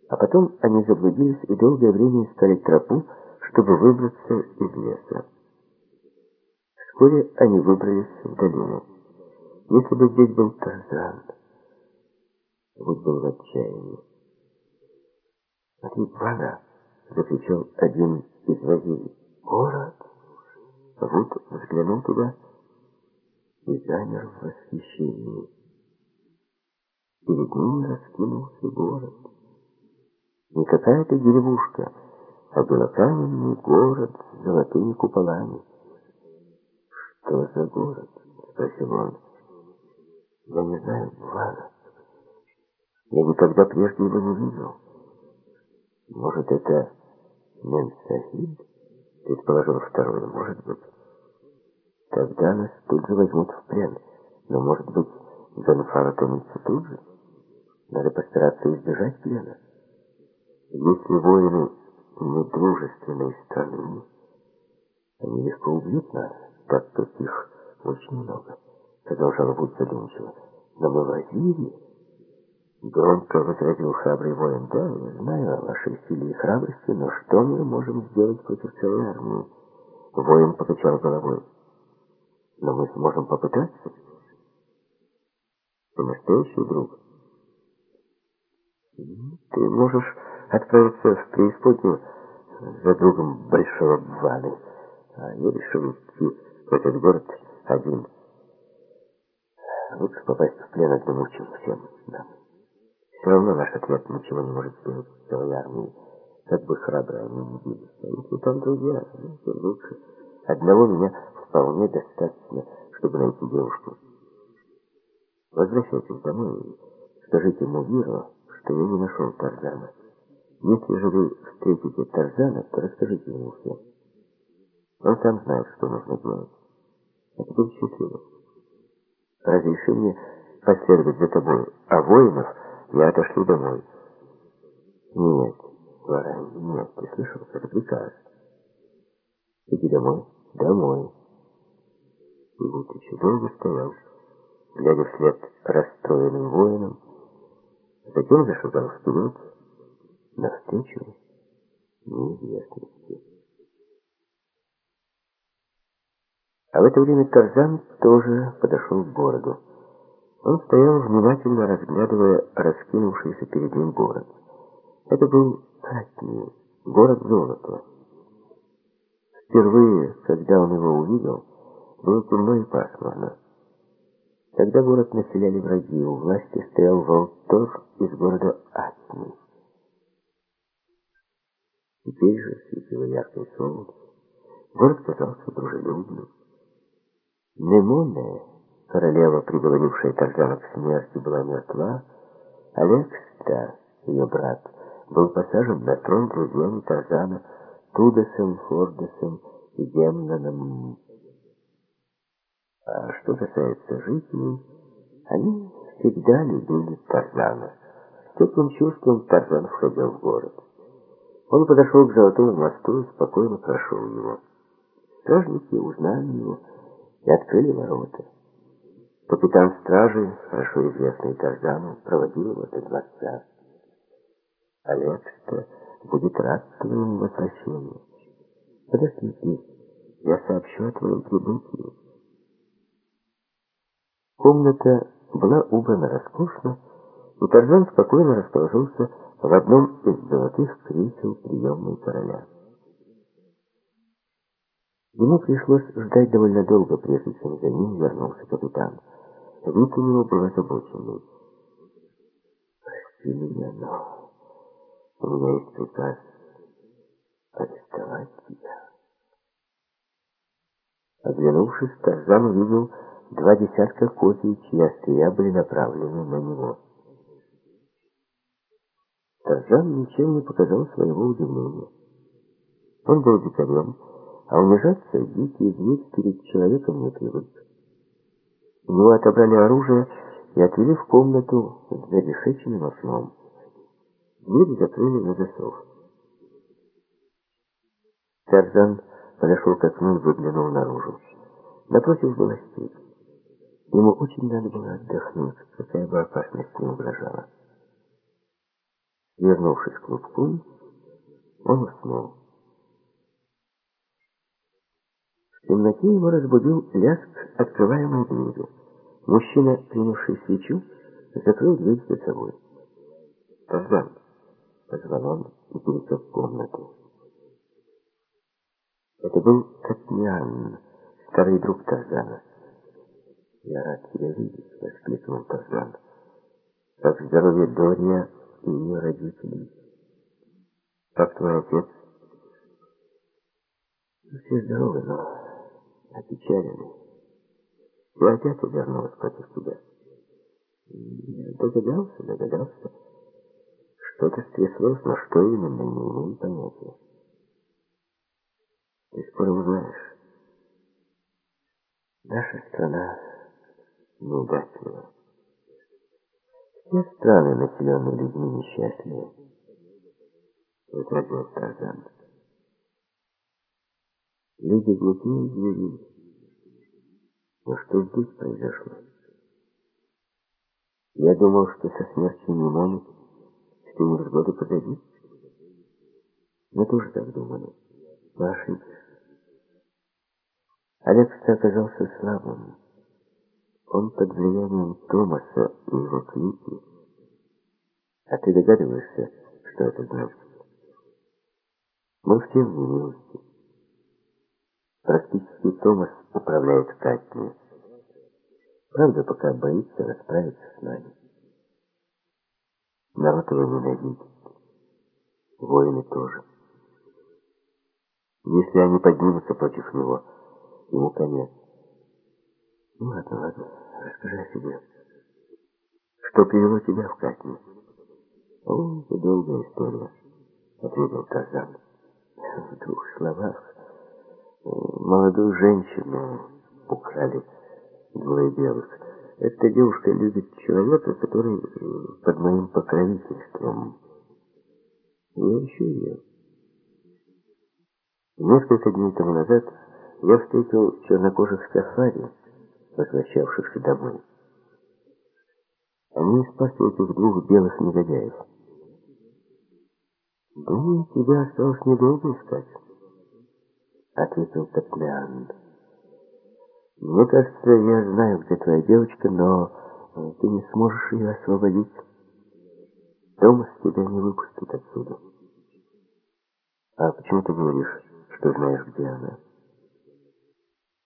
А потом они заблудились и долгое время искали тропу, чтобы выбраться из леса. Вскоре они выбрались в долину. Если бы здесь был Тарзан, Вуд был в отчаянии. «Смотри, вода!» — закричал один из возилий. «Город!» Вуд взглянул туда и замер в восхищении. Перед ним раскинулся город. Не какая-то деревушка, а город с золотыми куполами. «Что за город?» — спросил он. «Я не знаю, Вана. Я никогда прежде его не видел. Может, это Менсахид?» — предположил второй. «Может быть». Тогда нас тут же возьмут в плен. Но, может быть, Ганфара томится тут же? Надо постараться избежать плена. Если воины не дружественной страны, они легко убьют нас, так их очень много, продолжал Вуд задумчиво. Но мы в Азире, громко возразил храбрый воин, да, я знаю о вашей силе и храбрости, но что мы можем сделать против целой армии? Воин покачал головой. Но мы сможем попытаться. Ты настоящий друг. Ты можешь отправиться в преисподнюю за другом большого Бваны. А я решил идти в этот город один. Лучше попасть в плен одному, чем всем нам. Все равно наш отряд ничего не может сделать целой армией. Как бы храбро они не были. А если там друзья, ну, лучше. Одного меня вполне достаточно, чтобы найти девушку. Возвращайтесь домой и скажите Мувиру, что я не нашел Тарзана. Если же вы встретите Тарзана, то расскажите ему все. Он сам знает, что нужно делать. А теперь счастливо. Разреши мне последовать за тобой, а воинов я отошлю домой. Нет, Варань, нет, ты слышал, это приказ. Иди домой, домой. И вот еще долго стоял, глядя вслед расстроенным воинам, затем зашагал вперед, навстречу неизвестности. А в это время Тарзан тоже подошел к городу. Он стоял, внимательно разглядывая раскинувшийся перед ним город. Это был Атни, город золота. Впервые, когда он его увидел, было темно и пасмурно. Когда город населяли враги, у власти стоял Волтор из города Атни. Теперь же светило яркое солнце. Город казался дружелюбным. Немоне, королева, приговорившая Тарзана к смерти, была мертва. Алекста, ее брат, был посажен на трон друзьями Тарзана, Тудосом, Фордосом и Демноном. А что касается жителей, они всегда любили Тарзана. С теплым чувством Тарзан входил в город. Он подошел к Золотому мосту и спокойно прошел его. Стражники узнали его и открыли ворота. Капитан стражи, хорошо известный Тарзану, проводил его до дворца. Алекста будет рад твоему возвращению. Подожди здесь, я сообщу о твоем прибытии. Комната была убрана роскошно, и Тарзан спокойно расположился в одном из золотых кресел приемной короля. Ему пришлось ждать довольно долго, прежде чем за ним вернулся капитан. Вид у него был озабоченный. «Прости меня, но у меня есть приказ арестовать тебя». Оглянувшись, Тарзан увидел два десятка копий, чьи острия были направлены на него. Тарзан ничем не показал своего удивления. Он был дикарем, а унижаться дикий зверь перед человеком не привык. У него отобрали оружие и отвели в комнату с зарешеченным окном. Дверь закрыли на засов. Тарзан подошел к окну и выглянул наружу. Напротив была степь. Ему очень надо было отдохнуть, какая бы опасность не угрожала. Вернувшись к клубку, он уснул. В темноте его разбудил лязг открываемой двери. Мужчина, принявший свечу, закрыл дверь за собой. «Тарзан!» — позвал он и пересек комнату. Это был Катнян, старый друг Тарзана. «Я рад тебя видеть», — воскликнул Тарзан. «Как здоровье Дория и ее родителей? Как твой отец?» «Все здоровы, но опечалены. Твой отец вернулась против тебя». «Догадался, догадался. Что-то стряслось, но что именно, не имею понятия. Ты скоро узнаешь. Наша страна неудачлива. Все страны, населенные людьми, несчастливы. Возразил Тарзан. Люди глупее зверей. Но что здесь произошло? Я думал, что со смертью Мимоны все невзгоды позади. Мы тоже так думали. Мы ошиблись. Алекс оказался слабым. Он под влиянием Томаса и его клики. А ты догадываешься, что это значит? Мы все в немилости. Практически Томас управляет Катни. Правда, пока боится расправиться с нами. Народ его ненавидит. Воины тоже. Если они поднимутся против него, ему конец. Ладно, ладно. Расскажи о себе. Что привело тебя в Катни? О, это долгая история, ответил Тарзан. В двух словах. Молодую женщину украли двое белых. Эта девушка любит человека, который под моим покровительством. Я ищу ее. Несколько дней тому назад я встретил чернокожих сафари, возвращавшихся домой. Они спасли этих двух белых негодяев. «Думаю, тебя осталось недолго искать», — ответил Топлян. «Мне кажется, я знаю, где твоя девочка, но ты не сможешь ее освободить. Томас тебя не выпустит отсюда». «А почему ты говоришь, что знаешь, где она?»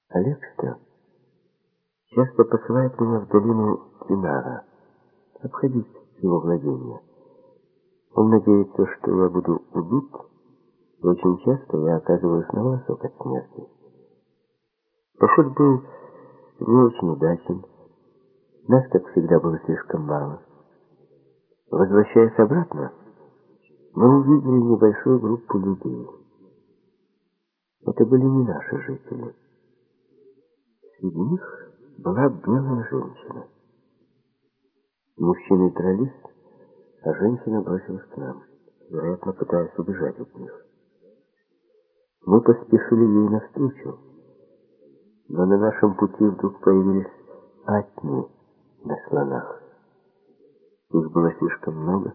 «Алекста?» Часто посылает меня в долину Кинара, обходить его владения. Он надеется, что я буду убит И очень часто я оказываюсь на волосок от смерти. Поход был не очень удачен. Нас, как всегда, было слишком мало. Возвращаясь обратно, мы увидели небольшую группу людей. Это были не наши жители. Среди них была белая женщина. Мужчины дрались, а женщина бросилась к нам, вероятно, пытаясь убежать от них. Мы поспешили ей навстречу, но на нашем пути вдруг появились атни на слонах. Их было слишком много,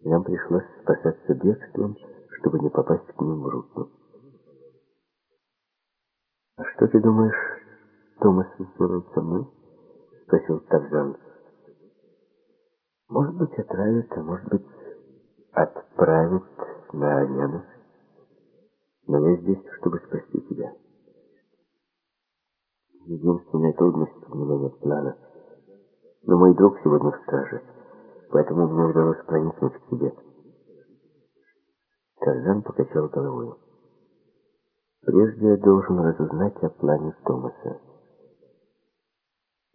и нам пришлось спасаться бегством, чтобы не попасть к ним в руки. «А что ты думаешь, Томас сделает со мной?» — спросил Тарзан. Может быть, отравит, а может быть, отправит на арену. Но я здесь, чтобы спасти тебя. Единственная трудность у меня нет плана. Но мой друг сегодня в страже, поэтому мне удалось проникнуть к тебе. Тарзан покачал головой. Прежде я должен разузнать о плане Томаса.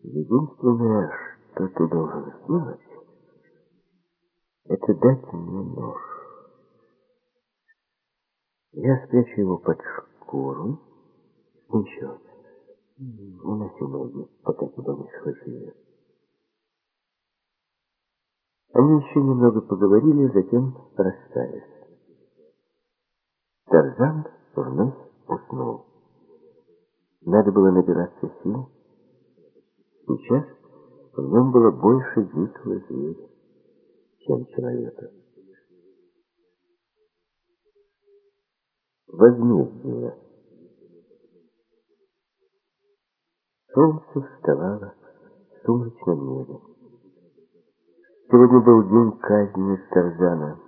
Единственное, что ты должен сделать, это дать мне нож. Я спрячу его под шкуру. И еще. Уноси ноги, пока тебя не схватили. Они еще немного поговорили, затем расстались. Тарзан вновь уснул. Надо было набираться сил. Сейчас в нем было больше дикого зверя чем человека. Возмездие. Солнце вставало в сумрачном небе. Сегодня был день казни Тарзана.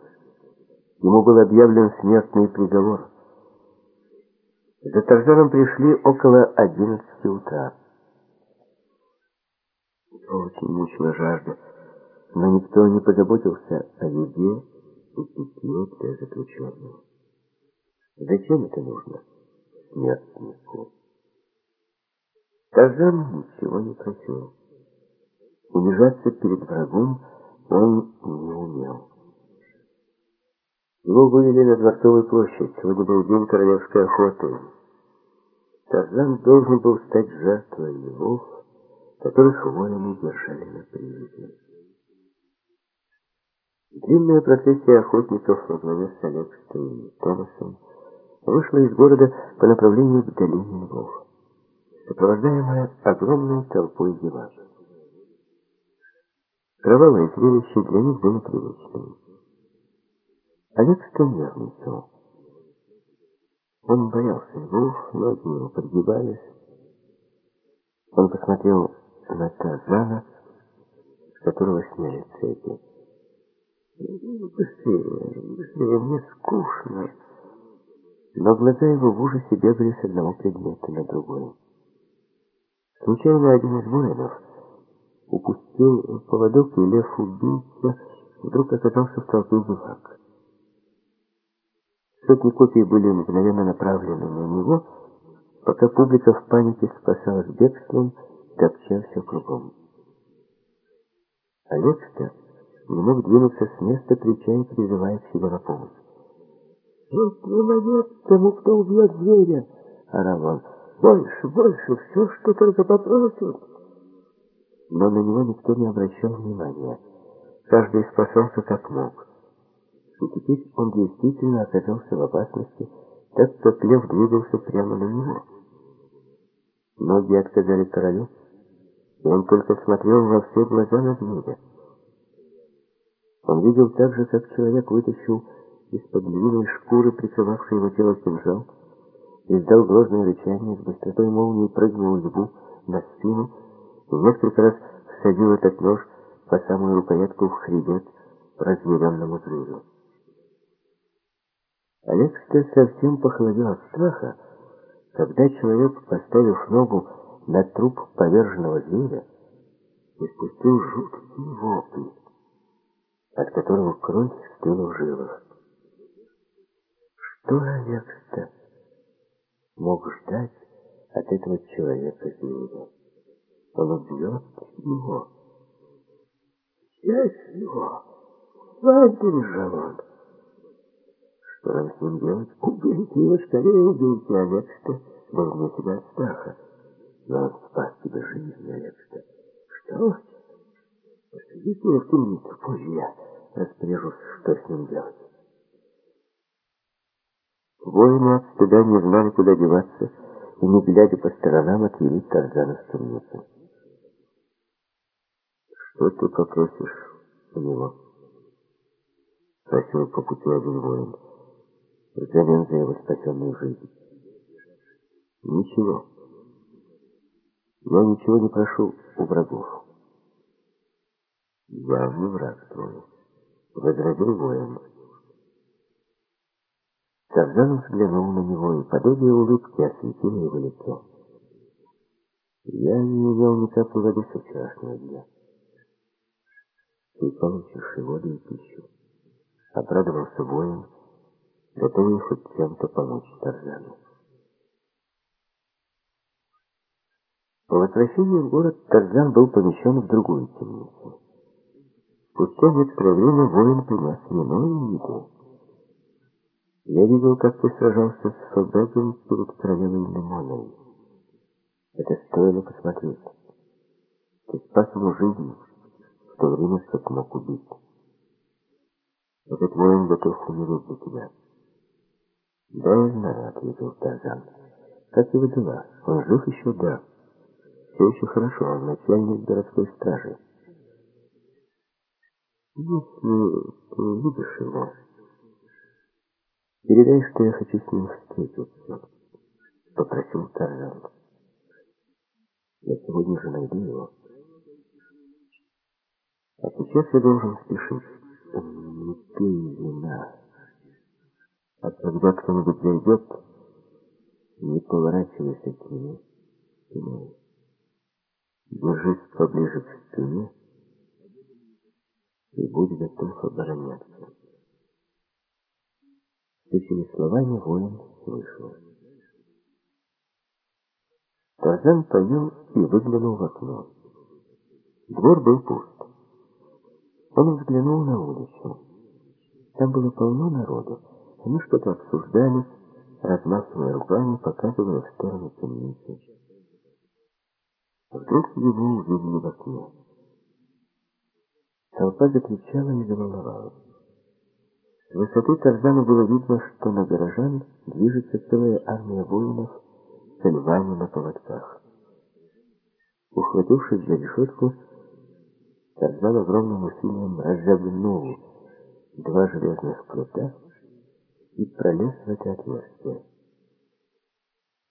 Ему был объявлен смертный приговор. За Тарзаном пришли около одиннадцати утра. Очень мучила жажда но никто не позаботился о еде и питье для заключенного. Зачем это нужно смертнику? Тарзан ничего не просил. Унижаться перед врагом он не умел. Его вывели на Дворцовую площадь. Сегодня был день королевской охоты. Тарзан должен был стать жертвой львов, которых воины держали на привязи. Длинная процессия охотников во главе с Алексом и Томасом вышла из города по направлению к долине Львов, сопровождаемая огромной толпой девак. Кровавое зрелище для них было привычным. Алекс-то нервничал. Он боялся львов, ноги его подгибались. Он посмотрел на Тазана, с которого сняли цепи. Быстрее, быстрее, мне скучно. Но глаза его в ужасе бегали с одного предмета на другой. Случайно один из воинов упустил поводок, и лев-убийца вдруг оказался в толпе зевак. Сотни копий были мгновенно направлены на него, пока публика в панике спасалась бегством, топча все кругом. Олег-то не мог двинуться с места, крича и призывая к себе на помощь. «Вот молодец тому, кто убьет зверя!» — орал он. «Больше, больше, все, что только попросят!» Но на него никто не обращал внимания. Каждый спасался как мог. И теперь он действительно оказался в опасности, так как лев двигался прямо на него. Ноги отказали королю, он только смотрел во все глаза зверя. Он видел так же, как человек вытащил из-под львиной шкуры, прикрывавшей его тело кинжал, издал грозное рычание, с быстротой молнии прыгнул льву на спину и несколько раз всадил этот нож по самую рукоятку в хребет разъяренному зверю. Алекс-то совсем похолодел от страха, когда человек, поставив ногу на труп поверженного зверя, испустил жуткий вопль от которого кровь стыла в жилах. Что Алекс-то мог ждать от этого человека-зверя? Он убьет его. Часть его. Выбежал он. Что нам с ним делать? Убейте его, скорее убейте, Алекс-то был вне себя страха. Он спас тебе жизнь, Алекс-то. Что? Посадите его в темницу, позже я распоряжусь, что с ним делать. Воины от стыда не знали, куда деваться, и, не глядя по сторонам, отвели Тарзана в темницу. «Что ты попросишь у него?» — спросил по пути один воин, взамен за его спасенную жизнь. «Ничего. Я ничего не прошу у врагов». «Я не враг твой», — возразил воин. Тарзан взглянул на него, и подобие улыбки осветило его лицо. «Я не имел ни капли воды со вчерашнего дня. Ты получишь и воду, и пищу». Обрадовался воин, готовый хоть чем-то помочь Тарзану. По возвращении в город Тарзан был помещен в другую темницу. Спустя некоторое время воин принес вино и еду. Я видел, как ты сражался с Фабегом перед королевой Лимоной. Это стоило посмотреть. Ты спас ему жизнь, в то время, как мог убить. Этот воин готов умереть за тебя. Да, я знаю, ответил Тарзан. Как его дела? Он жив еще? Да. Все еще хорошо, он начальник городской стражи. Если ты любишь его, Передай, что я хочу с ним встретиться, попросил Тарзан. Я сегодня же найду его. А сейчас я должен спешить. Не пей вина. А когда кто-нибудь зайдет, не поворачивайся к нему спиной. Держись поближе к стене и будь готов обороняться. С этими словами воин вышел. Тарзан поел и выглянул в окно. Двор был пуст. Он взглянул на улицу. Там было полно народу. Они что-то обсуждали, размахивая руками, показывая в сторону темницы. Вдруг его увидели в окне. Толпа закричала и заволновалась. С высоты Тарзану было видно, что на горожан движется целая армия воинов с львами на поводках. Ухватившись за решетку, Тарзан огромным усилием разогнул два железных прута и пролез в это отверстие.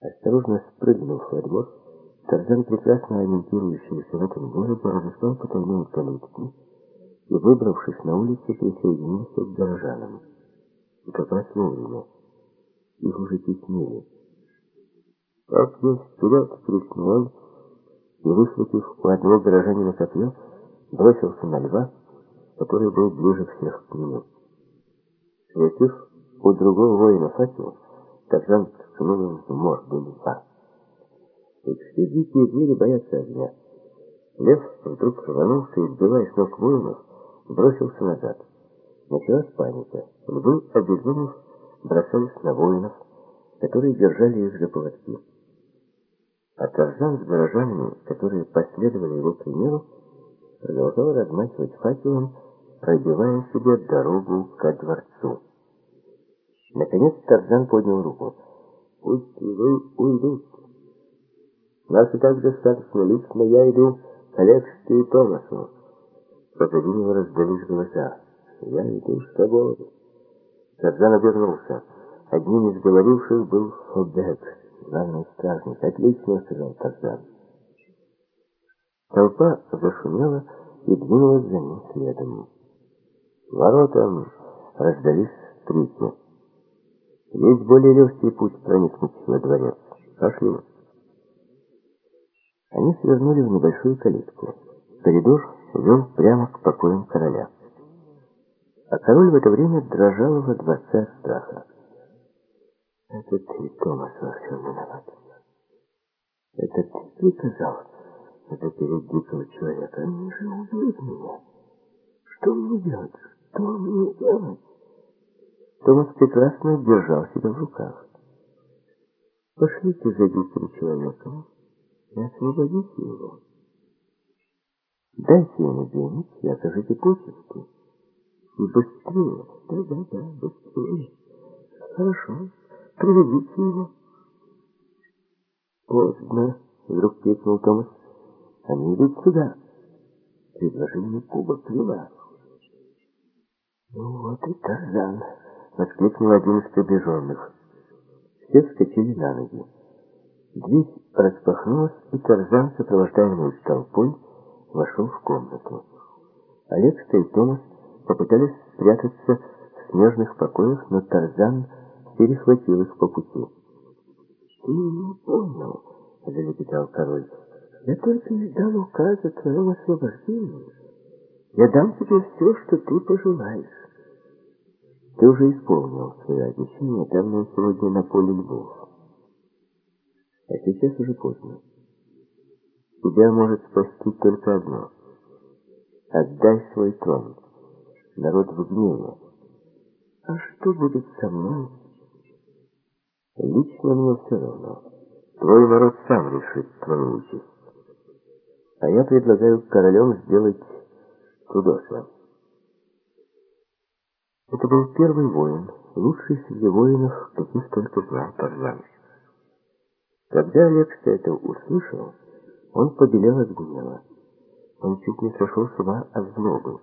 Осторожно спрыгнув во двор, Тарзан, прекрасно ориентирующийся в этом городе, разыскал потайную калитку и, выбравшись на улицу, присоединился к горожанам. И как раз вовремя. Их уже теснили. «Как есть вперед!» — крикнул он, и, выхватив у одного горожанина копье, бросился на льва, который был ближе всех к нему. Схватив у другого воина факел, Тарзан ткнул в морду льва. Ведь все дикие звери боятся огня. Лев вдруг рванулся и, сбивая с ног воинов, бросился назад. Началась паника. Львы, обезумев, бросались на воинов, которые держали их за поводки. А Тарзан с горожанами, которые последовали его примеру, продолжал размахивать факелом, пробивая себе дорогу ко дворцу. Наконец Тарзан поднял руку. «Пусть вы уйдут. Нас и так достаточно. Лично я иду к Алексу и Томасу. Позади него раздались голоса. «Я иду с тобой». Тарзан обернулся. Одним из говоривших был Хобек, главный стражник. «Отлично», — сказал Тарзан. Толпа зашумела и двинулась за ним следом. Воротам раздались крики. Есть более легкий путь проникнуть во дворец. Пошли. Они свернули в небольшую калитку. Коридор вел прямо к покоям короля. А король в это время дрожал во дворце от страха. Это ты, Томас, во всем виноват. Это ты приказал запереть дикого человека. Они же убьют меня. Что мне делать? Что мне делать? Томас прекрасно держал себя в руках. Пошлите за диким человеком и освободите его. Дайте ему денег и окажите почести. И быстрее, да-да-да, быстрее. Хорошо, приведите его. Поздно, вдруг крикнул Томас. Они идут сюда. Предложи мне кубок вина. Ну вот и Тарзан, воскликнул один из приближенных. Все вскочили на ноги. Дверь распахнулась, и Тарзан, сопровождаемый толпой, вошел в комнату. Алекса и Томас попытались спрятаться в снежных покоях, но Тарзан перехватил их по пути. «Ты не понял», — залепетал король. «Я только ждал указа твоего освобождения. Я дам тебе все, что ты пожелаешь». Ты уже исполнил свое обещание, данное сегодня на поле львов. А сейчас уже поздно. Тебя может спасти только одно. Отдай свой трон. Народ в гневе. А что будет со мной? Лично мне все равно. Твой народ сам решит твою участь. А я предлагаю королем сделать Кудоса. Это был первый воин, лучший среди воинов, каких только знал Тарзан. Когда Алекса это услышал, он побелел от гнева. Он чуть не сошел с ума от злобы.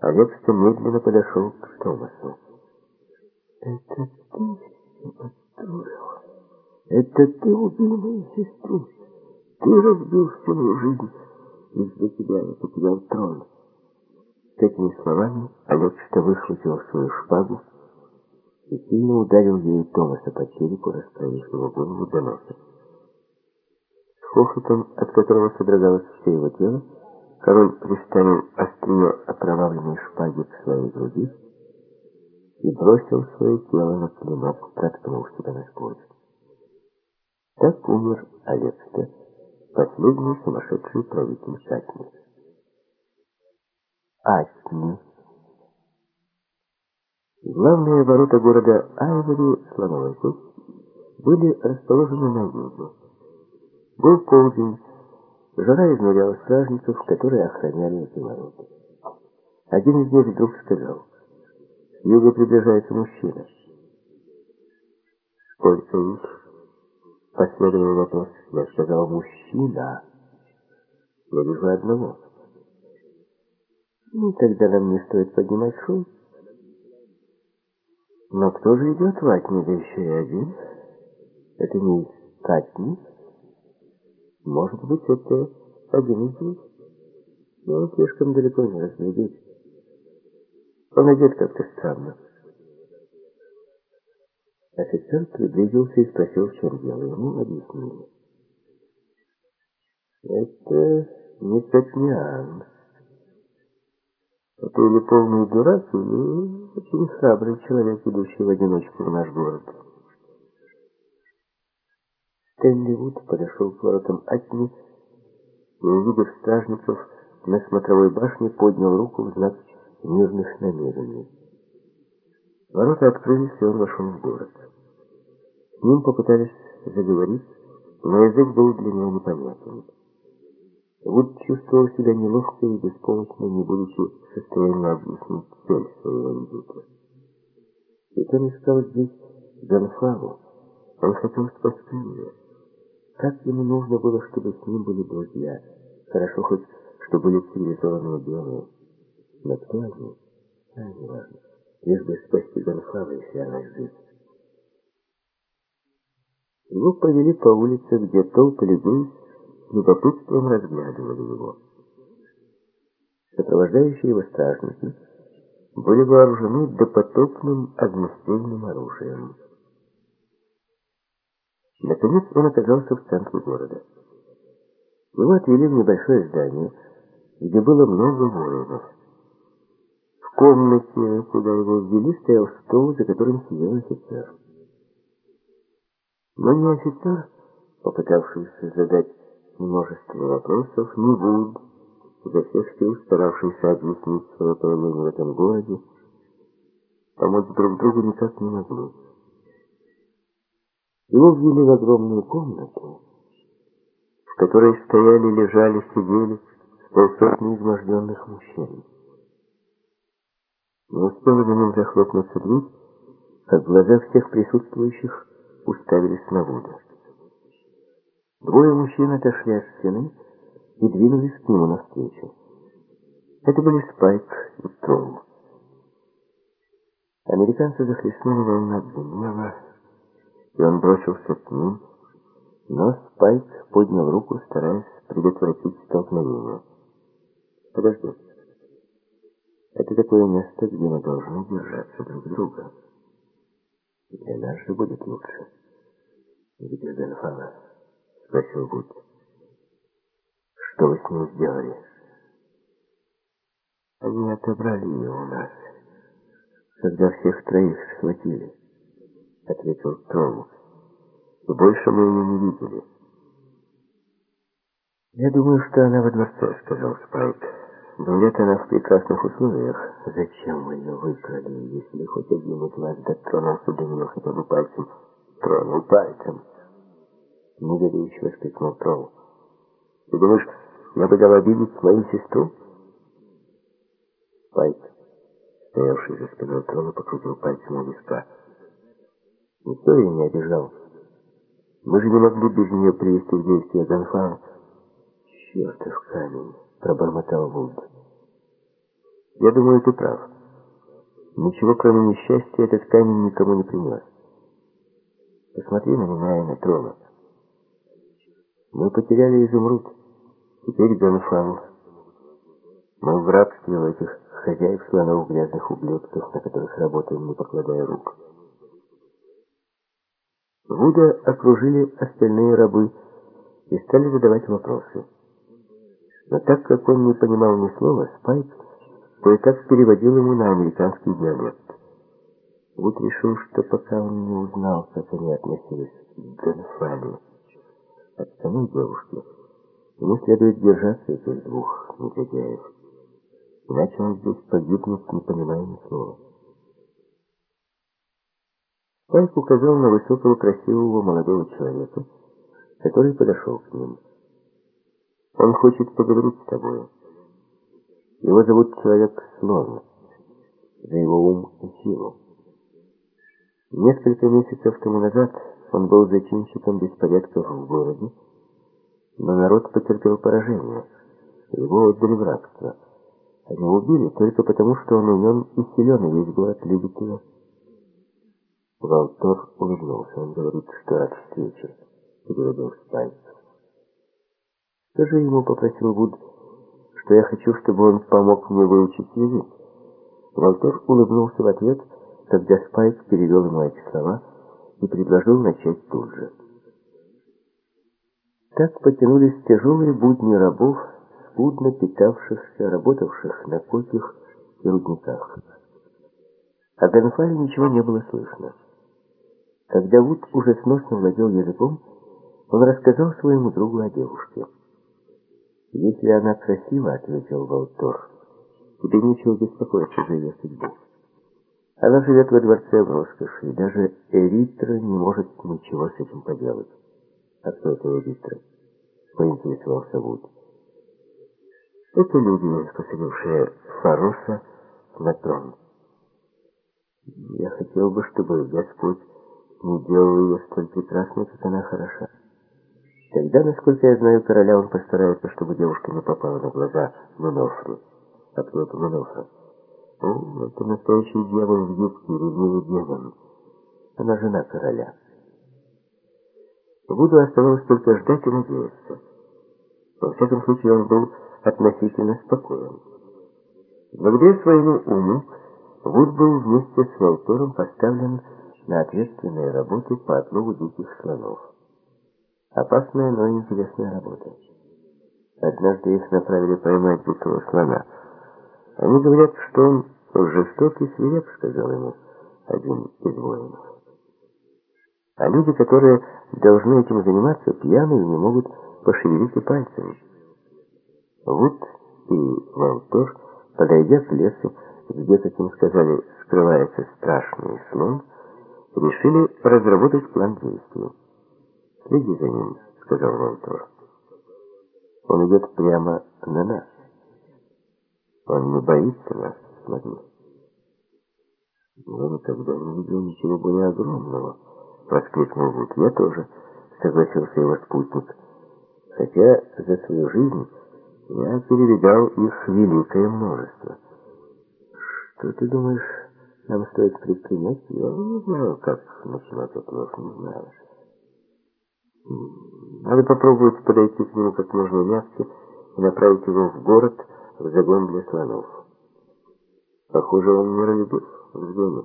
Алекса медленно подошел к Томасу. «Это ты все подстроил. Это ты убил мою сестру. Ты разбил всю мою жизнь. Из-за тебя я потерял трон». С этими словами Алекста выхватил свою шпагу и сильно ударил ею Томаса по черепу, расправив его голову до носа хохотом, от которого содрогалось все его тело, король приставил острие окровавленной шпаги к своей груди и бросил свое тело на клинок, проткнув себя насквозь. Так умер Алексте, последний сумасшедший правитель Сатни. Астни. Главные ворота города Айвори, Слоновой Кость, были расположены на юге. Был полдень. Жара изнуряла стражников, которые охраняли эти ворота. Один из них вдруг сказал, «С юга приближается мужчина». «Сколько их?» Последовал вопрос. Я сказал, «Мужчина». Я вижу одного. Ну, тогда нам не стоит поднимать шум. Но кто же идет в Атни, да еще и один? Это не Катни? Может быть, это один из них. Но он слишком далеко не разглядеть. Он одет как-то странно. Офицер приблизился и спросил, в чем дело. Ему объяснили. Это не Это или полный дурак, или очень храбрый человек, идущий в одиночку в наш город. Стэнли Вуд подошел к воротам Атни и, увидев стражников на смотровой башне, поднял руку в знак мирных намерений. Ворота открылись, и он вошел в город. С ним попытались заговорить, но язык был для него непонятен. Вуд чувствовал себя неловко и беспомощно, не будучи в состоянии объяснить цель своего визита. Ведь он искал здесь Ганфаву, он хотел спасти ее. Как ему нужно было, чтобы с ним были друзья? Хорошо хоть, что были цивилизованные белые. Но кто они? А, не важно. Лишь бы спасти Гонфава, если она жив. Его повели по улице, где толпы людей любопытством разглядывали его. Сопровождающие его стражники были вооружены допотопным огнестрельным оружием. Наконец он оказался в центре города. Его отвели в небольшое здание, где было много воинов. В комнате, куда его ввели, стоял стол, за которым сидел офицер. Но ни офицер, попытавшийся задать множество вопросов, ни Вуд, изо всех сил старавшийся объяснить свое появление в этом городе, помочь друг другу никак не могли. Его ввели в огромную комнату, в которой стояли, лежали, сидели полсотни изможденных мужчин. Не успела за ним захлопнуться дверь, как глаза всех присутствующих уставились на Вуда. Двое мужчин отошли от стены и двинулись к нему навстречу. Это были Спайк и Тролл. Американцы захлестнули волна гнева, и он бросился к ним, но Спайк поднял руку, стараясь предотвратить столкновение. «Подожди. Это такое место, где мы должны держаться друг друга. Для нас же будет лучше». «Где Бенфала?» — спросил Гуд. «Что вы с ним сделали?» «Они отобрали ее у нас, когда всех троих схватили», — ответил. «И больше мы ее не видели». «Я думаю, что она во дворце», — сказал Спайк. «Говорят, она в прекрасных условиях. Зачем вы ее выкрали, если хоть один из вас дотронулся до нее хотя бы пальцем?» «Тронул пальцем!» Негодующе воскликнул Тролл. «Ты думаешь, я бы дал обидеть мою сестру?» Спайк, стоявший за спиной Тролла, покрутил пальцем у виска. «Никто ее не обижал. Мы же не могли без нее привести в действие Ганфара». «Чертов камень!» — пробормотал Вуд. «Я думаю, ты прав. Ничего, кроме несчастья, этот камень никому не принес. Посмотри на меня и на тролла. Мы потеряли изумруд. Теперь Ганфан. Мы в рабстве у этих хозяев слонов грязных ублюдков, на которых работаем, не покладая рук». Вуда окружили остальные рабы и стали задавать вопросы. Но так как он не понимал ни слова, Спайк кое-как переводил ему на американский диалект. Вуд решил, что пока он не узнал, как они относились к Ганфале, от самой девушки, ему следует держаться этих двух негодяев. Иначе он здесь погибнет, не понимая ни слова. Спайк указал на высокого красивого молодого человека, который подошел к ним. Он хочет поговорить с тобой. Его зовут Человек-слон. За его ум и силу. Несколько месяцев тому назад он был зачинщиком беспорядков в городе, но народ потерпел поражение. Его отдали в рабство. Они убили только потому, что он умен и силен, и весь город любит его. Валтор улыбнулся. Он говорит, что рад встрече. И говорил Спайк. Скажи ему, попросил Вуд, что я хочу, чтобы он помог мне выучить язык. Валтор улыбнулся в ответ, когда Спайк перевел ему эти слова и предложил начать тут же. Так потянулись тяжелые будни рабов, скудно питавшихся, работавших на копьях и рудниках. О Ганфале ничего не было слышно. Когда Вуд уже сносно владел языком, он рассказал своему другу о девушке. «Если она красива, — ответил Волтор, — тебе нечего беспокоиться за ее судьбу. Она живет во дворце в роскоши, и даже Эритра не может ничего с этим поделать. А кто это Эритра? Поинтересовался Вуд. Это люди, посадившие Фароса на трон. Я хотел бы, чтобы Господь не делал ее столь прекрасной, как она хороша. Тогда, насколько я знаю короля, он постарается, чтобы девушка не попала на глаза Мунофру. А кто это Мунофра? О, это настоящий дьявол в юбке, ревнивый демон. Она жена короля. Вуду оставалось только ждать и надеяться. Во всяком случае, он был относительно спокоен. Благодаря своему уму, Вуд был вместе с Волтором поставлен на ответственные работы по отлову диких слонов. Опасная, но интересная работа. Однажды их направили поймать дикого слона. Они говорят, что он жестокий свиреп, сказал ему один из воинов. А люди, которые должны этим заниматься, пьяные не могут пошевелить и пальцами. Вот и Валтор, подойдя к лесу, где, как им сказали, скрывается страшный слон, решили разработать план действий. «Следи за ним», — сказал Валтор. «Он идет прямо на нас. Он не боится нас, смотри». «Я никогда не видел ничего более огромного», — воскликнул Вуд. «Я тоже», — согласился его спутник. «Хотя за свою жизнь я перевидал их великое множество». «Что ты думаешь, нам стоит предпринять? Я не знаю, как начинать отлов, не знаю». Надо попробовать подойти к нему как можно мягче и направить его в город, в загон для слонов. Похоже, он миролюбив. Взгляни.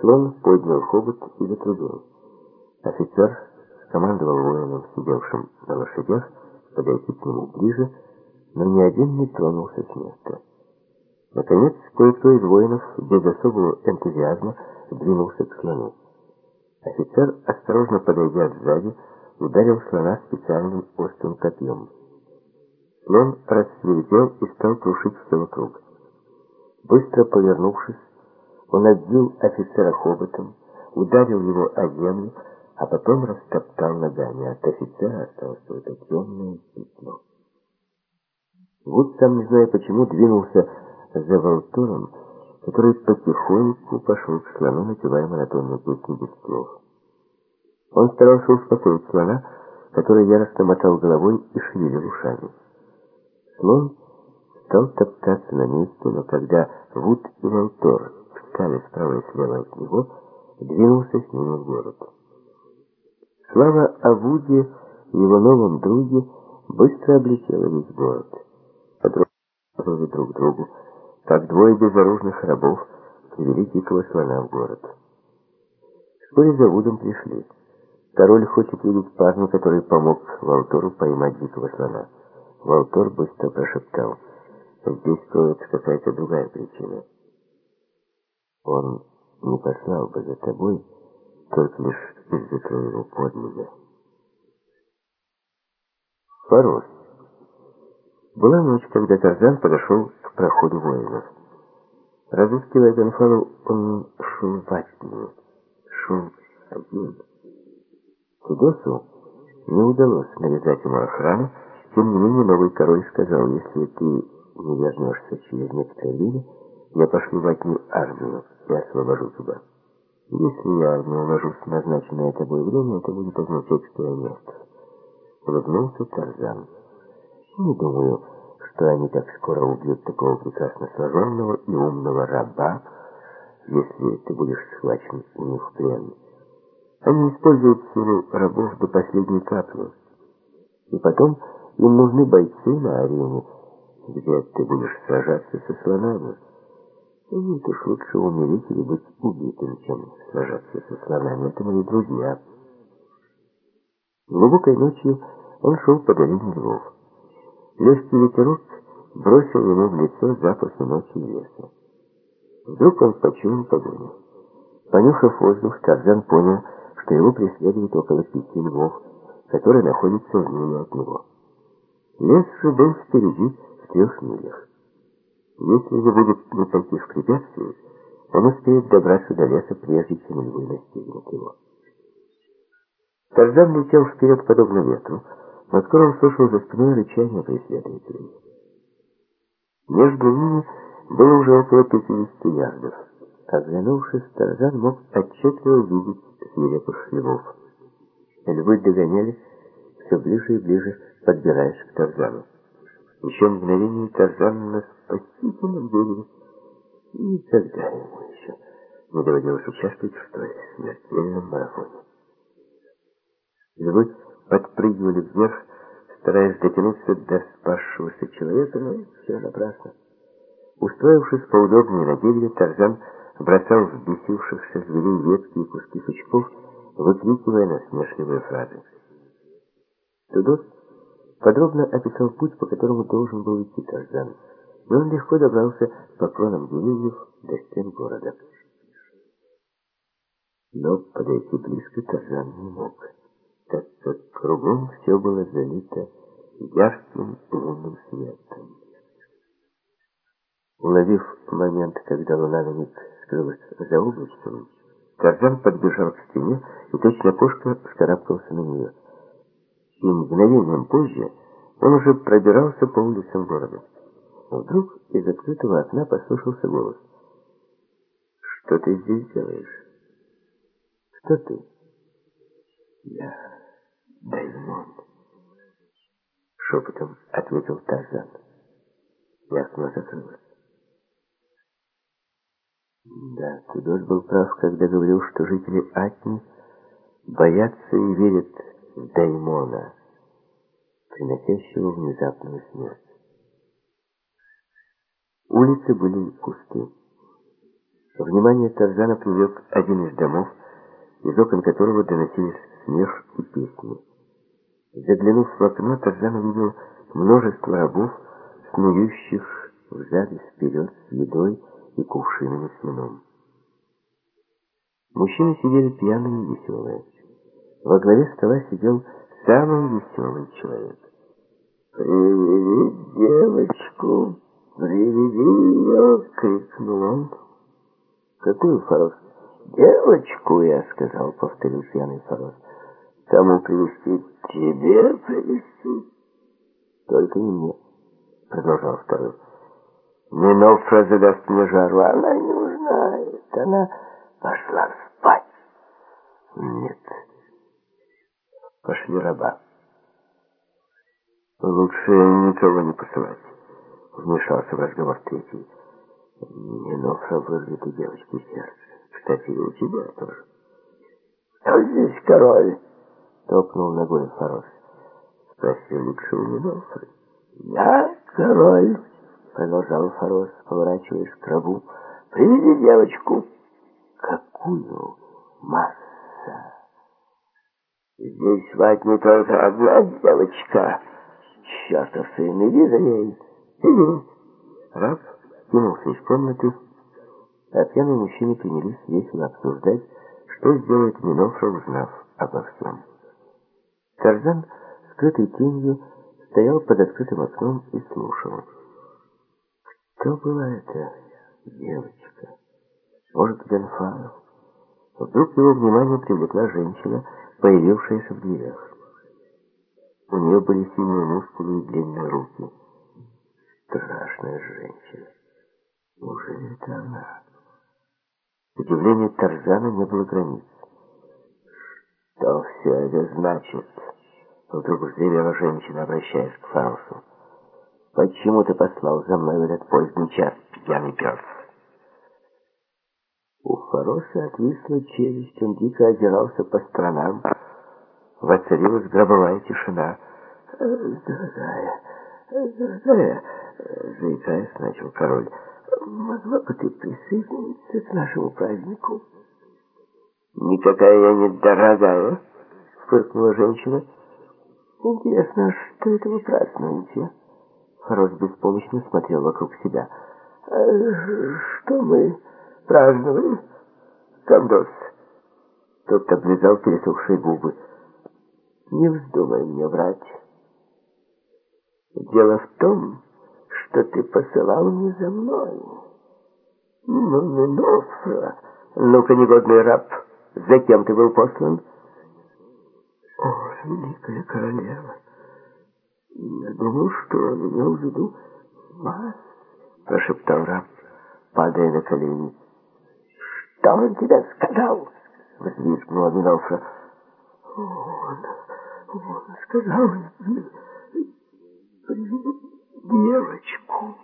Слон поднял хобот и затрубил. Офицер скомандовал воинам, сидевшим на лошадях, подойти к нему ближе, но ни один не тронулся с места. Наконец, кое-кто из воинов без особого энтузиазма двинулся к слону. Офицер, осторожно подойдя сзади, ударил слона специальным острым копьем. Слон рассверепел и стал крушить все вокруг. Быстро повернувшись, он отбил офицера хоботом, ударил его о землю, а потом растоптал ногами. От офицера осталось только темное пятно. Вот сам не зная почему, двинулся за Волтуром, который потихоньку пошел к слону, напевая монотонную песню без слов. Он старался успокоить слона, который яростно мотал головой и шевелил ушами. Слон стал топтаться на месте, но когда Вуд и Волтор встали справа и слева от него, двинулся с ними в город. Слава о Вуде и его новом друге быстро облетела весь город. Подруги друг другу, как двое безоружных рабов, привели дикого слона в город. Вскоре за Вудом пришли. Король хочет видеть парня, который помог Волтору поймать дикого слона. Волтор быстро прошептал. Здесь кроется какая-то другая причина. Он не послал бы за тобой только лишь из-за твоего подвига. Форос. Была ночь, когда Тарзан подошел к проходу воинов. Разыскивая Гонфалу, он шел во тьме. Шел один. Кудосу не удалось навязать ему охрану, тем не менее новый король сказал, если ты не вернешься через некоторое время, я пошлю в одну армию и освобожу тебя. Если я не уложусь в назначенное тобой время, это будет означать, что я мертв. Улыбнулся Тарзан. Не думаю, что они так скоро убьют такого прекрасно сложенного и умного раба, если ты будешь схвачен у них в плен. Они используют силу рабов до последней капли. И потом им нужны бойцы на арене, где ты будешь сражаться со слонами. Нет уж лучше умереть или быть убитым, чем сражаться со слонами. Это мои друзья. Глубокой ночью он шел по долине львов. Легкий ветерок бросил ему в лицо запах ночи леса. Вдруг он почуял погоню. Понюхав воздух, Тарзан понял, что его преследует около пяти львов, которые находятся в миле от него. Лес же был впереди в трех милях. Если же будет никаких препятствий, он успеет добраться до леса, прежде чем львы настигнут его. Тарзан летел вперед, подобно ветру, но скоро услышал за спиной рычание преследователей. Между ними было уже около 50 ярдов. Оглянувшись, Тарзан мог отчетливо видеть свирепых львов. Львы догоняли все ближе и ближе, подбираясь к Тарзану. Еще мгновение Тарзан на спасительном берегу. Никогда ему еще не доводилось участвовать в столь смертельном марафоне. Львы подпрыгивали вверх, стараясь дотянуться до спасшегося человека, но все напрасно. Устроившись поудобнее на дереве, Тарзан бросал в бесившихся зверей ветки и куски сучков, выкрикивая насмешливые фразы. Тудос подробно описал путь, по которому должен был идти Тарзан, и он легко добрался по кронам деревьев до стен города. Но подойти близко Тарзан не мог, так как кругом все было залито ярким лунным светом. Уловив момент, когда луна на миг скрылась за облачком, Тарзан подбежал к стене и точно кошка вскарабкался на нее. И мгновением позже он уже пробирался по улицам города. Вдруг из открытого окна послышался голос. «Что ты здесь делаешь?» «Кто ты?» «Я Даймон», — шепотом ответил Тарзан. И окно закрылось. Да, Кудос был прав, когда говорил, что жители Атни боятся и верят Даймона, приносящего внезапную смерть. Улицы были пусты. Внимание Тарзана привлек один из домов, из окон которого доносились смех и песни. Заглянув в окно, Тарзан увидел множество рабов, снующих взад и вперед с едой, и кувшинами с вином. Мужчины сидели пьяные и веселые. Во главе стола сидел самый веселый человек. «Приведи девочку! Приведи ее!» — крикнул он. «Какую, Фарос?» «Девочку, я сказал», — повторил пьяный Фарос. «Кому привести? Тебе привести?» «Только не мне», — продолжал второй. Минофра задаст мне жару. Она не узнает. Она пошла спать. Нет. Пошли раба. Лучше никого не посылать. Вмешался в разговор третий. Минофра вырвет у девочки сердце. Кстати, и у тебя тоже. А здесь король. Топнул ногой Фарос. Спроси лучше у Минофры. Я король продолжал Фарос, поворачиваясь к рабу. «Приведи девочку!» «Какую масса!» «Здесь вать не только одна девочка!» «Чертов сын, иди за ней!» «Иди!» Раб кинулся из комнаты, а пьяные мужчины принялись весело обсуждать, что сделает Минофра, узнав обо всем. Тарзан, скрытый тенью, стоял под открытым окном и слушал. Кто была эта девочка? Может, Генфаров? Вдруг его внимание привлекла женщина, появившаяся в дверях. У нее были сильные мускулы и длинные руки. Страшная женщина. Неужели это она? Удивление Тарзана не было границ. Что все это значит? Вдруг взревела женщина, обращаясь к Фаусу. Почему ты послал за мной в этот поздний час, пьяный пес? У Фароса отвисла челюсть, он дико озирался по сторонам. Воцарилась гробовая тишина. «Дорогая, дорогая», — заикаясь, начал король, «могла бы ты присоединиться к нашему празднику?» «Никакая я не дорогая», — фыркнула женщина. «Интересно, что это вы празднуете?» Рос беспомощно смотрел вокруг себя. «Э, «Что мы праздновали, Кандос?» Тот облизал пересохшие губы. «Не вздумай мне врать. Дело в том, что ты посылал не за мной. Ну, Минофра, ну-ка, негодный раб, за кем ты был послан?» «О, великая королева!» «Я думал, что он имел в виду вас», — прошептал раб, падая на колени. «Что он тебе сказал?» — взвизгнула Минофра. «Он, он сказал мне девочку.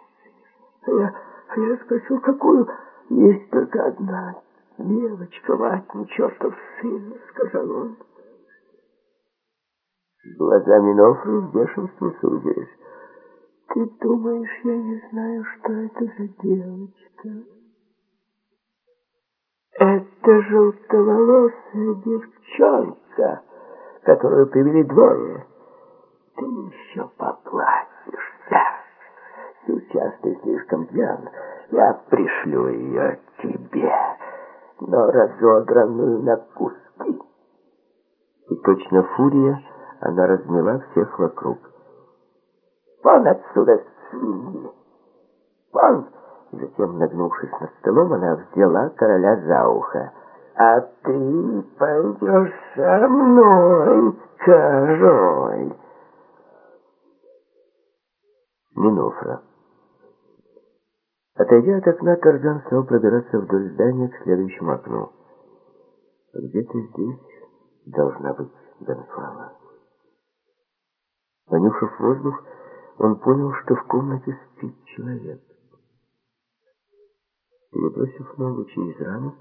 А я, а я спросил, какую? Есть только одна девочка, ватни, чертов сын, — сказал он. Глаза Минофры в бешенстве сузились. «Ты думаешь, я не знаю, что это за девочка?» «Это желтоволосая девчонка, которую привели двое. Ты еще поплатишься. Сейчас ты слишком пьян. Я пришлю ее тебе. но разодранную на куски. И точно фурия она размела всех вокруг. «Вон отсюда, свиньи! Вон!» Затем, нагнувшись над столом, она взяла короля за ухо. «А ты пойдешь со мной, король!» Минофра. Отойдя от окна, Тарзан стал пробираться вдоль здания к следующему окну. Где-то здесь должна быть Гонфала. Понюхав воздух, он понял, что в комнате спит человек. Перебросив ногу через рану,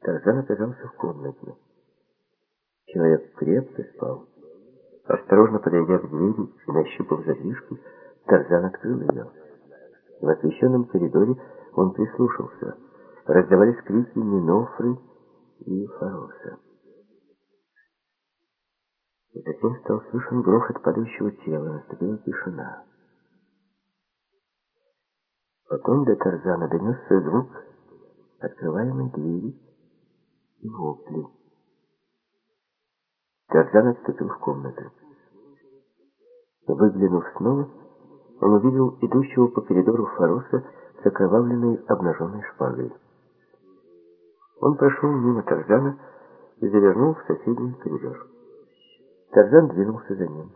Тарзан оказался в комнате. Человек крепко спал. Осторожно подойдя к двери и нащупав задвижку, Тарзан открыл ее. В освещенном коридоре он прислушался. Раздавались крики Минофры и Фароса. Затем стал слышен грохот падающего тела, наступила тишина. Потом до Тарзана донесся звук открываемой двери и вопли. Тарзан отступил в комнату. Выглянув снова, он увидел идущего по коридору Фароса с окровавленной обнаженной шпагой. Он прошел мимо Тарзана и завернул в соседний коридор. Тарзан двинулся за ним.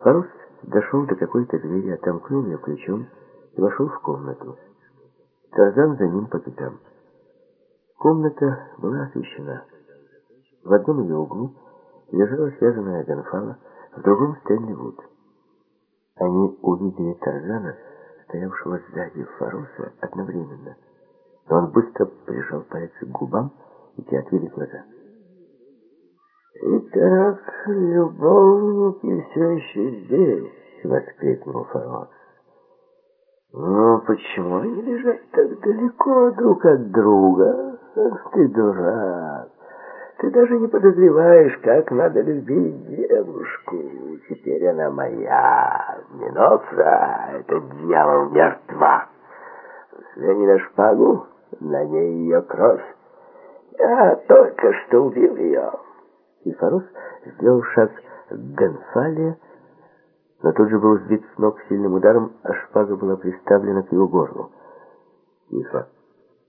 Фарос дошел до какой-то двери, отомкнул ее ключом вошел в комнату. Тарзан за ним по пятам. Комната была освещена. В одном ее углу лежала связанная Гонфала, в другом Стэнли Вуд. Они увидели Тарзана, стоявшего сзади Фаруса, одновременно. Но он быстро прижал пальцы к губам, и те отвели глаза. «Итак, любовники все еще здесь!» — воскликнул Фарос. «Ну, почему они лежат так далеко друг от друга? Ах ты дурак! Ты даже не подозреваешь, как надо любить девушку. Теперь она моя. Минофра, это дьявол мертва. Взгляни на шпагу, на ней ее кровь. Я только что убил ее. И Фарус сделал шаг к Гонфале, но тут же был сбит с ног сильным ударом, а шпага была приставлена к его горлу. «Тихо,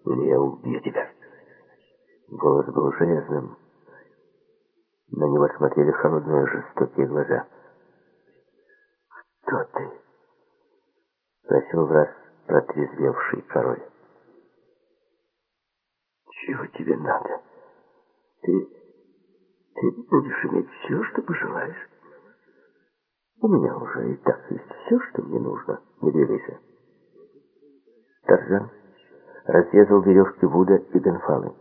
или я убью тебя!» Голос был железным. На него смотрели холодные жестокие глаза. «Кто ты?» Спросил в раз протрезвевший король. «Чего тебе надо? Ты... ты будешь иметь все, что пожелаешь?» «У меня уже и так есть все, что мне нужно. Не двигайся». Тарзан разрезал веревки Вуда и Гонфалы.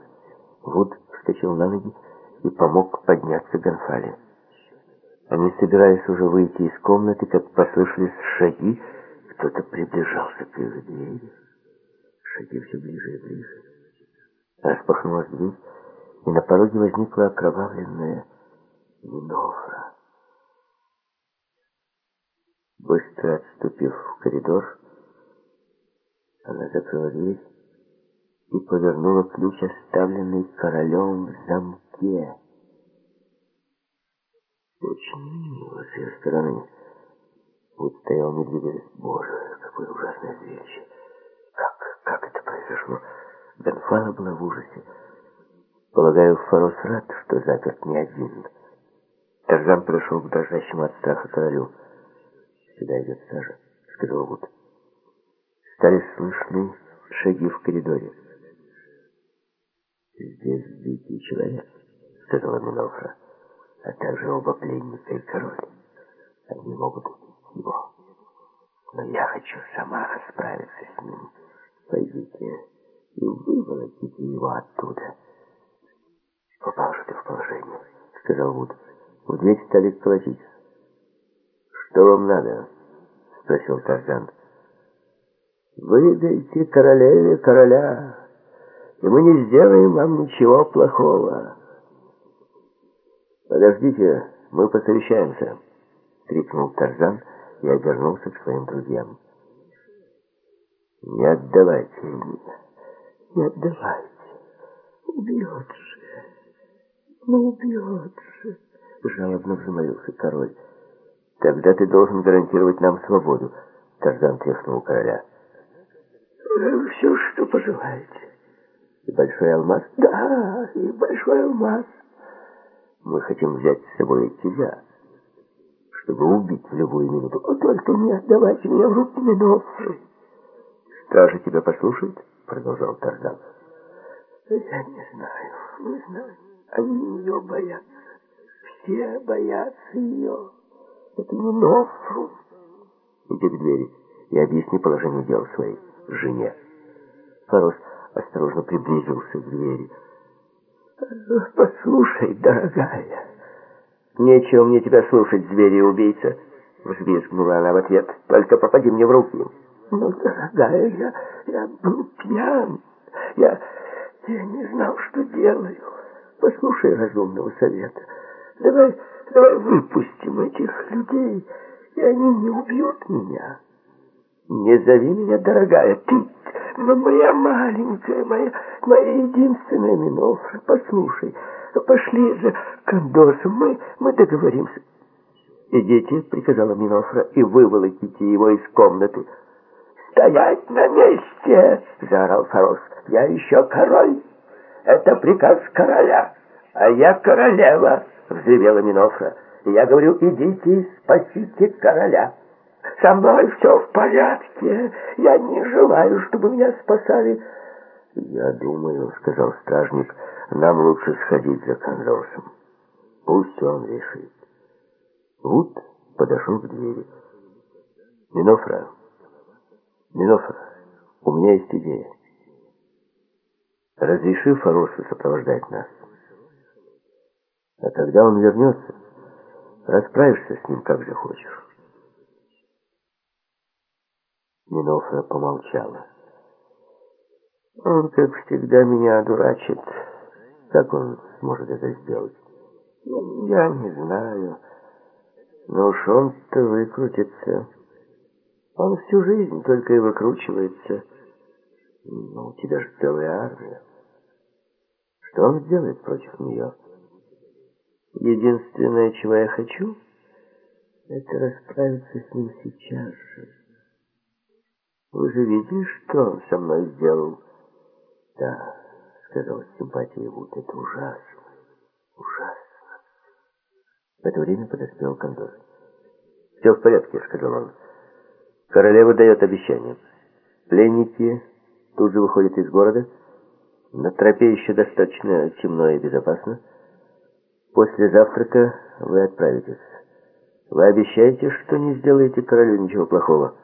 Вуд вскочил на ноги и помог подняться Гонфале. Они собирались уже выйти из комнаты, как послышались шаги, кто-то приближался к их двери. Шаги все ближе и ближе. Распахнулась дверь, и на пороге возникла окровавленная Минофра. Быстро отступив в коридор, она закрыла дверь и повернула ключ, оставленный королем в замке. Очень мило с ее стороны. Вот стоял медведь. Боже, какое ужасное зрелище. Как, как это произошло? Гонфала была в ужасе. Полагаю, Фарос рад, что заперт не один. Тарзан подошел к дрожащему от страха королю. «Сюда идет Сажа», — сказал Вуд. Стали слышны шаги в коридоре. «Здесь дикий человек», — сказала Минофра, «а также оба пленника и король. Они могут убить его. Но я хочу сама расправиться с ним. Пойдите и выволоките его оттуда». «Попал же ты в положение», — сказал Вуд. В дверь стали колотить. «Что вам надо?» — спросил Тарзан. «Выдайте королеве короля» и мы не сделаем вам ничего плохого. Подождите, мы посовещаемся, крикнул Тарзан и обернулся к своим друзьям. Не отдавайте меня, не отдавайте. Убьет же, ну убьет же, жалобно взмолился король. Тогда ты должен гарантировать нам свободу, Тарзан тряхнул короля. Все, что пожелаете. И большой алмаз? Да, и большой алмаз. Мы хотим взять с собой тебя, чтобы убить в любую минуту. Только не отдавайте меня в руки Минофры. Стражи тебя послушают? Продолжал Тарзан. Я не знаю, не знаю. Они ее боятся. Все боятся ее. Это не Нофру. Иди к двери и объясни положение дел своей жене. Фарос осторожно приблизился к двери. «Послушай, дорогая». «Нечего мне тебя слушать, звери и убийца», — взвизгнула она в ответ. «Только попади мне в руки». «Ну, дорогая, я, я был пьян. Я, я не знал, что делаю. Послушай разумного совета. Давай, давай выпустим этих людей, и они не убьют меня». «Не зови меня, дорогая, ты, но моя маленькая, моя, моя единственная Минофра, послушай, пошли же к Андосу, мы, мы договоримся». «Идите», — приказала Минофра, — «и выволоките его из комнаты». «Стоять на месте!» — заорал Фарос. «Я еще король! Это приказ короля, а я королева!» — взревела Минофра. «Я говорю, идите спасите короля!» Со мной все в порядке. Я не желаю, чтобы меня спасали. Я думаю, сказал стражник, нам лучше сходить за Кондорсом. Пусть он решит. Вуд подошел к двери. Минофра, Минофра, у меня есть идея. Разреши Фаросу сопровождать нас. А когда он вернется, расправишься с ним как же хочешь. Минофра помолчала. Он, как всегда, меня одурачит. Как он сможет это сделать? Я не знаю. Но уж он-то выкрутится. Он всю жизнь только и выкручивается. Но у тебя же целая армия. Что он сделает против нее? Единственное, чего я хочу, это расправиться с ним сейчас же. Вы же видели, что он со мной сделал? Да, сказал с симпатией Вуд, это ужасно, ужасно. В это время подоспел Кондор. Все в порядке, сказал он. Королева дает обещание. Пленники тут же выходят из города. На тропе еще достаточно темно и безопасно. После завтрака вы отправитесь. Вы обещаете, что не сделаете королю ничего плохого?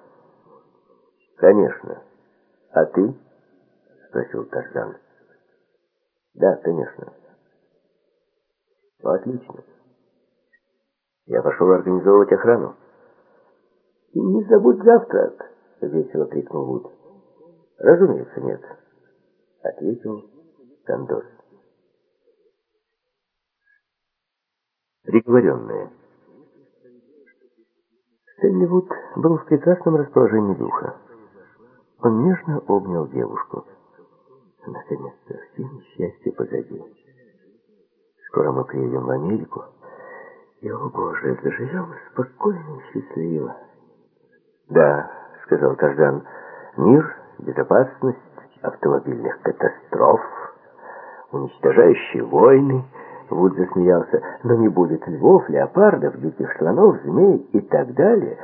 «Конечно. А ты?» — спросил Тарзан. «Да, конечно». «Отлично. Я пошел организовывать охрану». «И не забудь завтрак!» — весело крикнул Вуд. «Разумеется, нет», — ответил Кондор. Приговоренные. Стэнли Вуд был в прекрасном расположении духа. Он нежно обнял девушку. Наконец-то все несчастья позади. Скоро мы приедем в Америку. И, о боже, заживем спокойно и счастливо. Да, сказал Каждан, мир, безопасность, автомобильных катастроф, уничтожающие войны. Вуд засмеялся, но не будет львов, леопардов, диких слонов, змей и так далее.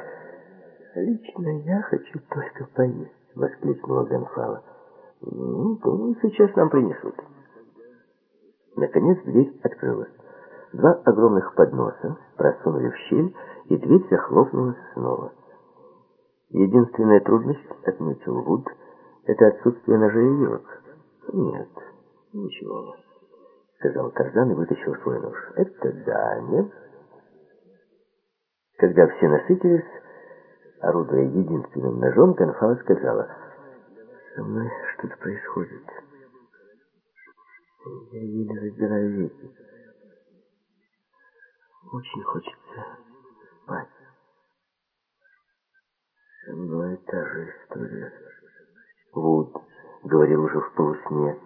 Лично я хочу только поесть. — воскликнула Гонфала. «Ну, думаю, сейчас нам принесут». Наконец дверь открылась. Два огромных подноса просунули в щель, и дверь захлопнулась снова. Единственная трудность, отметил Вуд, это отсутствие ножей и вилок. Нет, ничего, сказал Тарзан и вытащил свой нож. Это да, нет? Когда все насытились, орудуя единственным ножом, Конфала сказала, «Со мной что-то происходит. Я еле разбираю веки. Очень хочется спать. Со мной та же история. Вуд говорил уже в полусне.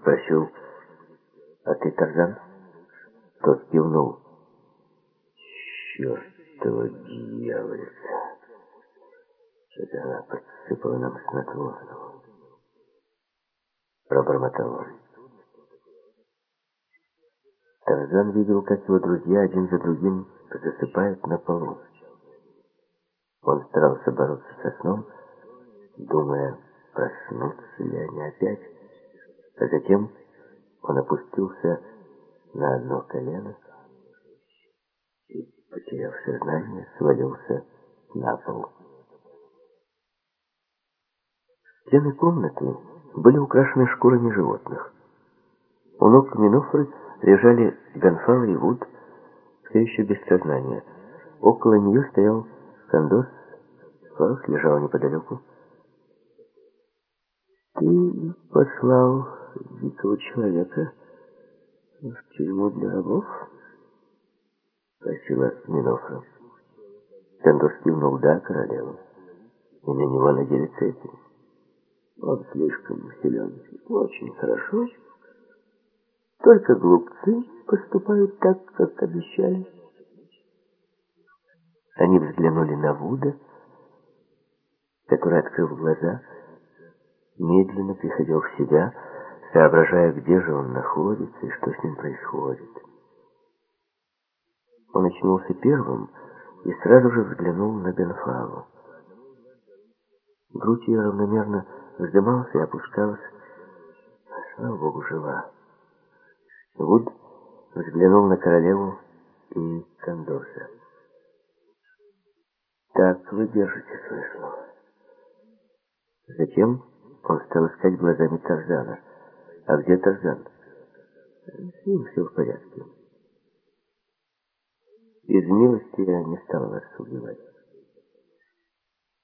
Спросил, «А ты Тарзан?» Тот кивнул. «Чертова дьяволица!» Это она подсыпала нам снотворного. Пробормотал он. Тарзан видел, как его друзья один за другим засыпают на полу. Он старался бороться со сном, думая, проснутся ли они опять. А затем он опустился на одно колено и, потеряв сознание, свалился на пол. Стены комнаты были украшены шкурами животных. У ног Минофры лежали Гонфал и Вуд, все еще без сознания. Около нее стоял Кандос, Фарус лежал неподалеку. «Ты послал дикого человека в тюрьму для рабов?» — спросила Минофра. Кандос кивнул «Да, королева». И на него надели цепи. Он слишком силен. Очень хорошо. Только глупцы поступают так, как обещали. Они взглянули на Вуда, который, открыв глаза, медленно приходил в себя, соображая, где же он находится и что с ним происходит. Он очнулся первым и сразу же взглянул на Бенфалу. Грудь ее равномерно вздымалась и опускалась. Слава Богу, жива. Вуд взглянул на королеву и Кондорса. «Так вы держите свое слово». Затем он стал искать глазами Тарзана. «А где Тарзан?» «С ним все в порядке». «Из милости я не стал вас убивать».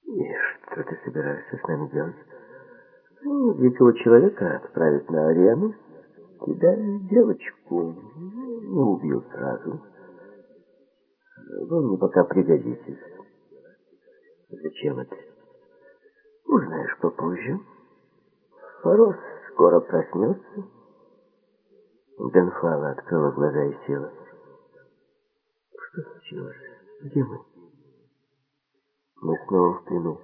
«И что ты собираешься с нами делать?» Ну, дикого человека отправить на арену, тебя девочку не убил сразу. Вы мне пока пригодитесь. Зачем это? Узнаешь попозже. Форос скоро проснется. Бенфала открыла глаза и села. Что случилось? Где мы? Мы снова в плену.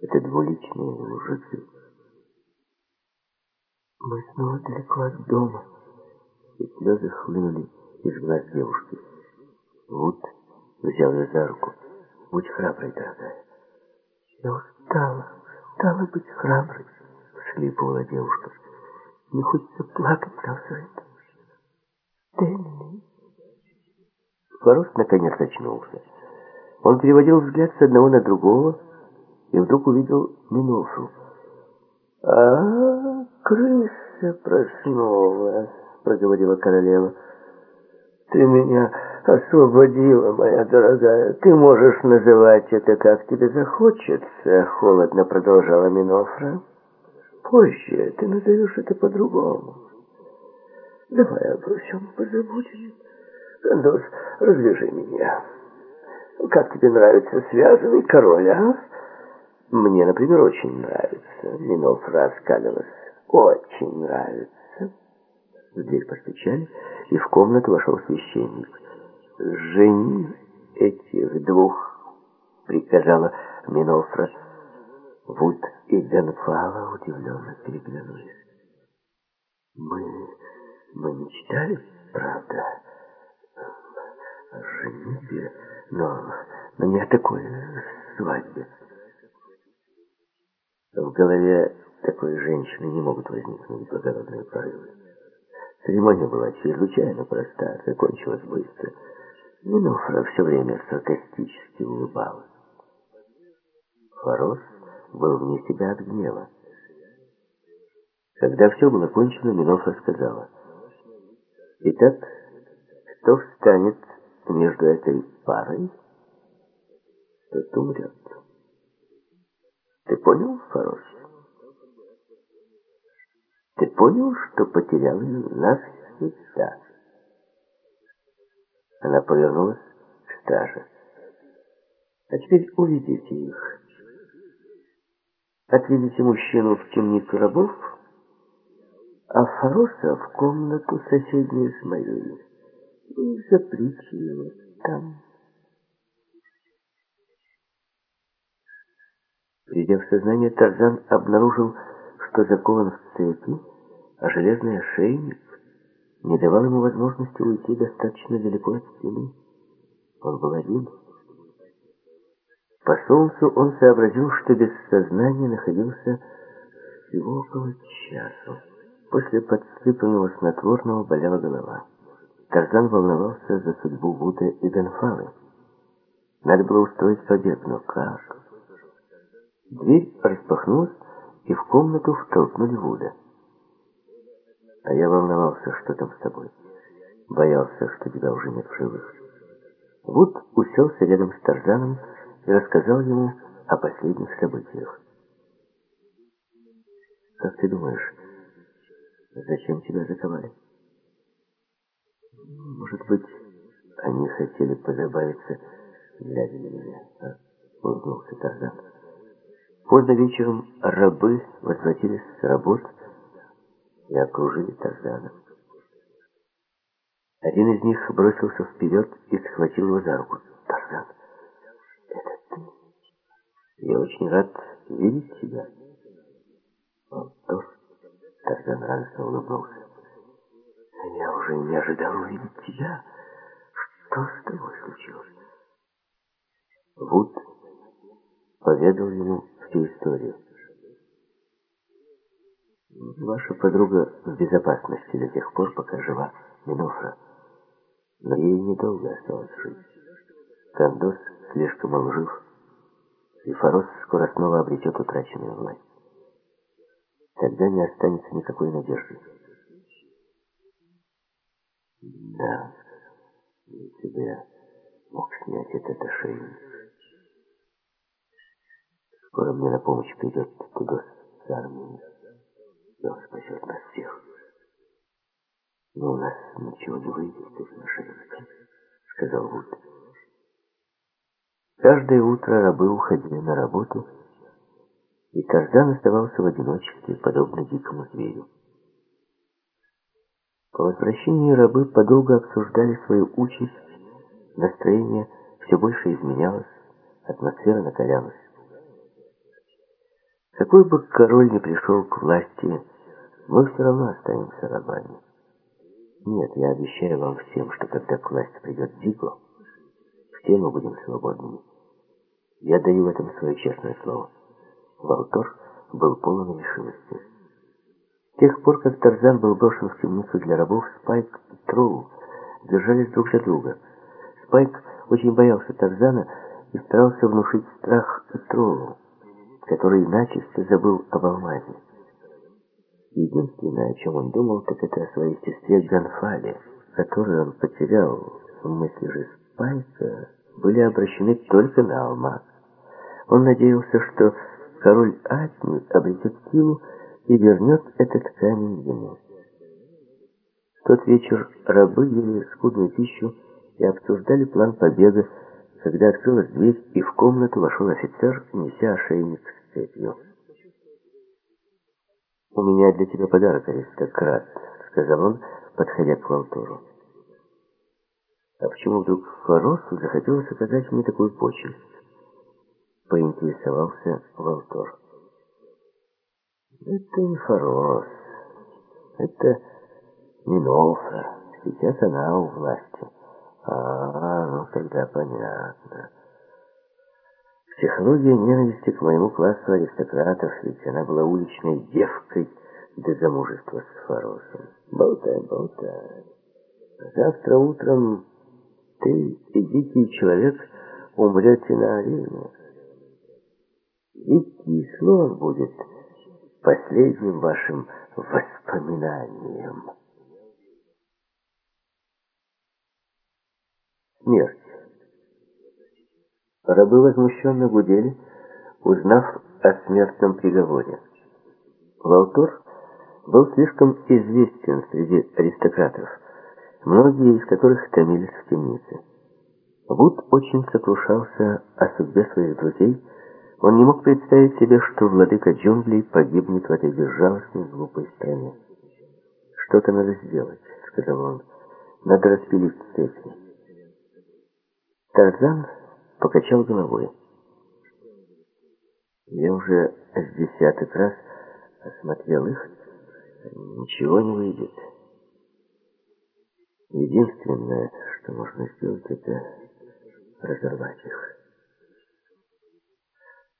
Это двуличные мужики. Мы снова далеко от дома. И слезы хлынули из глаз девушки. Вуд взял ее за руку. Будь храброй, дорогая. Я устала, устала быть храброй, всхлипывала девушка. Не хочется плакать за все это. Стэнли. Форос наконец очнулся. Он переводил взгляд с одного на другого, и вдруг увидел Минофу. «А, крыса проснулась», — проговорила королева. «Ты меня освободила, моя дорогая. Ты можешь называть это, как тебе захочется», — холодно продолжала Минофра. «Позже ты назовешь это по-другому. Давай обо всем позабудем. Кондос, развяжи меня. Как тебе нравится связанный король, а?» Мне, например, очень нравится. Минов раскалилась. Очень нравится. В дверь постучали, и в комнату вошел священник. «Жени этих двух», — приказала Минофра. Вуд и Гонфала удивленно переглянулись. «Мы... мы не читали, правда, о женитьбе, но, но не о такой свадьбе». В голове такой женщины не могут возникнуть благородные порывы. Церемония была чрезвычайно проста, закончилась быстро. Минофра все время саркастически улыбалась. Форос был вне себя от гнева. Когда все было кончено, Минофра сказала, «Итак, кто встанет между этой парой, тот умрет». Ты понял, Фарос? Ты понял, что потерял нас навсегда? Она повернулась к страже. А теперь уведите их. Отведите мужчину в темницу рабов, а Фароса в комнату соседнюю с моей и заприте его там. Придя в сознание, Тарзан обнаружил, что закован в цепи, а железный ошейник не давал ему возможности уйти достаточно далеко от стены. Он был один. По солнцу он сообразил, что без сознания находился всего около часу. После подсыпанного снотворного болела голова. Тарзан волновался за судьбу Вуда и Гонфалы. Надо было устроить побег, но как? Дверь распахнулась, и в комнату втолкнули Вуда. А я волновался, что там с тобой. Боялся, что тебя уже нет в живых. Вуд уселся рядом с Тарзаном и рассказал ему о последних событиях. Как ты думаешь, зачем тебя заковали? Может быть, они хотели позабавиться, глядя на меня, а? Улыбнулся Тарзан. Поздно вечером рабы возвратились с работ и окружили Тарзана. Один из них бросился вперед и схватил его за руку. «Тарзан? Я очень рад видеть тебя». «Алтор?» Тарзан радостно улыбнулся. «Я уже не ожидал увидеть тебя. Что с тобой случилось?» Вуд поведал ему всю историю. Ваша подруга в безопасности до тех пор, пока жива Минофра. Но ей недолго осталось жить. Кандос слишком лжив, и Фарос скоро снова обретет утраченную власть. Тогда не останется никакой надежды. Да, если бы я мог снять этот ошейник. Скоро мне на помощь придет Тудос с армией. И он спасет нас всех. Но у нас ничего не выйдет из мошенника, сказал Вуд. Каждое утро рабы уходили на работу, и Тарзан оставался в одиночестве, подобно дикому зверю. По возвращении рабы подолго обсуждали свою участь, настроение все больше изменялось, атмосфера накалялась. Какой бы король ни пришел к власти, мы все равно останемся рабами. Нет, я обещаю вам всем, что когда к власти придет Диго, все мы будем свободными. Я даю в этом свое честное слово. Валтор был полон решимости. С тех пор, как Тарзан был брошен в темницу для рабов, Спайк и Троу держались друг за друга. Спайк очень боялся Тарзана и старался внушить страх Троу который начисто забыл об алмазе. Единственное, о чем он думал, так это о своей сестре Ганфале, которую он потерял. Мысли же Спайка были обращены только на алмаз. Он надеялся, что король Атни обретет силу и вернет этот камень ему. В тот вечер рабы ели скудную пищу и обсуждали план побега когда открылась дверь, и в комнату вошел офицер, неся ошейник с цепью. «У меня для тебя подарок, аристократ», — сказал он, подходя к Валтуру. «А почему вдруг Форосу захотелось оказать мне такую почесть?» — поинтересовался Валтор. «Это не Форос, это Минофра. Сейчас она у власти». А, ну тогда понятно. Психология ненависти к моему классу аристократов, ведь она была уличной девкой до замужества с Фаросом. Болтай, болтай. Завтра утром ты и дикий человек умрете на арене. Дикий слон будет последним вашим воспоминанием. Смерть. Рабы возмущенно гудели, узнав о смертном приговоре. Валтор был слишком известен среди аристократов, многие из которых томились в темнице. Вуд очень сокрушался о судьбе своих друзей, он не мог представить себе, что владыка джунглей погибнет в этой безжалостной глупой стране. «Что-то надо сделать», — сказал он. «Надо распилить цепи». Тарзан покачал головой. Я уже с десяток раз осмотрел их. Ничего не выйдет. Единственное, что можно сделать, это разорвать их.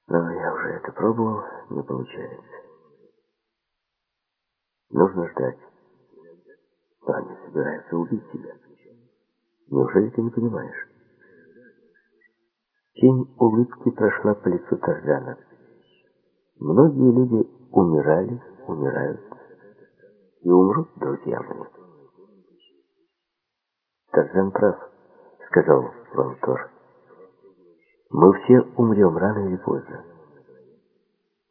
Но я уже это пробовал, не получается. Нужно ждать. Но они собираются убить тебя. Неужели ты не понимаешь? Тень улыбки прошла по лицу Тарзана. Многие люди умирали, умирают и умрут, друзья мои. Тарзан прав, сказал Валтор. Мы все умрем рано или поздно.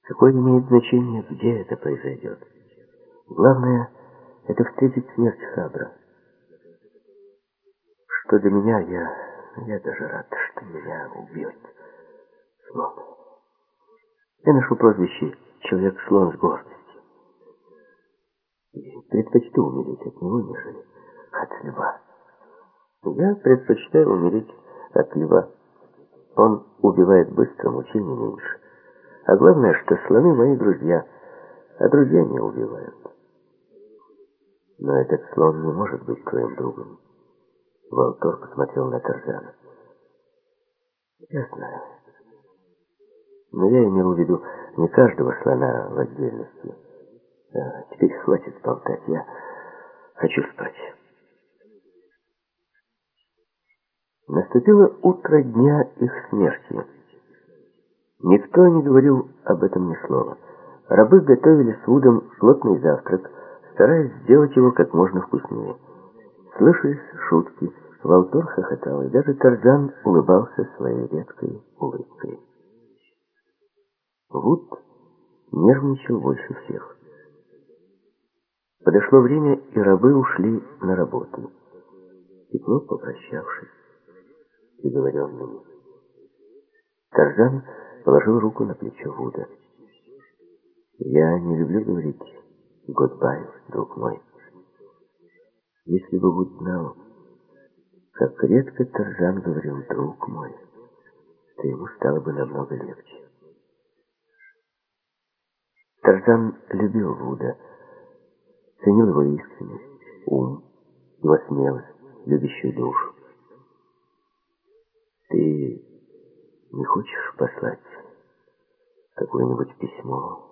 Какое имеет значение, где это произойдет? Главное, это встретить смерть храбро. Что до меня, я, я даже рад, что меня убьет слон. Я ношу прозвище «Человек-слон с гордостью». предпочту умереть от него, нежели от льва. Я предпочитаю умереть от льва. Он убивает быстро, мучений меньше. А главное, что слоны мои друзья, а друзья не убивают. Но этот слон не может быть твоим другом. Волтор посмотрел на Тарзана. Я знаю. Но я имел в виду не каждого слона в отдельности. А, теперь хватит болтать, я хочу спать. Наступило утро дня их смерти. Никто не говорил об этом ни слова. Рабы готовили с Вудом плотный завтрак, стараясь сделать его как можно вкуснее. Слышались шутки, Валтор хохотал, и даже Тарзан улыбался своей редкой улыбкой. Вуд нервничал больше всех. Подошло время, и рабы ушли на работу. Тепло попрощавшись с договоренными. Тарзан положил руку на плечо Вуда. «Я не люблю говорить «гудбай», друг мой. Если бы Вуд знал, как редко Тарзан говорил «друг мой», то ему стало бы намного легче. Тарзан любил Вуда, ценил его искренность, ум, его смелость, любящую душу. Ты не хочешь послать какое-нибудь письмо?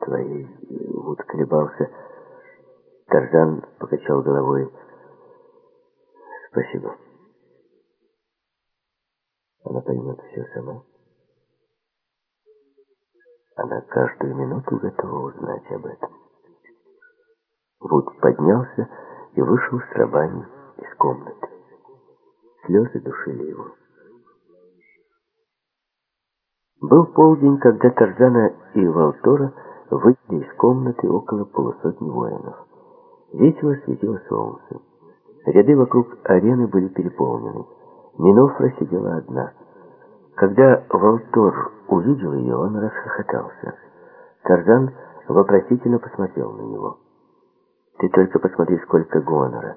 Твоей Вуд колебался. Тарзан покачал головой. Спасибо. Она поймет все сама. Она каждую минуту готова узнать об этом. Вуд поднялся и вышел с рабами из комнаты. Слезы душили его. Был полдень, когда Тарзана и Валтора вышли из комнаты около полусотни воинов. Весело светило солнце. Ряды вокруг арены были переполнены. Минофра сидела одна. Когда Валтор увидел ее, он расхохотался. Тарзан вопросительно посмотрел на него. «Ты только посмотри, сколько гонора.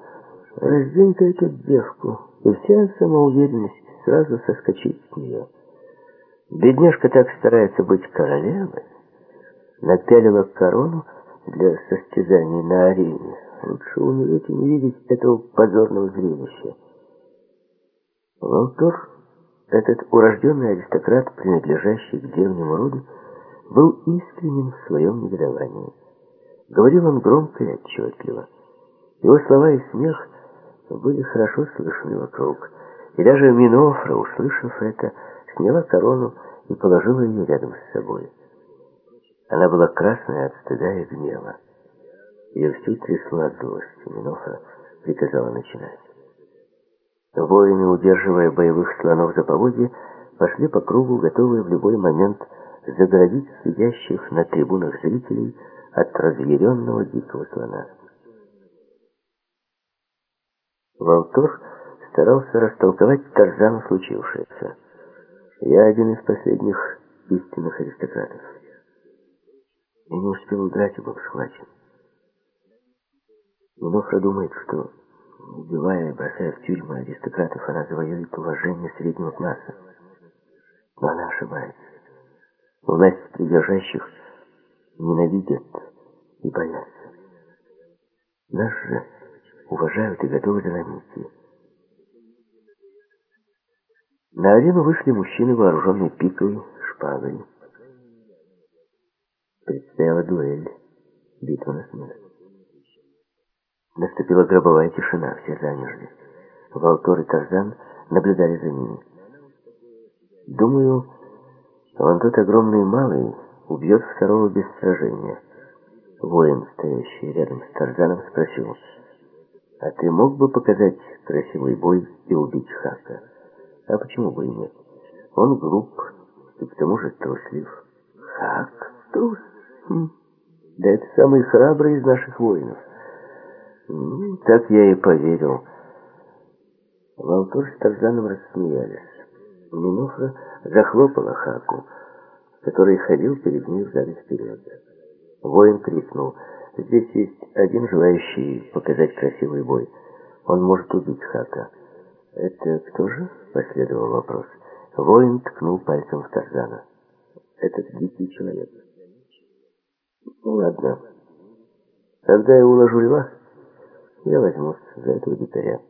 Раздень-ка эту девку, и вся самоуверенность сразу соскочит с нее». Бедняжка так старается быть королевой, напялила корону для состязаний на арене. Лучше умереть и не видеть этого позорного зрелища. Волтор этот урожденный аристократ, принадлежащий к древнему роду, был искренен в своем негодовании. Говорил он громко и отчетливо. Его слова и смех были хорошо слышны вокруг. И даже Минофра, услышав это, сняла корону и положила ее рядом с собой. Она была красная от стыда и гнева. Ее всю трясло от злости. Минофра приказала начинать. Воины, удерживая боевых слонов за поводья, пошли по кругу, готовые в любой момент загородить сидящих на трибунах зрителей от разъяренного дикого слона. Волтор старался растолковать Тарзану случившееся. «Я один из последних истинных аристократов. Я не успел удрать и был схвачен. Минофра думает, что, убивая и бросая в тюрьмы аристократов, она завоюет уважение среднего класса. Но она ошибается. Власть придержащих ненавидят и боятся. Нас же уважают и готовы за нами. На арену вышли мужчины, вооруженные пикой, шпагой. Предстояла дуэль, битва на смерть. Наступила гробовая тишина, все замерли. Валтор и Тарзан наблюдали за ними. Думаю, он тот огромный малый убьет второго без сражения. Воин, стоящий рядом с Тарзаном, спросил, «А ты мог бы показать красивый бой и убить Хака?» «А почему бы и нет? Он глуп и к тому же труслив». «Хак? Трус? Хм. Да это самый храбрый из наших воинов». Ну, так я и поверил. Валтур с Тарзаном рассмеялись. Минофра захлопала Хаку, который ходил перед ней взад и вперед. Воин крикнул, «Здесь есть один желающий показать красивый бой. Он может убить Хака». «Это кто же?» — последовал вопрос. Воин ткнул пальцем в Тарзана. «Этот дикий человек». «Ну ладно. Когда я уложу льва, я возьмусь за этого дикаря».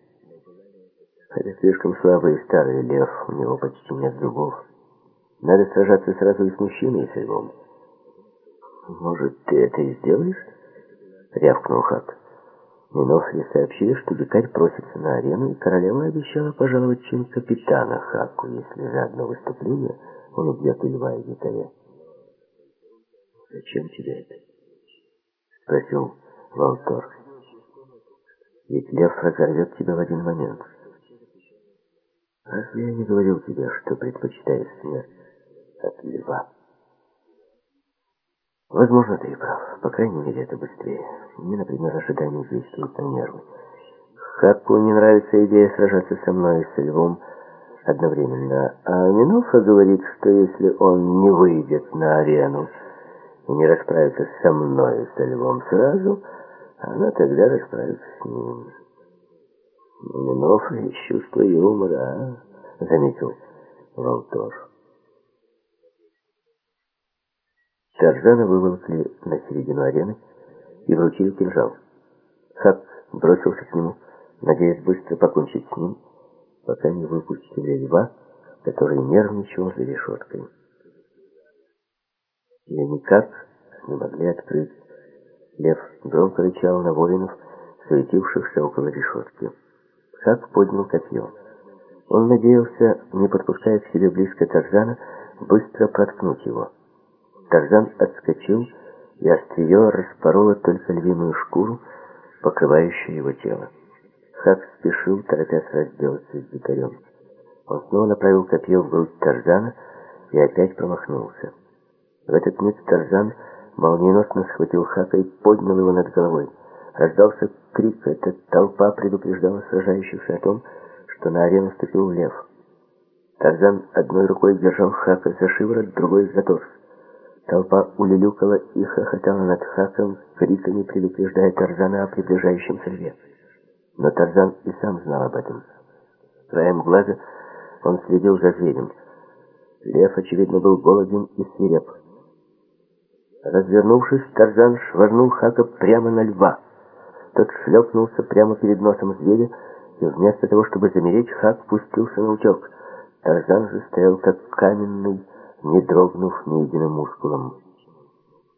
Хотя слишком слабый и старый лев, у него почти нет зубов. Надо сражаться сразу и с мужчиной, и с львом. «Может, ты это и сделаешь?» — рявкнул Хак. Минофри сообщили, что дикарь просится на арену, и королева обещала пожаловать чин капитана Хаку, если за одно выступление он убьет и льва, и дикаря. «Зачем тебе это?» — спросил Валтор. «Ведь лев разорвет тебя в один момент». Разве я не говорил тебе, что предпочитаю смерть от льва? Возможно, ты и прав. По крайней мере, это быстрее. Мне, например, ожидание действует на нервы. Хакку не нравится идея сражаться со мной и с львом одновременно. А Минофа говорит, что если он не выйдет на арену и не расправится со мной и со львом сразу, она тогда расправится с ним. Минов из чувства юмора, а? заметил Волтор. Тарзана выволокли на середину арены и вручили кинжал. Хак бросился к нему, надеясь быстро покончить с ним, пока не выпустили льва, который нервничал за решеткой. Ее никак не могли открыть. Лев громко рычал на воинов, суетившихся около решетки. Хак поднял копье. Он надеялся, не подпуская к себе близко Тарзана, быстро проткнуть его. Тарзан отскочил, и острие распороло только львиную шкуру, покрывающую его тело. Хак спешил, торопясь разделаться с дикарем. Он снова направил копье в грудь Тарзана и опять промахнулся. В этот миг Тарзан молниеносно схватил Хака и поднял его над головой. Раздался крик, эта толпа предупреждала сражающихся о том, что на арену ступил лев. Тарзан одной рукой держал Хака за шиворот, другой за торс. Толпа улюлюкала и хохотала над Хаком, криками предупреждая Тарзана о приближающемся льве. Но Тарзан и сам знал об этом. Краем глаза он следил за зверем. Лев, очевидно, был голоден и свиреп. Развернувшись, Тарзан швырнул Хака прямо на льва. Тот шлепнулся прямо перед носом зверя, и вместо того, чтобы замереть, Хак пустился на утек. Тарзан же стоял как каменный, не дрогнув ни единым мускулом.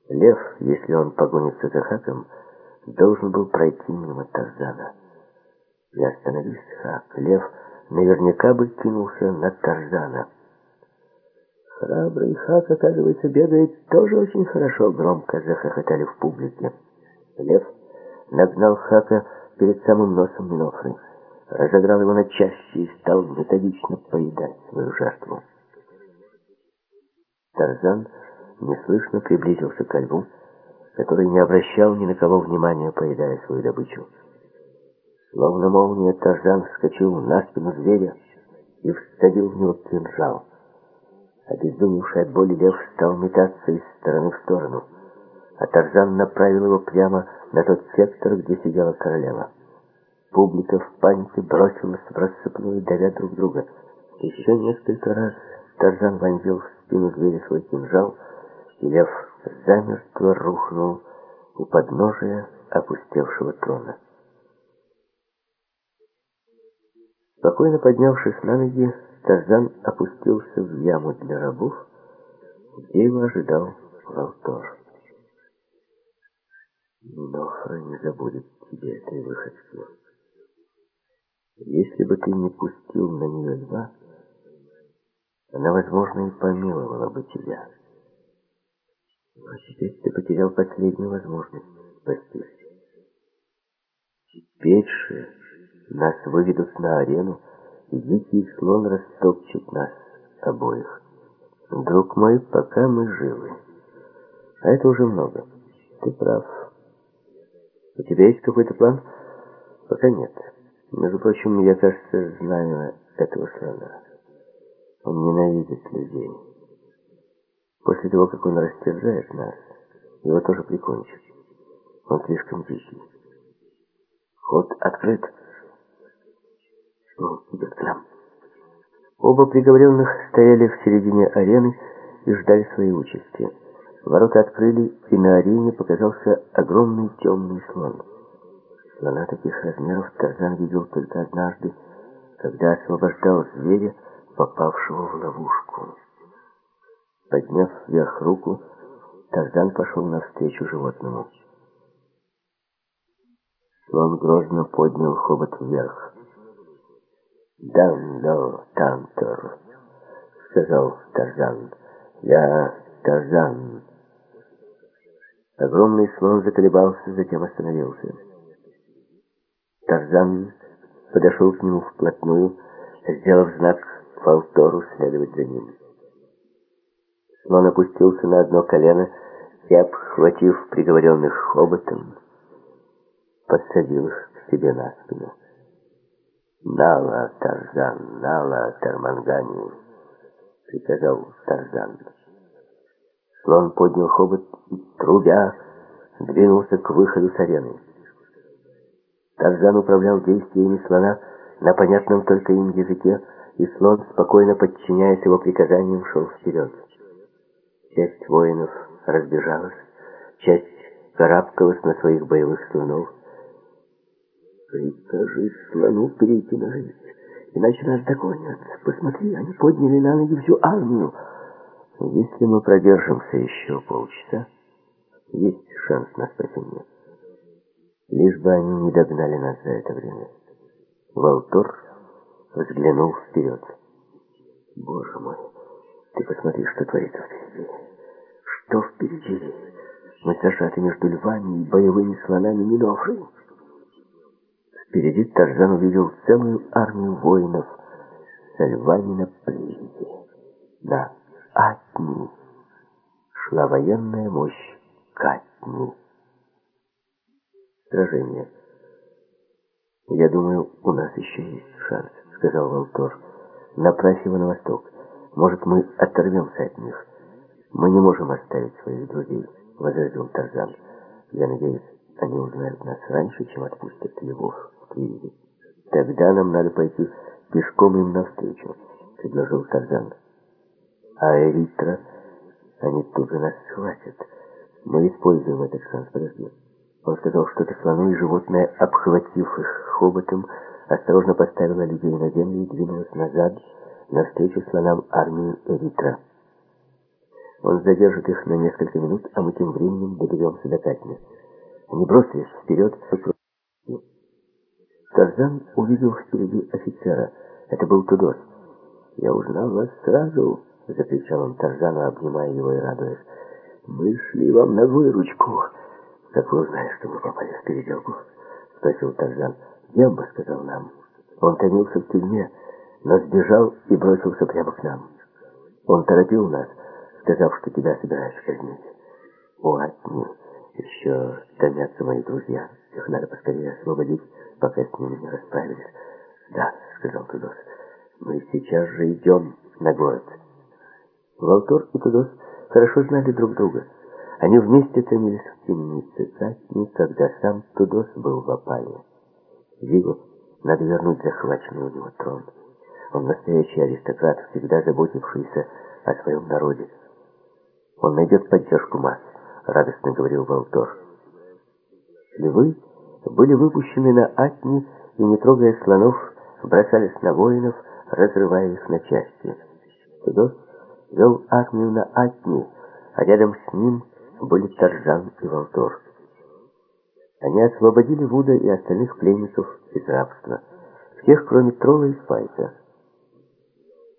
Лев, если он погонится за Хаком, должен был пройти мимо Тарзана. И остановись, Хак. Лев наверняка бы кинулся на Тарзана. Храбрый Хак, оказывается, бегает тоже очень хорошо, громко захохотали в публике. Лев нагнал Хака перед самым носом Минофры, разодрал его на части и стал методично поедать свою жертву. Тарзан неслышно приблизился к льву, который не обращал ни на кого внимания, поедая свою добычу. Словно молния, Тарзан вскочил на спину зверя и вставил в него кинжал. Обезумевший от боли лев стал метаться из стороны в сторону. а Тарзан направил его прямо на тот сектор, где сидела королева. Публика в панике бросилась в рассыпную, давя друг друга. Еще несколько раз Тарзан вонзил в спину зверя свой кинжал, и лев замертво рухнул у подножия опустевшего трона. Спокойно поднявшись на ноги, Тарзан опустился в яму для рабов, где его ожидал Валтор. Нофра не забудет тебе этой выходки. Если бы ты не пустил на нее льва, она, возможно, и помиловала бы тебя. Но теперь ты потерял последнюю возможность спастись. Теперь же нас выведут на арену, и дикий слон растопчет нас обоих. Друг мой, пока мы живы. А это уже много. Ты прав. У тебя есть какой-то план? Пока нет. Между прочим, я, кажется, знаю этого слона. Он ненавидит людей. После того, как он растерзает нас, его тоже прикончат. Он слишком дикий. Ход открыт. Он идет к нам. Оба приговоренных стояли в середине арены и ждали своей участи. Ворота открыли, и на арене показался огромный темный слон. Слона таких размеров Тарзан видел только однажды, когда освобождал зверя, попавшего в ловушку. Подняв вверх руку, Тарзан пошел навстречу животному. Слон грозно поднял хобот вверх. «Дандо Тантор», — сказал Тарзан. «Я Тарзан». Огромный слон заколебался, затем остановился. Тарзан подошел к нему вплотную, сделав знак Фалтору следовать за ним. Слон опустился на одно колено и, обхватив приговоренных хоботом, подсадил их к себе на спину. «Нала, Тарзан, Нала, Тармангани!» — приказал Тарзан. Слон поднял хобот и, трубя, двинулся к выходу с арены. Тарзан управлял действиями слона на понятном только им языке, и слон, спокойно подчиняясь его приказаниям, шел вперед. Часть воинов разбежалась, часть карабкалась на своих боевых слонов, Прикажи слону перейти на рысь, иначе нас догонят. Посмотри, они подняли на ноги всю армию. Если мы продержимся еще полчаса, есть шанс на спасение. Лишь бы они не догнали нас за это время. Валтор взглянул вперед. Боже мой, ты посмотри, что творится впереди. Что впереди? Мы зажаты между львами и боевыми слонами Минофры. Впереди Тарзан увидел целую армию воинов со львами на привязи. На Атни шла военная мощь Катни. Сражение. «Я думаю, у нас еще есть шанс», — сказал Волтор. «Направь его на восток. Может, мы оторвемся от них. Мы не можем оставить своих друзей», — возразил Тарзан. «Я надеюсь, они узнают нас раньше, чем отпустят львов» привязи. Тогда нам надо пойти пешком им навстречу, предложил Тарзан. А Эритра, они тут же нас схватят. Мы используем этот шанс, подожди. Он сказал что-то слону, и животное, обхватив их хоботом, осторожно поставило людей на землю и двинулось назад, навстречу слонам армии Эритра. Он задержит их на несколько минут, а мы тем временем доберемся до Катни. Они бросились вперед, Тарзан увидел впереди офицера. Это был Тудос. «Я узнал вас сразу!» — закричал он Тарзану, обнимая его и радуясь. «Мы шли вам на выручку!» «Как вы узнаете, что мы попали в переделку?» — спросил Тарзан. «Демба сказал нам. Он томился в тюрьме, но сбежал и бросился прямо к нам. Он торопил нас, сказав, что тебя собираются казнить. У Атни еще томятся мои друзья. Их надо поскорее освободить» пока с ними не расправились. «Да», — сказал Тудос, — «мы сейчас же идем на город». Волтор и Тудос хорошо знали друг друга. Они вместе томились в темнице Сатни, когда сам Тудос был в опале. Вигу надо вернуть захваченный у него трон. Он настоящий аристократ, всегда заботившийся о своем народе. Он найдет поддержку масс, радостно говорил Валтор. Львы были выпущены на Атни и, не трогая слонов, бросались на воинов, разрывая их на части. Тудос вел армию на Атни, а рядом с ним были Тарзан и Валтор. Они освободили Вуда и остальных пленников из рабства, всех, кроме Тролла и Спайка.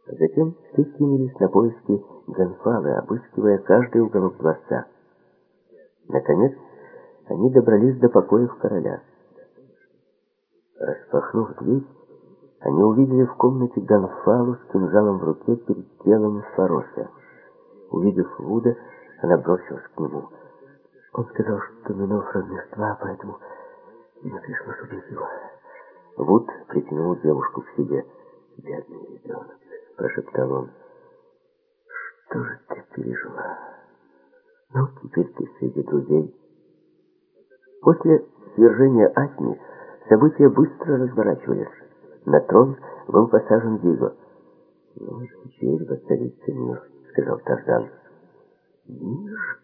Затем все кинулись на поиски Ганфалы, обыскивая каждый уголок дворца. Наконец, они добрались до покоев короля. Распахнув дверь, они увидели в комнате Ганфалу с кинжалом в руке перед телом Фароса. Увидев Вуда, она бросилась к нему. Он сказал, что Минофра мертва, поэтому мне пришлось убить его. Вуд притянул девушку к себе. «Бедный ребенок», — прошептал он. «Что же ты пережила? Ну, теперь ты среди друзей». После свержения Атни события быстро разворачивались. На трон был посажен Диго. «Ну, теперь воцарится мир», — сказал Тарзан. «Мир?» —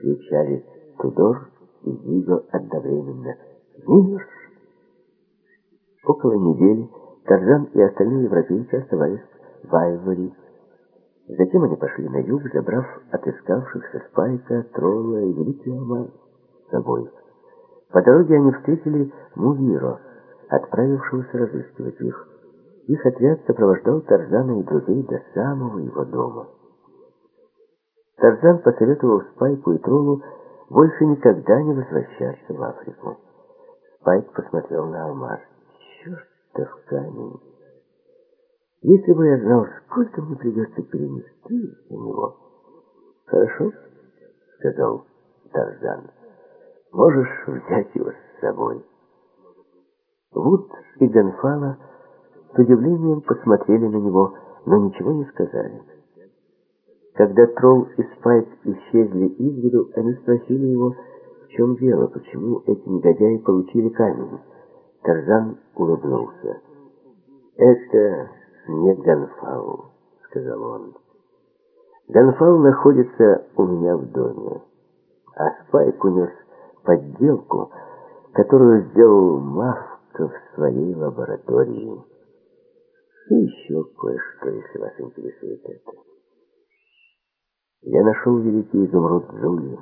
кричали Тудор и Диго одновременно. «Мир?» Около недели Тарзан и остальные европейцы оставались в Айвори. Затем они пошли на юг, забрав отыскавшихся Спайка, Тролла и Великий Амар с собой. По дороге они встретили Мувиро, отправившегося разыскивать их. Их отряд сопровождал Тарзана и друзей до самого его дома. Тарзан посоветовал Спайку и Троллу больше никогда не возвращаться в Африку. Спайк посмотрел на Алмаз. «Чертов камень! Если бы я знал, сколько мне придется перенести на него...» «Хорошо», — сказал Тарзан. «Можешь взять его с собой». Вуд и Гонфала с удивлением посмотрели на него, но ничего не сказали. Когда Тролл и Спайк исчезли из виду, они спросили его, в чем дело, почему эти негодяи получили камень. Тарзан улыбнулся. «Это не Ганфау», — сказал он. «Ганфау находится у меня в доме, а Спайк унес подделку, которую сделал Мавка в своей лаборатории. И еще кое-что, если вас интересует это». Я нашел великий изумруд Джули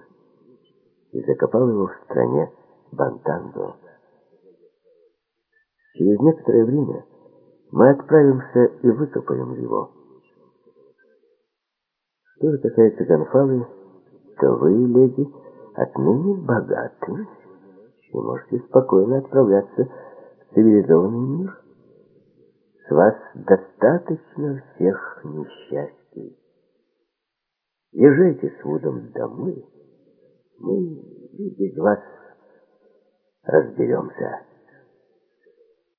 и закопал его в стране Бантанго. Через некоторое время мы отправимся и выкопаем его. Что же касается Гонфалы, то вы, леди, отныне богаты и можете спокойно отправляться в цивилизованный мир. С вас достаточно всех несчастий. Езжайте с Вудом домой. Мы без вас разберемся.